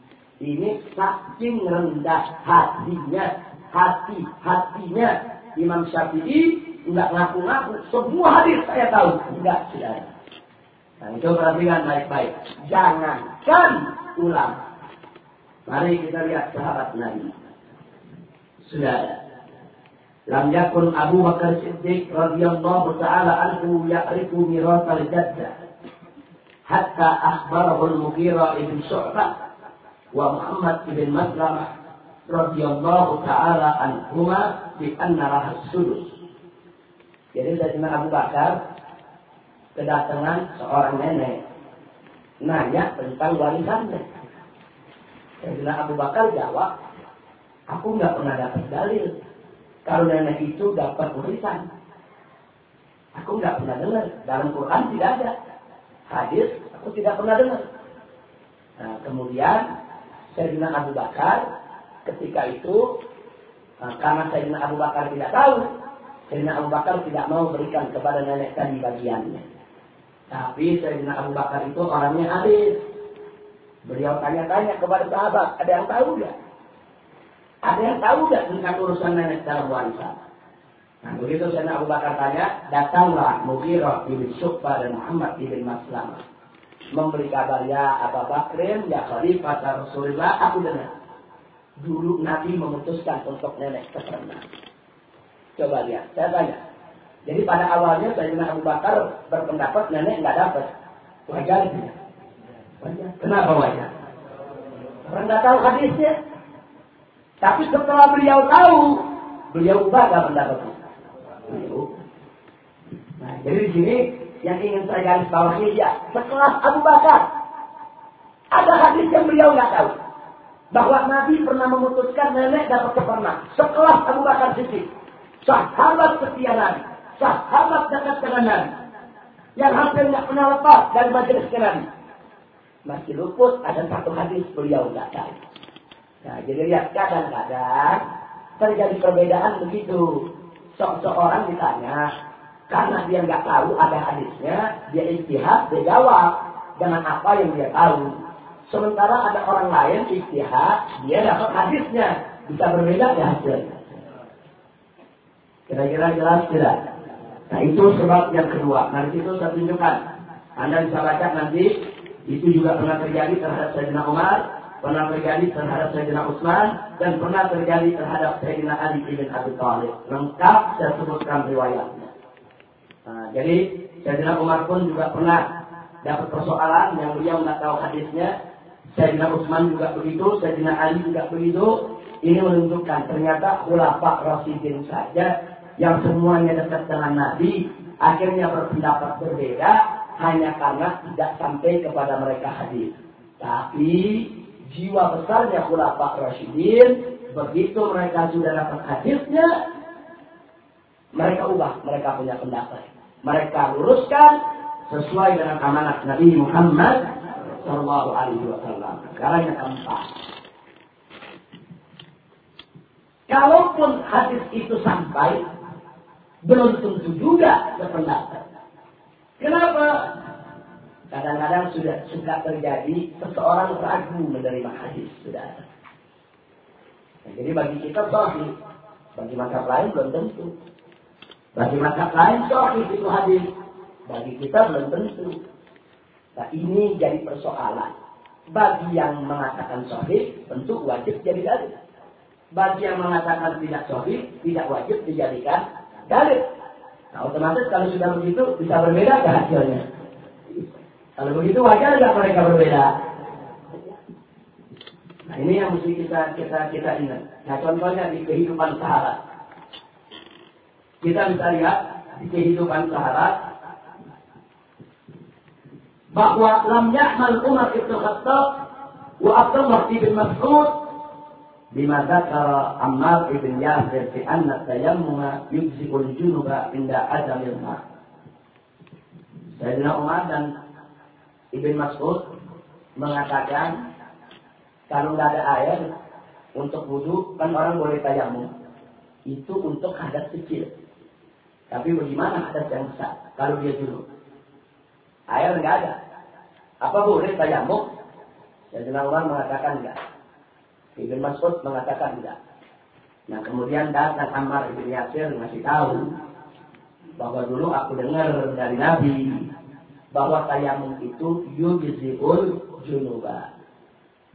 A: Ini saking rendah hatinya, hati-hatinya Imam Syafi'i tidak ngaku-ngaku, semua hadis saya tahu, tidak saudara. Nah itu perhatikan baik-baik. Jangankan ulang. Mari kita lihat sahabat Nabi. Saudara. Lam yakun Abu Bakar Siddiq radhiyallahu taala anhu ya'rifu mirasal jadda hatta akhbarahu al-Mughirah ibn Shu'bah ومحمد بن مسلمة رضي الله تعالى عنهما بأن لها السدس Jadi Sayyidina Abu Bakar kedatangan seorang nenek nanya tentang warisannya. Sayyidina Abu Bakar jawab, aku nggak pernah dapat dalil kalau nenek itu dapat warisan. Aku nggak pernah dengar. Dalam Quran tidak ada. Hadis aku tidak pernah dengar. Nah, kemudian Sayyidina Abu Bakar ketika itu nah, karena Sayyidina Abu Bakar tidak tahu Sayyidina Abu Bakar tidak mau berikan kepada nenek tadi bagiannya. Tapi Sayyidina Abu Bakar itu orangnya adil. Beliau tanya-tanya kepada sahabat, ada yang tahu nggak? Ada yang tahu nggak tentang urusan nenek dalam warisan? Nah begitu Sayyidina Abu Bakar tanya, datanglah Mughirah bin Syukba dan Muhammad bin Maslamah. Memberi kabar ya Abu Bakrin, ya Khalifah Rasulullah, aku dengar. Dulu Nabi memutuskan untuk nenek keturunan. Coba lihat, saya tanya. Jadi pada awalnya Sayyidina Abu Bakar berpendapat nenek nggak dapat. Wajar? Wajar. Kenapa wajar? Orang nggak tahu hadisnya. Tapi setelah beliau tahu, beliau ubah pendapatnya. Beliau. Nah, jadi di sini yang ingin saya garis bawahi ya, sekelas Abu Bakar. Ada hadis yang beliau nggak tahu. Bahwa Nabi pernah memutuskan nenek dapat kepernak. Sekelas Abu Bakar Siddiq sahabat setia Nabi, sahabat dekat dengan Nabi, yang hampir tidak pernah lepas dari majelis Nabi. Masih luput ada satu hadis beliau tidak tahu. Nah, jadi lihat kadang-kadang terjadi perbedaan begitu. Seorang ditanya, karena dia nggak tahu ada hadisnya, dia istihad, dia jawab dengan apa yang dia tahu. Sementara ada orang lain istihad, dia dapat hadisnya, bisa berbeda ya hasilnya. Kira-kira jelas tidak? Nah itu sebab yang kedua. Nanti itu saya tunjukkan. Anda bisa baca nanti. Itu juga pernah terjadi terhadap Sayyidina Umar. Pernah terjadi terhadap Sayyidina Utsman. Dan pernah terjadi terhadap Sayyidina Ali bin Abi Thalib. Lengkap saya sebutkan riwayatnya. Jadi Sayyidina Umar pun juga pernah dapat persoalan yang beliau nggak tahu hadisnya. Sayyidina Utsman juga begitu, Sayyidina Ali juga begitu. Ini menunjukkan ternyata ulama Rasidin saja yang semuanya dekat dengan Nabi akhirnya berpendapat berbeda hanya karena tidak sampai kepada mereka hadis. Tapi jiwa besarnya ulama Rasidin begitu mereka sudah dapat hadisnya mereka ubah, mereka punya pendapat. Mereka luruskan sesuai dengan amanat Nabi Muhammad Sallallahu Alaihi Wasallam. Sekarang yang keempat, Kalaupun hadis itu sampai, belum tentu juga sependapat. Kenapa? Kadang-kadang sudah suka terjadi seseorang ragu menerima hadis sudah Nah, jadi bagi kita sahih, bagi mazhab lain belum tentu. Bagi mazhab lain sahih itu hadis, bagi kita belum tentu. Nah ini jadi persoalan. Bagi yang mengatakan sahih, tentu wajib jadi dalil bagi yang mengatakan tidak sahih tidak wajib dijadikan dalil. Nah, otomatis kalau sudah begitu bisa berbeda ke hasilnya. Kalau begitu wajar nggak mereka berbeda? Nah ini yang mesti kita kita kita ingat. Nah contohnya di kehidupan sahabat. Kita bisa lihat di kehidupan sahabat bahwa lam ya'mal Umar ibn Khattab wa Abdullah bin Mas'ud bima dzakara Ammar ibn Yasir fi anna tayammuma yujzi'ul junuba inda adamil ma. Sayyidina Umar dan Ibn Mas'ud mengatakan kalau nggak ada air untuk wudhu kan orang boleh tayamum itu untuk hadas kecil tapi bagaimana hadas yang besar kalau dia junub air nggak ada apa boleh tayamum Sayyidina Umar mengatakan enggak Ibn Mas'ud mengatakan tidak. Nah kemudian datang Ammar ibn Yasir ngasih tahu bahwa dulu aku dengar dari Nabi bahwa tayamum itu yujziul junuba.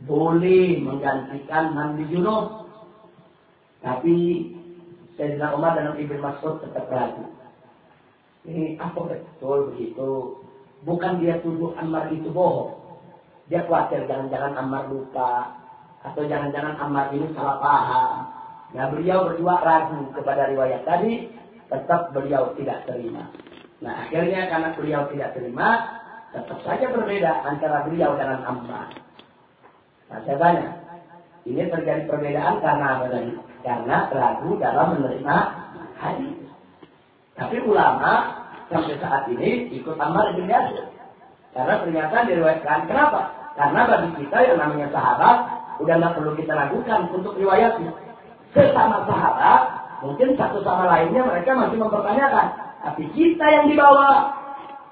A: Boleh menggantikan mandi junub. Tapi Sayyidina Umar dan Ibn Mas'ud tetap ragu. Ini apa betul begitu? Bukan dia tuduh Ammar itu bohong. Dia khawatir jangan-jangan Ammar lupa atau jangan-jangan Ammar ini salah paham. Nah beliau berdua ragu kepada riwayat tadi, tetap beliau tidak terima. Nah akhirnya karena beliau tidak terima, tetap saja berbeda antara beliau dengan Ammar. Nah saya tanya, ini terjadi perbedaan karena apa tadi? Karena ragu dalam menerima hadis. Tapi ulama sampai saat ini ikut Ammar bin Yasir. Karena ternyata diriwayatkan. Kenapa? Karena bagi kita yang namanya sahabat, udah nggak perlu kita lakukan untuk riwayatnya. Sesama sahabat mungkin satu sama lainnya mereka masih mempertanyakan. Tapi kita yang dibawa,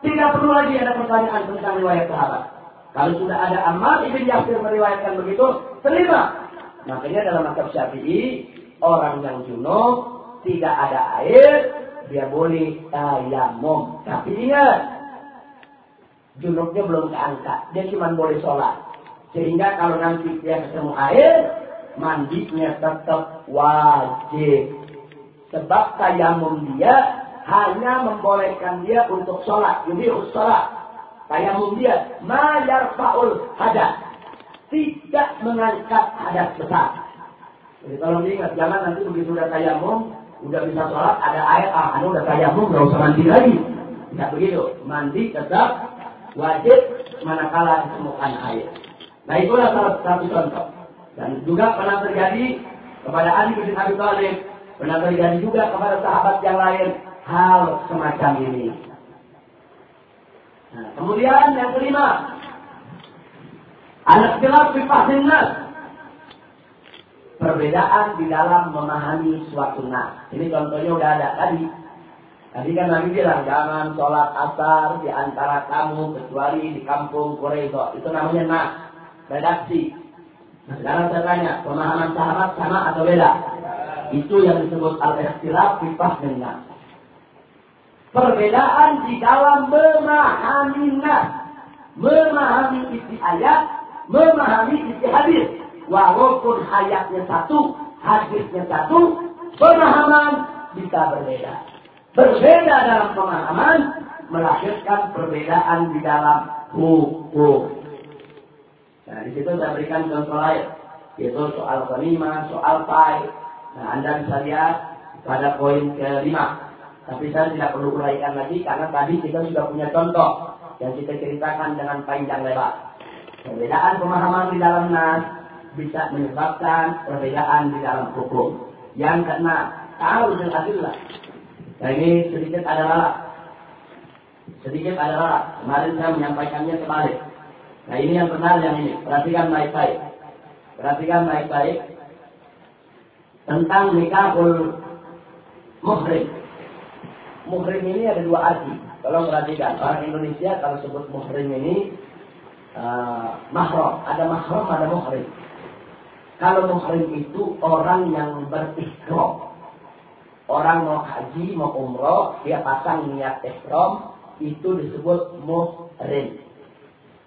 A: tidak perlu lagi ada pertanyaan tentang riwayat sahabat. Kalau sudah ada Ammar ibn Yasir meriwayatkan begitu, terima. Makanya dalam maktab Syafi'i, orang yang junub tidak ada air, dia boleh tayamum. Tapi ingat, junubnya belum keangkat. Dia cuma boleh sholat. Sehingga kalau nanti dia ketemu air, mandinya tetap wajib. Sebab tayamum dia hanya membolehkan dia untuk sholat. Jadi sholat. Tayamum dia mayar faul hadas. Tidak mengangkat hadas besar. Jadi kalau diingat, jangan nanti begitu udah tayamum, udah bisa sholat, ada air, ah, anu udah tayamum, nggak usah mandi lagi. Tidak begitu. Mandi tetap wajib manakala ditemukan air. Nah itulah salah satu contoh. Dan juga pernah terjadi kepada Ali bin Abi Thalib, pernah terjadi juga kepada sahabat yang lain hal semacam ini. Nah, kemudian yang kelima, anak jelas fifahin nas. Perbedaan di dalam memahami suatu nas. Ini contohnya udah ada tadi. Tadi kan Nabi bilang, jangan sholat asar di antara kamu kecuali di kampung Quraisy. Itu namanya nas, redaksi. Nah, sekarang saya tanya, pemahaman sahabat sama atau beda? Itu yang disebut al-ikhtilaf fi fahmin Perbedaan di dalam memahami nas. Memahami isi ayat, memahami isi hadis. Walaupun ayatnya satu, hadisnya satu, pemahaman bisa berbeda. Berbeda dalam pemahaman melahirkan perbedaan di dalam hukum. Nah, di situ saya berikan contoh lain, yaitu soal kelima, soal pai. Nah, Anda bisa lihat pada poin kelima. Tapi saya tidak perlu uraikan lagi karena tadi kita sudah punya contoh yang kita ceritakan dengan panjang lebar. Perbedaan pemahaman di dalam nas bisa menyebabkan perbedaan di dalam hukum. Yang keenam, tahu dengan adillah. Nah ini sedikit adalah sedikit adalah kemarin saya menyampaikannya kembali. Nah ini yang benar yang ini. Perhatikan baik-baik. Perhatikan baik-baik tentang nikahul muhrim muhrim ini ada dua arti. Tolong perhatikan, orang Indonesia kalau sebut muhrim ini uh, mahram, ada mahram, ada muhrim. Kalau muhrim itu orang yang berikhram. Orang mau haji, mau umroh, dia pasang niat ihram, itu disebut muhrim.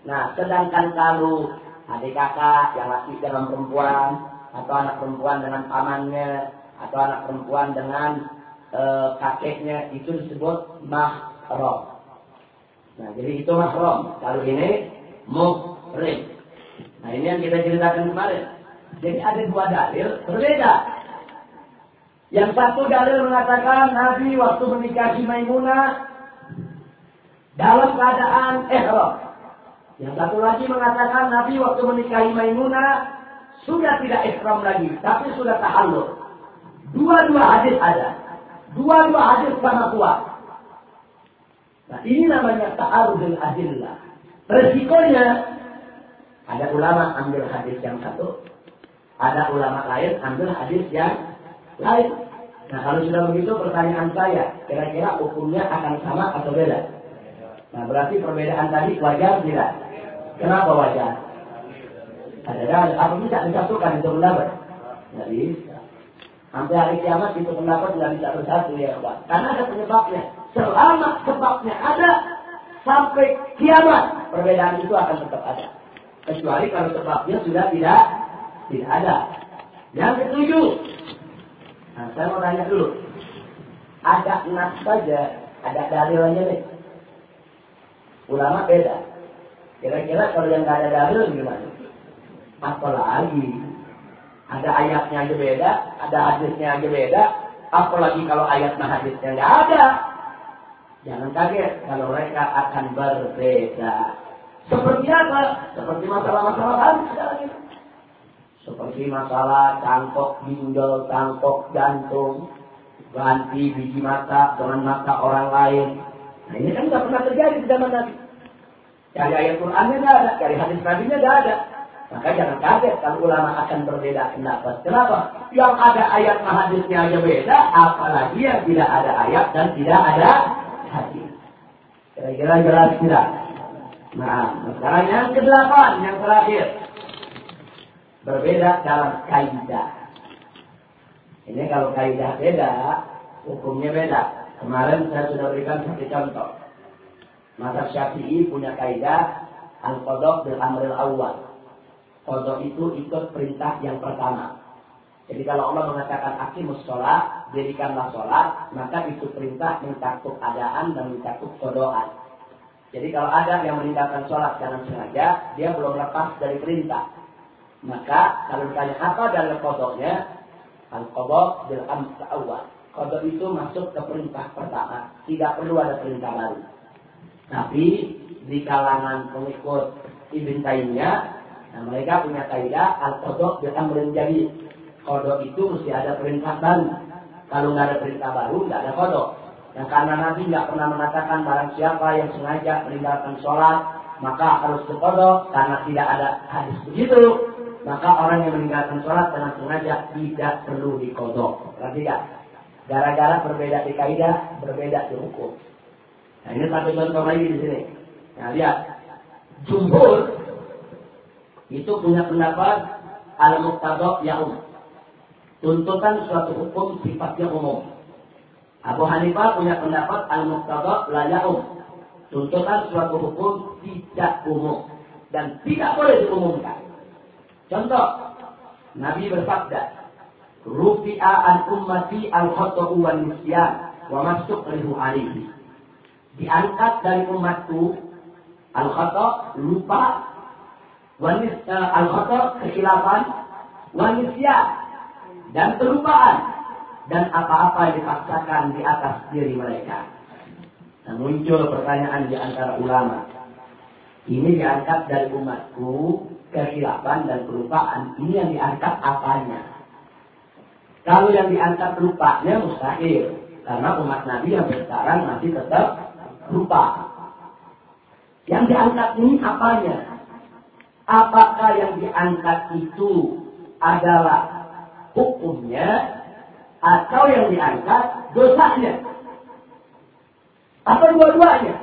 A: Nah, sedangkan kalau adik kakak yang laki dengan perempuan, atau anak perempuan dengan pamannya, atau anak perempuan dengan e, kakeknya itu disebut mahram. Nah, jadi itu mahram. Kalau ini muhrim. Nah, ini yang kita ceritakan kemarin. Jadi ada dua dalil berbeda. Yang satu dalil mengatakan Nabi waktu menikahi Maimunah dalam keadaan ihram. Yang satu lagi mengatakan Nabi waktu menikahi Maimunah sudah tidak ihram lagi, tapi sudah tahallul. Dua-dua hadis ada. Dua-dua hadis sama kuat. Nah ini namanya ta'arudul adillah. Resikonya ada ulama ambil hadis yang satu, ada ulama lain ambil hadis yang lain. Nah kalau sudah begitu pertanyaan saya, kira-kira hukumnya akan sama atau beda? Nah berarti perbedaan tadi wajar tidak? Kenapa wajar? Ada ada apa bisa disatukan itu pendapat? Jadi Sampai hari kiamat itu pendapat tidak bisa bersatu ya Pak. Karena ada penyebabnya. Selama sebabnya ada sampai kiamat perbedaan itu akan tetap ada. Kecuali kalau sebabnya sudah tidak tidak ada. Yang ketujuh. Nah, saya mau tanya dulu. Ada nas saja, ada dalilnya nih. Ulama beda. Kira-kira kalau yang tidak ada dalil gimana? Apalagi ada ayatnya aja beda, ada hadisnya aja beda. Apalagi kalau ayat dan hadisnya nggak ada. Jangan kaget kalau mereka akan berbeda. Seperti apa? Seperti masalah-masalah tadi ini. Seperti masalah cangkok ginjal, cangkok jantung, ganti biji mata dengan mata orang lain. Nah ini kan nggak pernah terjadi di zaman Nabi. Dari ayat Qurannya nggak ada, dari hadis Nabi nya nggak ada. Maka jangan kaget kalau ulama akan berbeda pendapat. Kenapa? Yang ada ayat hadisnya aja beda, apalagi yang tidak ada ayat dan tidak ada hadis. Kira-kira jelas tidak? Nah, sekarang yang kedelapan, yang terakhir. Berbeda dalam kaidah. Ini kalau kaidah beda, hukumnya beda. Kemarin saya sudah berikan satu contoh. Masa Syafi'i punya kaidah al-qadha bil amril awal. Qadha itu ikut perintah yang pertama. Jadi kalau Allah mengatakan aqimus sholat, dirikanlah sholat, maka itu perintah mencakup adaan dan mencakup kodoan. Jadi kalau ada yang meninggalkan sholat dengan sengaja, dia belum lepas dari perintah. Maka kalau ditanya apa dari kodoknya, al-kodok bil amr awal. Kodok itu masuk ke perintah pertama, tidak perlu ada perintah baru. Tapi di kalangan pengikut Ibn Taimiyah, nah mereka punya kaidah al-kodok datang menjadi kodok itu mesti ada perintah baru. Kalau nggak ada perintah baru, nggak ada kodok. Dan karena Nabi nggak pernah mengatakan barang siapa yang sengaja meninggalkan sholat, maka harus dikodok karena tidak ada hadis begitu. Maka orang yang meninggalkan sholat dengan sengaja tidak perlu dikodok. Berarti ya, gara-gara berbeda di kaidah, berbeda di hukum. Nah ini satu contoh lagi di sini. Nah lihat, jumhur itu punya pendapat al-muqtadok yaum. Tuntutan suatu hukum sifatnya umum. Abu Hanifah punya pendapat al-muqtadok la yaum. Tuntutan suatu hukum tidak umum dan tidak boleh diumumkan. Contoh, Nabi bersabda, "Rufi'a an ummati al-khata'u wan nisyan wa masuk lihu alihi." diangkat dari umatku al-khata lupa wanis uh, al-khata kesilapan wanisya dan kelupaan dan apa-apa yang dipaksakan di atas diri mereka. Nah, muncul pertanyaan di antara ulama. Ini diangkat dari umatku kesilapan dan kelupaan. Ini yang diangkat apanya? Kalau yang diangkat lupanya mustahil. Karena umat Nabi yang sekarang masih tetap lupa. Yang diangkat ini apanya? Apakah yang diangkat itu adalah hukumnya atau yang diangkat dosanya? Apa dua-duanya?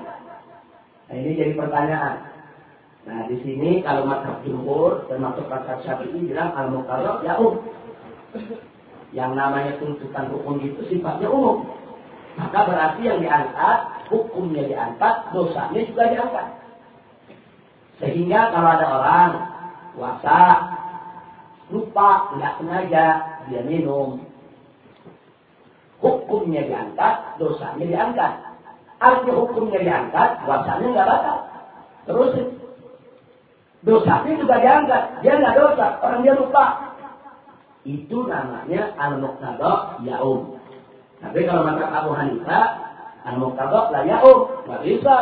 A: Nah, ini jadi pertanyaan. Nah, di sini kalau mazhab jumhur termasuk mazhab Syafi'i bilang al-muqarrab ya um. Yang namanya tuntutan hukum itu sifatnya umum. Maka berarti yang diangkat, hukumnya diangkat, dosanya juga diangkat. Sehingga kalau ada orang puasa, lupa, tidak sengaja, dia minum. Hukumnya diangkat, dosanya diangkat. Arti hukumnya diangkat, puasanya nggak batal. Terus dosanya juga diangkat. Dia nggak dosa, orang dia lupa. Itu namanya al-muqtada yaum. Tapi kalau mata Abu Hanifah, al muqtadok lah ya oh, nggak bisa.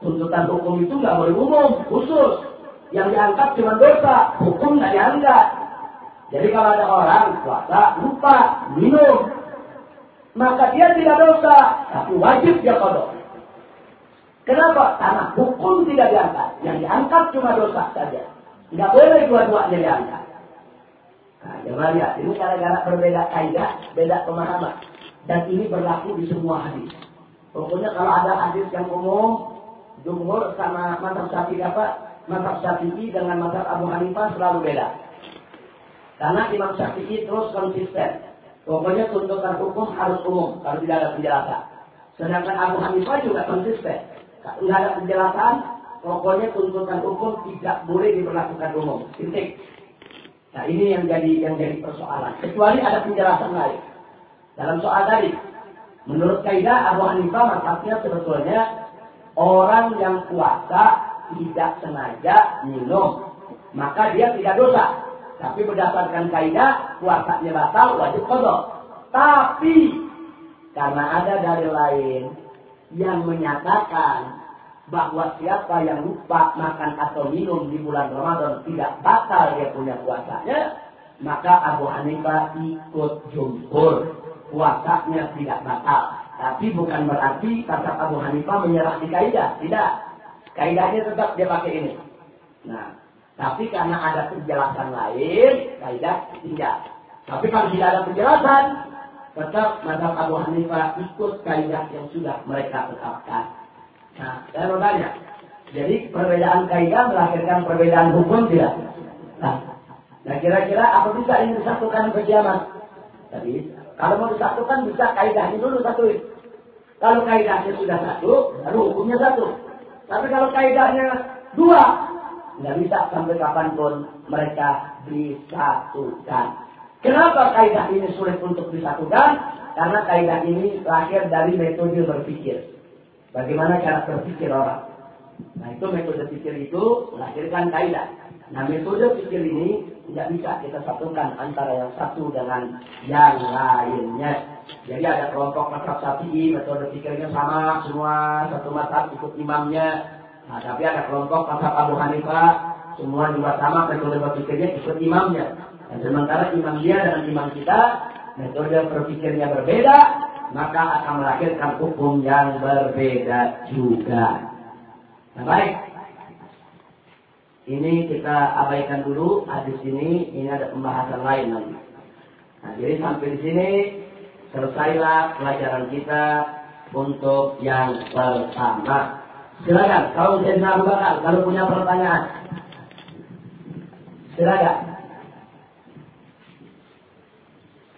A: Tuntutan hukum itu nggak boleh umum, khusus. Yang diangkat cuma dosa, hukum nggak diangkat. Jadi kalau ada orang puasa lupa minum, maka dia tidak dosa, tapi wajib dia kodok. Kenapa? Karena hukum tidak diangkat. Yang diangkat cuma dosa saja. Tidak boleh dua-duanya diangkat. Nah, coba lihat, ini gara-gara berbeda kaidah, beda pemahaman. Dan ini berlaku di semua hadis. Pokoknya kalau ada hadis yang umum, jumhur sama mazhab syafi'i apa? Mazhab syafi'i dengan mazhab Abu Hanifah selalu beda. Karena Imam Syafi'i terus konsisten. Pokoknya tuntutan hukum harus umum kalau tidak ada penjelasan. Sedangkan Abu Hanifah juga konsisten. Tidak ada penjelasan, pokoknya tuntutan hukum tidak boleh diberlakukan umum. Titik. Nah ini yang jadi yang jadi persoalan. Kecuali ada penjelasan lain. Dalam soal tadi, menurut kaidah Abu Hanifah maksudnya sebetulnya orang yang puasa tidak sengaja minum, maka dia tidak dosa. Tapi berdasarkan kaidah puasanya batal wajib kodok. Tapi karena ada dari lain yang menyatakan bahwa siapa yang lupa makan atau minum di bulan Ramadan tidak batal dia punya puasanya, maka Abu Hanifah ikut jumhur puasanya tidak batal. Tapi bukan berarti kata Abu Hanifah menyerah di kaidah. Tidak. Kaidahnya tetap dia pakai ini. Nah, Tapi karena ada penjelasan lain, kaidah tinggal. Tapi kalau tidak ada penjelasan, tetap mazhab Abu Hanifah ikut kaidah yang sudah mereka tetapkan. Nah, saya mau tanya, jadi perbedaan kaidah melahirkan perbedaan hukum tidak? Nah, nah kira-kira apa bisa ini disatukan ke kiamat? Tapi kalau mau disatukan bisa kaidahnya dulu satu. Kalau kaidahnya sudah satu, lalu hukumnya satu. Tapi kalau kaidahnya dua, nggak bisa sampai kapan pun mereka disatukan. Kenapa kaidah ini sulit untuk disatukan? Karena kaidah ini lahir dari metode berpikir. Bagaimana cara berpikir orang. Nah itu metode pikir itu melahirkan kaidah. Nah metode pikir ini tidak bisa kita satukan antara yang satu dengan yang lainnya. Jadi ada kelompok mazhab sapi, metode pikirnya sama semua, satu mazhab ikut imamnya. Nah tapi ada kelompok mazhab Abu Hanifah, semua juga sama metode berpikirnya ikut imamnya. Dan sementara imam dia dengan imam kita, metode berpikirnya berbeda, maka akan melahirkan hukum yang berbeda juga. Nah, baik. Ini kita abaikan dulu hadis ini, ini ada pembahasan lain lagi. Nah, jadi sampai di sini selesailah pelajaran kita untuk yang pertama. Silakan, kalau saya Abu kalau punya pertanyaan. Silakan.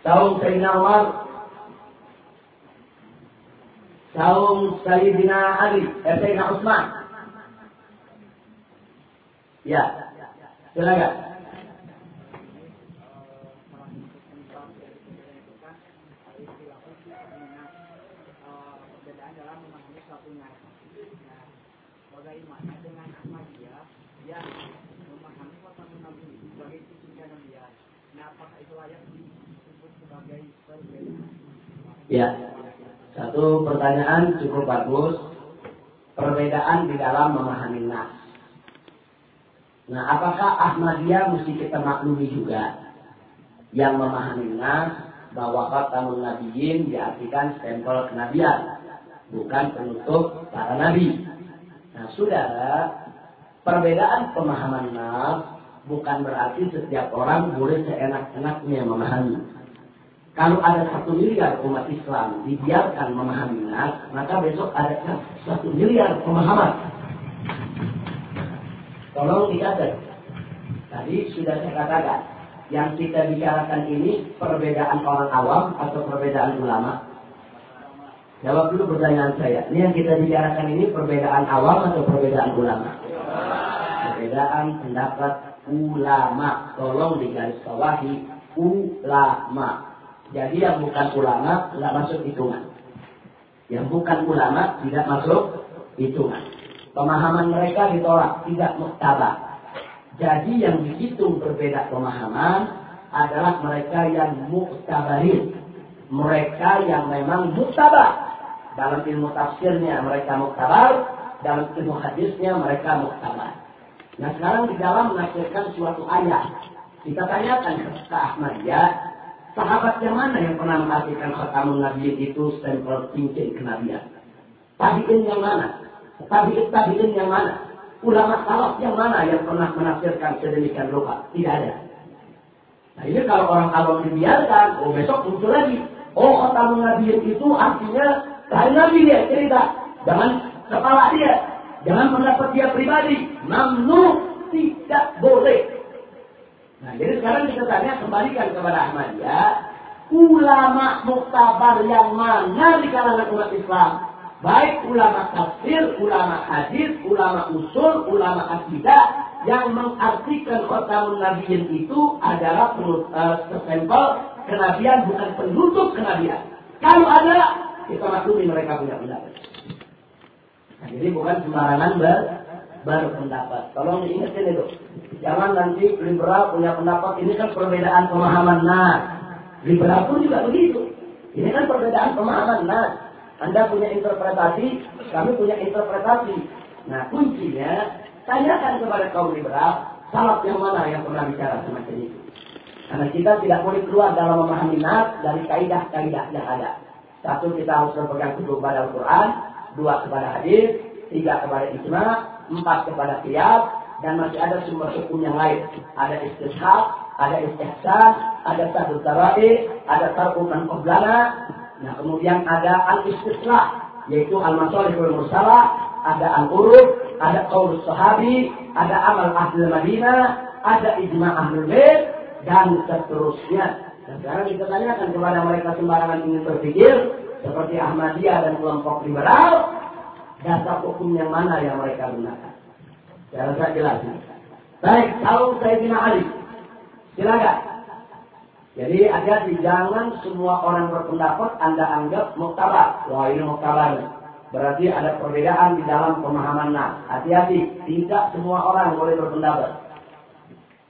A: Saum Sayyidina Umar. Saum Sayyidina Ali. Eh, Sayyidina Utsman Ya. Silakan bagaimana dengan Ahmadiyah yang memahami kota Nabi sebagai cucunya Nabi Nah, apakah itu layak Ya, satu pertanyaan cukup bagus. Perbedaan di dalam memahami nas. Nah, apakah Ahmadiyah mesti kita maklumi juga? Yang memahami nas bahwa khatamun nabiyyin diartikan stempel kenabian, bukan penutup para nabi. Nah, saudara, perbedaan pemahaman nas bukan berarti setiap orang boleh seenak-enaknya memahami. Kalau ada satu miliar umat Islam dibiarkan memahami nas, maka besok ada satu miliar pemahaman. Tolong dicatat. Tadi sudah saya katakan, yang kita bicarakan ini perbedaan orang awam atau perbedaan ulama? Jawab dulu pertanyaan saya. Ini yang kita bicarakan ini perbedaan awam atau perbedaan ulama? Perbedaan pendapat ulama. Tolong digaris bawahi ulama jadi yang bukan ulama tidak masuk hitungan. Yang bukan ulama tidak masuk hitungan. Pemahaman mereka ditolak, tidak muktabak. Jadi yang dihitung berbeda pemahaman adalah mereka yang muktabarin. Mereka yang memang muktabar. Dalam ilmu tafsirnya mereka muktabar, dalam ilmu hadisnya mereka muktabar. Nah sekarang di dalam menafsirkan suatu ayat. Kita tanyakan ke Ahmadiyah, Sahabat yang mana yang pernah mengartikan khatamun nabi itu stempel cincin kenabian? Tabiin yang mana? Tabiin tabiin yang mana? Ulama salaf yang mana yang pernah menafsirkan sedemikian rupa? Tidak ada. Nah ini kalau orang awam dibiarkan, oh besok muncul lagi. Oh khatamun nabi itu artinya dari nabi dia cerita. Jangan kepala dia. Jangan pendapat dia pribadi. Mamnu tidak boleh. Nah, jadi sekarang kita tanya kembalikan kepada Ahmadiyah, ulama muktabar yang mana di kalangan umat Islam? Baik ulama tafsir, ulama hadis, ulama usul, ulama akidah yang mengartikan khatamun nabiyin itu adalah uh, kenabian bukan penutup kenabian. Kalau ada, kita maklumi mereka punya pendapat. Nah, jadi bukan sembarangan ber berpendapat. Tolong diingatkan itu. Jangan nanti liberal punya pendapat, ini kan perbedaan pemahaman. Nah, liberal pun juga begitu. Ini kan perbedaan pemahaman. Nah, Anda punya interpretasi, kami punya interpretasi. Nah, kuncinya, tanyakan kepada kaum liberal, salaf yang mana yang pernah bicara semacam itu. Karena kita tidak boleh keluar dalam memahami nas dari kaidah-kaidah yang ada. Satu, kita harus berpegang teguh kepada Al-Quran. Dua, kepada hadis. Tiga, kepada ijma. Empat, kepada qiyas dan masih ada sumber hukum yang lain. Ada istishab, ada istihsan, ada satu tarai, ada tarukan qoblana. Nah, kemudian ada al-istislah, yaitu al-masalihul mursalah, ada al-uruf, ada qaul sahabi, ada amal ahli Madinah, ada ijma ahli bait dan seterusnya. Dan sekarang kita tanyakan kepada mereka sembarangan ingin berpikir seperti Ahmadiyah dan kelompok liberal, dasar hukum yang mana yang mereka gunakan. Saya rasa jelas. Baik, tahu Sayyidina Ali. Silakan. Jadi hati-hati, jangan semua orang berpendapat Anda anggap muktabar. Wah ini muktabar. Berarti ada perbedaan di dalam pemahaman nas. Hati-hati, tidak semua orang boleh berpendapat.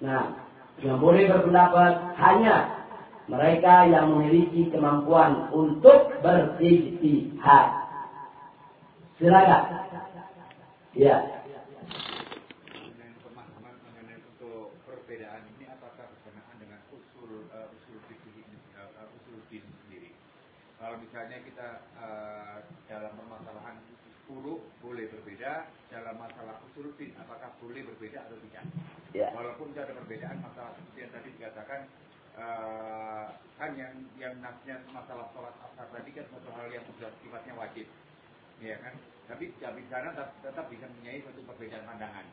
A: Nah, yang boleh berpendapat hanya mereka yang memiliki kemampuan untuk berijtihad. Silakan. Ya.
B: Kalau misalnya kita uh, dalam permasalahan furu boleh berbeda, dalam masalah usul din apakah boleh berbeda atau tidak? Ya. Walaupun ada perbedaan masalah seperti yang tadi dikatakan uh, kan yang yang nasnya masalah sholat asar tadi kan suatu hal yang sudah sifatnya wajib, ya kan? Tapi di sana tetap, bisa mempunyai suatu perbedaan pandangan.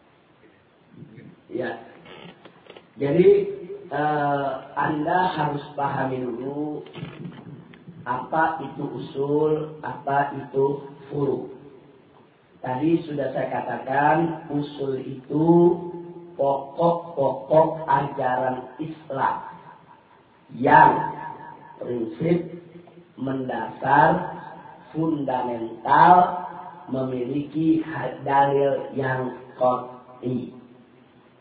A: Ya. Jadi uh, Anda harus pahami dulu apa itu usul, apa itu furu. Tadi sudah saya katakan usul itu pokok-pokok ajaran Islam yang prinsip mendasar fundamental memiliki dalil yang koti.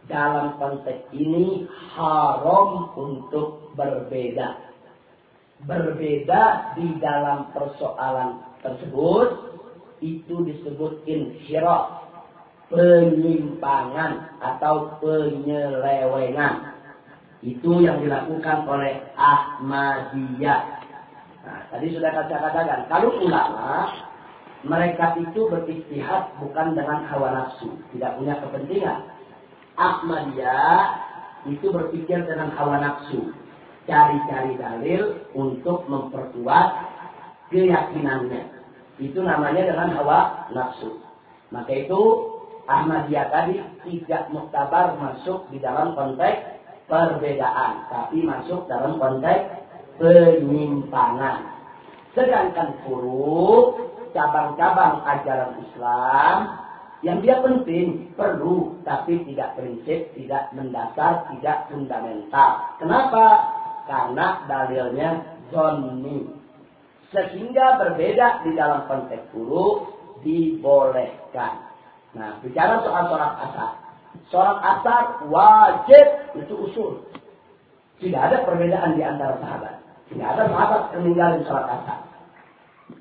A: Dalam konteks ini haram untuk berbeda. Berbeda di dalam persoalan tersebut itu disebut inhiraf penyimpangan atau penyelewengan. Itu yang dilakukan oleh Ahmadiyah. Nah, tadi sudah saya katakan kalau ulama mereka itu beristihad bukan dengan hawa nafsu tidak punya kepentingan Ahmadiyah itu berpikir dengan hawa nafsu cari-cari dalil untuk memperkuat keyakinannya. Itu namanya dengan hawa nafsu. Maka itu Ahmadiyah tadi tidak muktabar masuk di dalam konteks perbedaan, tapi masuk dalam konteks penyimpangan. Sedangkan furu cabang-cabang ajaran Islam yang dia penting, perlu, tapi tidak prinsip, tidak mendasar, tidak fundamental. Kenapa? karena dalilnya zonni. Sehingga berbeda di dalam konteks guru dibolehkan. Nah, bicara soal sholat asar. Sholat asar wajib itu usul. Tidak ada perbedaan di antara sahabat. Tidak ada sahabat yang meninggalkan sholat asar.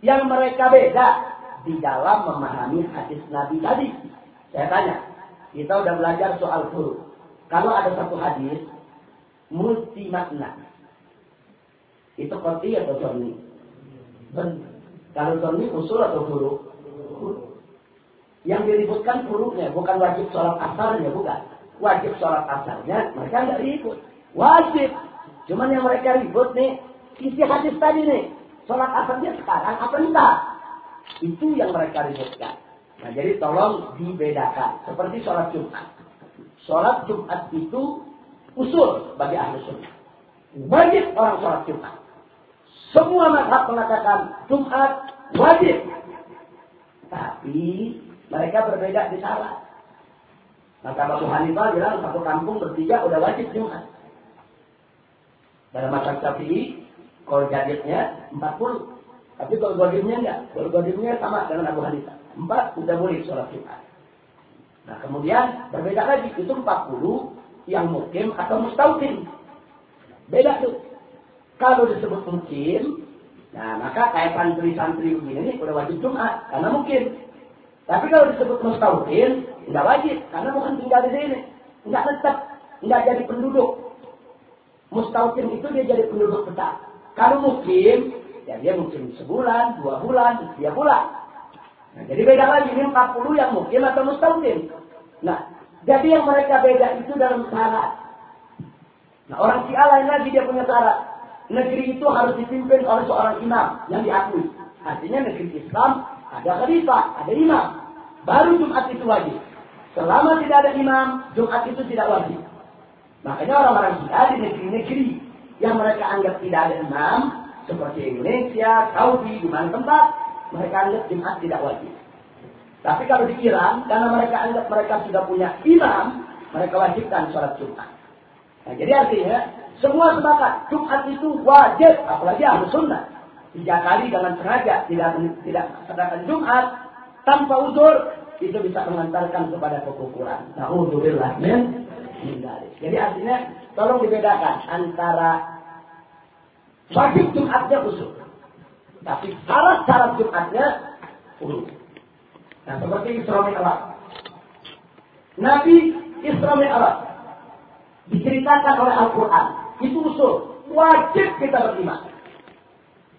A: Yang mereka beda di dalam memahami hadis Nabi tadi. Saya tanya, kita sudah belajar soal guru. Kalau ada satu hadis, multi makna. Itu koti atau sonni? Kalau sonni usul atau huru? Yang diributkan hurunya, bukan wajib sholat asarnya, bukan. Wajib sholat asarnya, mereka nggak ribut. Wajib. Cuman yang mereka ribut nih, isi hadis tadi nih. Sholat asarnya sekarang apa enggak? Itu yang mereka ributkan. Nah, jadi tolong dibedakan. Seperti sholat Jumat. Sholat Jumat itu usul bagi ahli sunnah. Wajib orang sholat Jumat. Semua mazhab mengatakan Jumat wajib. Tapi mereka berbeda di salat. Maka Abu Hanifah bilang satu kampung bertiga udah wajib Jumat. Dalam masa Syafi'i, kalau jadidnya 40. Tapi kalau godimnya enggak. Kalau godimnya sama dengan Abu Hanifah. Empat udah boleh sholat Jumat. Nah kemudian berbeda lagi. Itu 40 yang mukim atau mustautin. Beda tuh. Kalau disebut mungkin, nah maka kayak santri-santri begini ini udah wajib Jumat, karena mungkin. Tapi kalau disebut mustahil, tidak wajib, karena bukan tinggal di sini. Tidak tetap, tidak jadi penduduk. Mustahil itu dia jadi penduduk tetap. Kalau mungkin, ya dia mungkin sebulan, dua bulan, tiga bulan. Nah, jadi beda lagi, ini 40 yang mungkin atau mustahil. Nah, Jadi yang mereka beda itu dalam syarat. Nah orang Syiah lain lagi dia punya syarat. Negeri itu harus dipimpin oleh seorang imam yang diakui. Artinya negeri Islam ada khalifah, ada imam. Baru Jumat itu wajib. Selama tidak ada imam, Jumat itu tidak wajib. Makanya orang-orang Syiah di negeri-negeri yang mereka anggap tidak ada imam, seperti Indonesia, Saudi, di mana tempat, mereka anggap Jumat tidak wajib. Tapi kalau di Iran, karena mereka anggap mereka sudah punya imam, mereka wajibkan sholat Jumat. Nah, jadi artinya, semua sepakat, Jumat itu wajib, apalagi ahlu sunnah. Tiga kali dengan sengaja, tidak tidak sedangkan Jumat, tanpa uzur, itu bisa mengantarkan kepada kekukuran. Na'udzubillah min Jadi artinya, tolong dibedakan antara wajib Jumatnya usul. Tapi syarat-syarat Jumatnya usul. Nah, seperti Isra Mi'raj. Nabi Isra Mi'raj diceritakan oleh Al-Quran. Itu usul. Wajib kita beriman.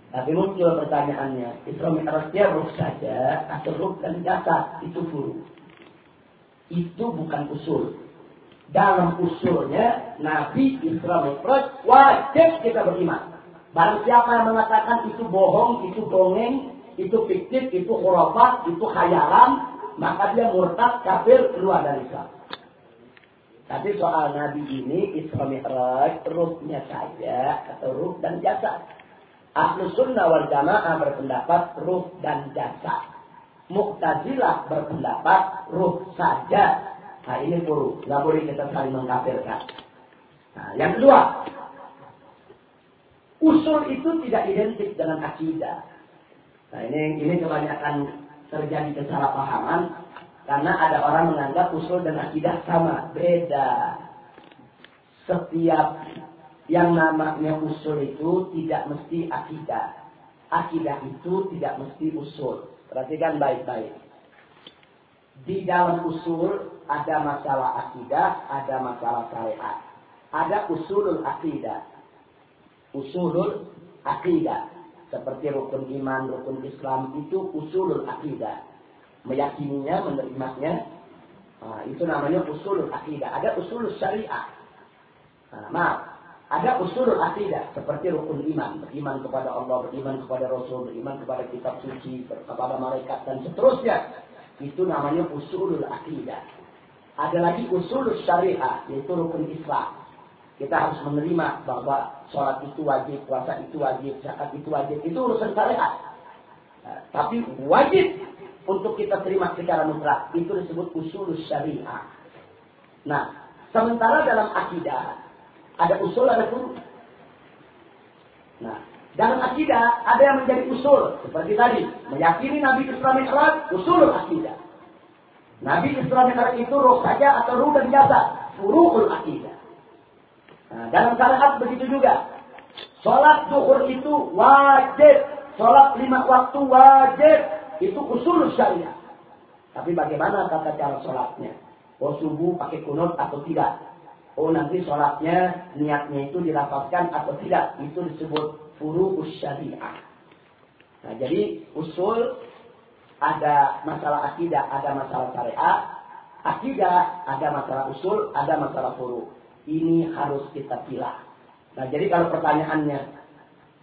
A: Tapi muncul pertanyaannya, Isra dia ruh saja atau ruh dan jasad itu furu. Itu bukan usul. Dalam usulnya Nabi Isra Mi'raj wajib kita beriman. Barang siapa yang mengatakan itu bohong, itu dongeng, itu fiktif, itu khurafat, itu khayalan, maka dia murtad, kafir, keluar dari Islam. Tapi soal Nabi ini Isra Mi'raj, ruhnya saja atau ruh dan jasad. Ahlu sunnah wal jamaah berpendapat ruh dan jasad. Mu'tazilah berpendapat ruh saja. Nah ini puru, nggak boleh kita saling mengkafirkan. Nah, yang kedua, usul itu tidak identik dengan akidah. Nah ini ini kebanyakan terjadi kesalahpahaman karena ada orang menganggap usul dan akidah sama, beda. Setiap yang namanya usul itu tidak mesti akidah. Akidah itu tidak mesti usul. Perhatikan baik-baik. Di dalam usul ada masalah akidah, ada masalah syariat. Ada usulul akidah. Usulul akidah seperti rukun iman, rukun Islam itu usulul akidah. Meyakininya, menerimanya, nah, itu namanya usulul akidah. Ada usulul syariah. Nah, maaf, ada usulul akidah seperti rukun iman, beriman kepada Allah, beriman kepada Rasul, beriman kepada kitab suci, kepada malaikat dan seterusnya. Itu namanya usulul akidah. Ada lagi usulul syariah, yaitu rukun Islam. Kita harus menerima bahwa sholat itu wajib, puasa itu wajib, zakat itu wajib. Itu urusan syariat. Nah, tapi wajib untuk kita terima secara mutlak. Itu disebut usul syariah. Nah, sementara dalam akidah ada usul, ada furu. Nah, dalam akidah ada yang menjadi usul seperti tadi meyakini Nabi Islam Mi'raj usul akidah. Nabi Islam Mi'raj itu roh saja atau ruh dan jasa, furu'ul akidah. Nah, dalam syariat begitu juga. Sholat zuhur itu wajib. Sholat lima waktu wajib. Itu usul syariat. Tapi bagaimana kata cara sholatnya? Oh subuh pakai kunut atau tidak? Oh nanti sholatnya niatnya itu dilapaskan atau tidak? Itu disebut furu syariah. Nah jadi usul ada masalah akidah, ada masalah syariat. Akidah ada masalah usul, ada masalah furu ini harus kita pilih. Nah, jadi kalau pertanyaannya,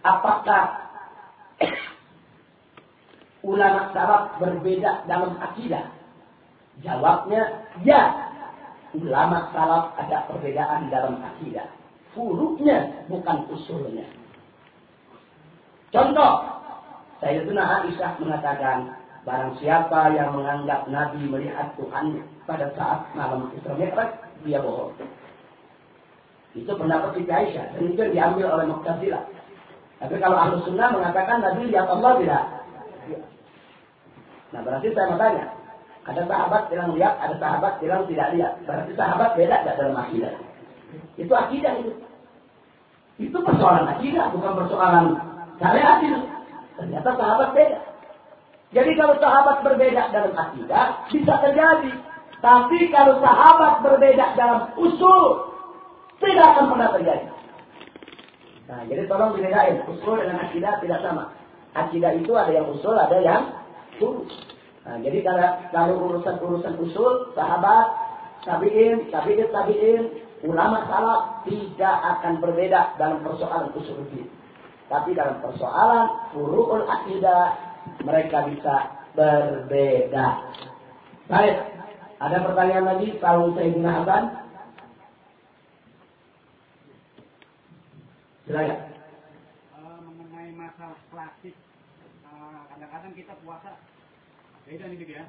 A: apakah ulama salaf berbeda dalam akidah? Jawabnya, ya. Ulama salaf ada perbedaan dalam akidah. Furu'nya bukan usulnya. Contoh, Sayyidina Aisyah mengatakan, barang siapa yang menganggap Nabi melihat Tuhan pada saat malam Isra Mi'raj, dia bohong. Itu pendapat Siti Aisyah. Dan itu diambil oleh Muqtazilah. Tapi kalau Ahlu Sunnah mengatakan Nabi lihat Allah tidak. Nah berarti saya mau tanya. Ada sahabat bilang lihat, ada sahabat bilang tidak lihat. Berarti sahabat beda tidak dalam akidah. Itu akidah itu. Itu persoalan akidah, bukan persoalan syariat itu. Ternyata sahabat beda. Jadi kalau sahabat berbeda dalam akidah, bisa terjadi. Tapi kalau sahabat berbeda dalam usul, tidak akan pernah terjadi. Nah, jadi tolong dibedain. Usul dengan akidah tidak sama. Akidah itu ada yang usul, ada yang furu. Nah, jadi kalau, kalau urusan-urusan usul, sahabat tabi'in, tabi'in, tabi'in, ulama salaf tidak akan berbeda dalam persoalan usul fikih. Tapi dalam persoalan furu'ul akidah mereka bisa berbeda. Baik, ada pertanyaan lagi kalau saya Hasan? Silakan.
C: Uh, mengenai masalah klasik, uh, kadang-kadang kita puasa beda nih ya.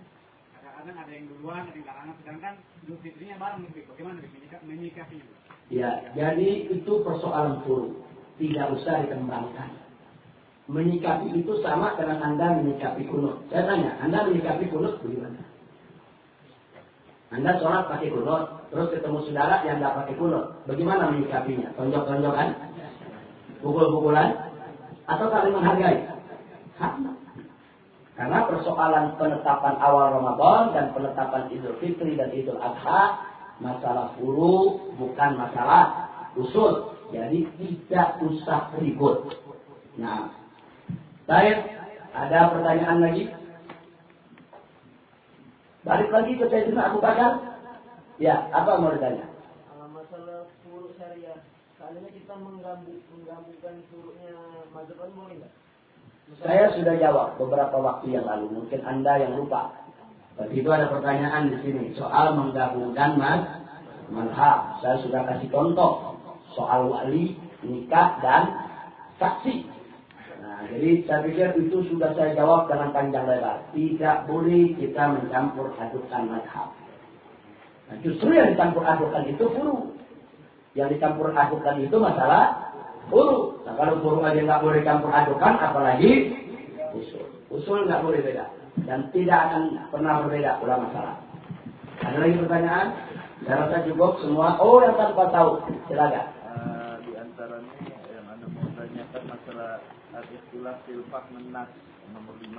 C: Kadang-kadang ada yang duluan, ada yang belakangan, sedangkan Idul Fitrinya bareng nih, bagaimana menyikapi?
A: Ya, jadi itu persoalan furu, tidak usah dikembangkan. Menyikapi itu sama dengan Anda menyikapi kunut. Saya tanya, Anda menyikapi kunut bagaimana? Anda sholat pakai kunut, terus ketemu saudara yang tidak pakai kunut. Bagaimana menyikapinya? Tonjok-tonjokan? pukul-pukulan atau saling menghargai. Karena persoalan penetapan awal Ramadan dan penetapan Idul Fitri dan Idul Adha masalah furu bukan masalah usul. Jadi tidak usah ribut. Nah, baik. Ada pertanyaan lagi? Balik lagi ke Sayyidina Abu Bakar. Ya, apa mau ditanya?
D: Masalah furu syariah seandainya kita menggabung, menggabungkan surutnya mazhab boleh nggak?
A: Saya sudah jawab beberapa waktu yang lalu. Mungkin Anda yang lupa. Tapi itu ada pertanyaan di sini soal menggabungkan mas mazhab. Saya sudah kasih contoh soal wali, nikah dan saksi. Nah, jadi saya pikir itu sudah saya jawab dengan panjang lebar. Tidak boleh kita mencampur adukan mazhab. Nah, justru yang dicampur adukan itu furu. Yang dicampur adukan itu masalah furu. Nah, kalau furu aja nggak boleh campur adukan, apalagi usul. Usul nggak boleh beda. Dan tidak akan pernah berbeda ulama masalah. Ada lagi pertanyaan? Saya rasa cukup semua. Oh, yang tanpa tahu. Silakan.
E: Uh, di antaranya yang anda mau tanyakan masalah al-ikhtilaf filfah menas nomor 5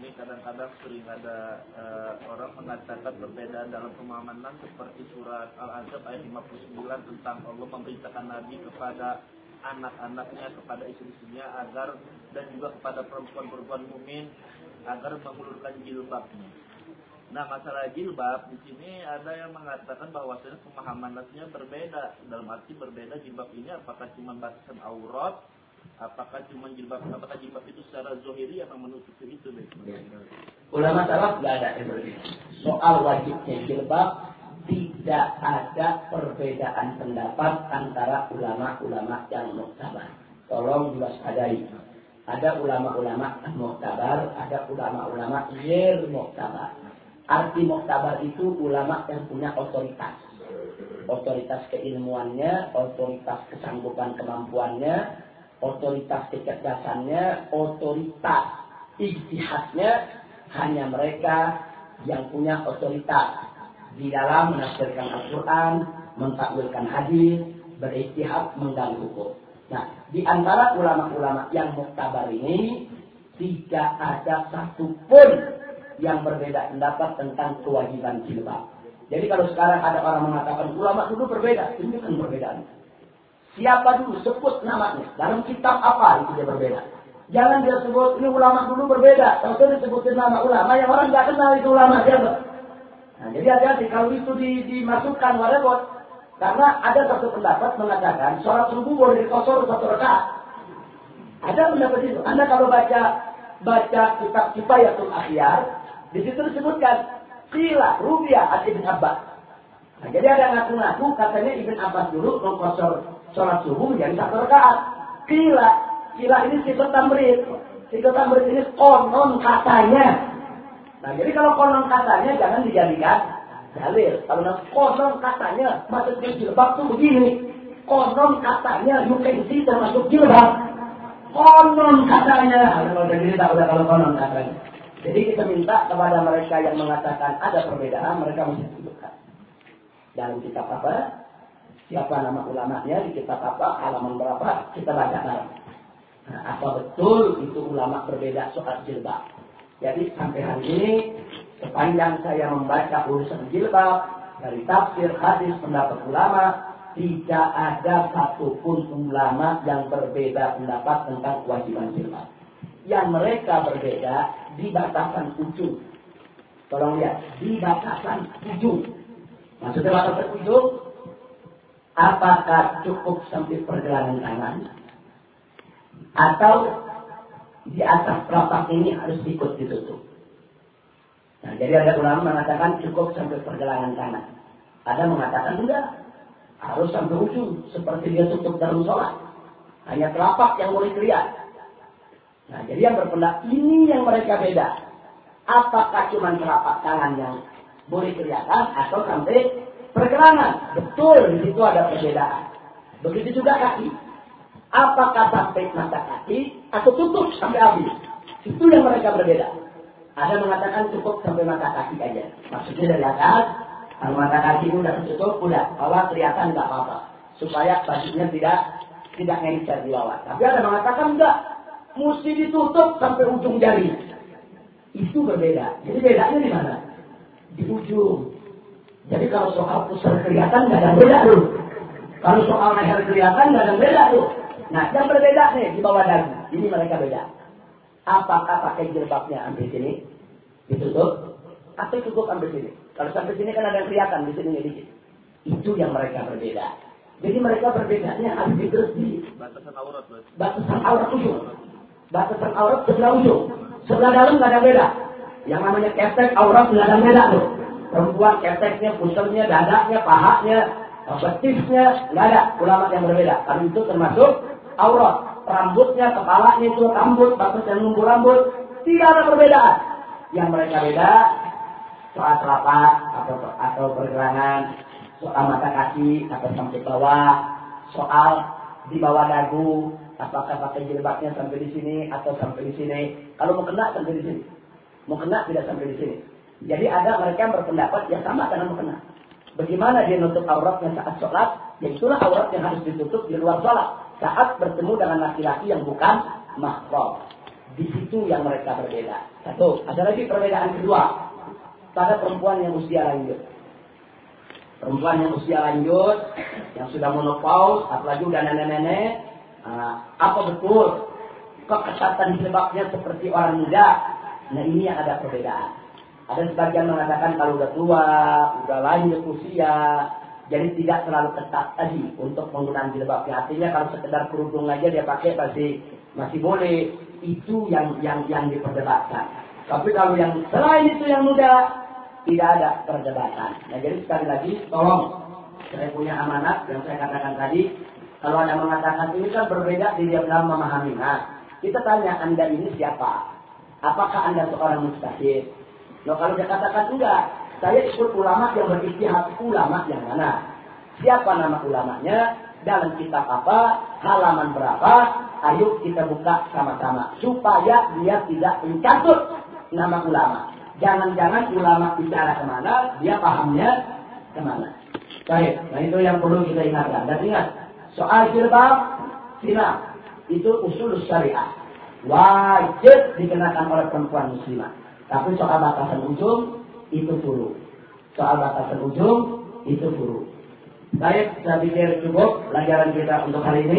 E: ini kadang-kadang sering ada uh, orang mengatakan perbedaan dalam pemahaman seperti surat Al-Azab ayat 59 tentang Allah memerintahkan Nabi kepada anak-anaknya, kepada istri-istrinya agar dan juga kepada perempuan-perempuan mukmin agar mengulurkan jilbabnya. Nah masalah jilbab di sini ada yang mengatakan bahwasanya pemahaman nasnya berbeda dalam arti berbeda jilbab ini apakah cuma batasan aurat apakah cuma jilbab apakah jilbab itu secara zohiri atau menutupi itu
A: ya. ulama salaf tidak ada yang berbeda soal wajibnya jilbab tidak ada perbedaan pendapat antara ulama-ulama yang muktabar tolong diwaspadai. Ada ulama-ulama muktabar ada ulama-ulama yer muktabar arti muktabar itu ulama yang punya otoritas. Otoritas keilmuannya otoritas kesanggupan kemampuannya otoritas kecerdasannya, otoritas ijtihadnya hanya mereka yang punya otoritas di dalam menafsirkan Al-Quran, mentakwilkan hadis, beristihad, menggali hukum. Nah, di antara ulama-ulama yang muktabar ini tidak ada satupun yang berbeda pendapat tentang kewajiban jilbab. Jadi kalau sekarang ada orang mengatakan ulama dulu berbeda, tunjukkan perbedaan. Siapa dulu sebut namanya. Dalam kitab apa itu dia berbeda. Jangan dia sebut ini ulama dulu berbeda. Dia disebutin nama ulama yang orang nggak kenal itu ulama siapa. Nah, jadi hati-hati kalau itu di, dimasukkan warebot. Karena ada satu pendapat mengatakan sholat subuh boleh dikosor satu rakaat. Ada pendapat itu. Anda kalau baca baca kitab Kifayatul Akhyar, di situ disebutkan Qila Rubiah Ibn Abbas. Nah, jadi ada ngaku-ngaku katanya Ibn Abbas dulu mengkosor sholat subuh menjadi satu rakaat. Kila, kila ini sikot tamrid. Sikot tamrid ini konon katanya. Nah jadi kalau konon katanya jangan dijadikan dalil. Kalau konon katanya masuk jilbab tuh begini. Konon katanya yukensi termasuk jilbab. Konon katanya. Kalau jadi tak udah kalau konon katanya. Jadi kita minta kepada mereka yang mengatakan ada perbedaan, mereka mesti tunjukkan. Dalam kitab apa? Siapa nama ulamanya di kitab apa, halaman berapa, kita baca. Nah, apa betul itu ulama berbeda soal jilbab? Jadi sampai hari ini sepanjang saya membaca urusan jilbab dari tafsir hadis pendapat ulama tidak ada satupun ulama yang berbeda pendapat tentang kewajiban jilbab. Yang mereka berbeda di batasan ujung. Tolong lihat, di batasan ujung. Maksudnya batasan ujung, apakah cukup sampai pergelangan tangan? Atau di atas telapak ini harus ikut ditutup? Nah, jadi ada ulama mengatakan cukup sampai pergelangan tangan. Ada mengatakan enggak, harus sampai ujung seperti dia tutup dalam sholat. Hanya telapak yang boleh kelihatan. Nah, jadi yang berpendapat ini yang mereka beda. Apakah cuma telapak tangan yang boleh kelihatan atau sampai pergelangan? Betul, di situ ada perbedaan. Begitu juga kaki. Apakah sampai mata kaki atau tutup sampai habis? Itu yang mereka berbeda. Ada mengatakan cukup sampai mata kaki aja. Maksudnya dari atas, kalau mata kaki udah tutup, udah. Bawah kelihatan nggak apa-apa. Supaya bajunya tidak tidak ngencer di bawah. Tapi ada mengatakan enggak. Mesti ditutup sampai ujung jari. Itu berbeda. Jadi bedanya di mana? Di ujung. Jadi kalau soal pusar kelihatan nggak ada beda tuh. Kalau soal leher kelihatan nggak ada beda tuh. Nah, yang berbeda nih di bawah dagu. Ini mereka beda. Apakah pakai jilbabnya ambil sini? Ditutup? Atau cukup ambil sini? Kalau sampai sini kan ada yang kelihatan di sini dikit. Itu yang mereka berbeda. Jadi mereka berbedanya harus diterus di
E: batasan aurat
A: Batasan aurat ujung. Batasan aurat sebelah ujung. Sebelah dalam nggak ada beda. Yang namanya ketek aurat nggak ada beda tuh. Perempuan keteknya, pusernya, dadanya, pahanya, betisnya nggak ada ulama yang berbeda. Karena itu termasuk aurat. Rambutnya, kepalanya itu rambut, batas yang rambut. Tidak ada perbedaan. Yang mereka beda soal telapak atau atau pergelangan, soal mata kaki atau sampai bawah, soal di bawah dagu, apakah pakai jilbabnya sampai di sini atau sampai di sini. Kalau mau kena sampai di sini, mau kena tidak sampai di sini. Jadi ada mereka yang berpendapat yang sama karena mau kena. Bagaimana dia nutup auratnya saat sholat? Ya itulah aurat yang harus ditutup di luar sholat. Saat bertemu dengan laki-laki yang bukan mahram. Di situ yang mereka berbeda. Satu. Ada lagi perbedaan kedua. Pada perempuan yang usia lanjut. Perempuan yang usia lanjut, yang sudah monopause, apalagi udah nenek-nenek, uh, apa betul kekesatan jilbabnya seperti orang muda? Nah ini yang ada perbedaan. Ada sebagian mengatakan kalau udah tua, udah lanjut usia, jadi tidak terlalu ketat tadi untuk penggunaan jilbabnya. Artinya kalau sekedar kerudung aja dia pakai masih masih boleh. Itu yang yang yang diperdebatkan. Tapi kalau yang selain itu yang muda, tidak ada perdebatan. Nah jadi sekali lagi, tolong saya punya amanat yang saya katakan tadi. Kalau anda mengatakan ini kan berbeda di dalam memahami. Nah, kita tanya anda ini siapa? Apakah anda seorang mustahil? Nah kalau dia katakan enggak, saya ikut ulama yang beristihad. Ulama yang mana? Siapa nama ulamanya? Dalam kitab apa? Halaman berapa? Ayo kita buka sama-sama. Supaya dia tidak mencatut nama ulama. Jangan-jangan ulama bicara ke mana, dia pahamnya ke mana. Baik, nah itu yang perlu kita ingatkan. Dan ingat, soal jilbab, sila, itu usul syariah. Wajib dikenakan oleh perempuan muslimah. Tapi soal batasan ujung, itu furu. Soal batasan ujung, itu furu. Baik, saya pikir cukup pelajaran kita untuk hari ini.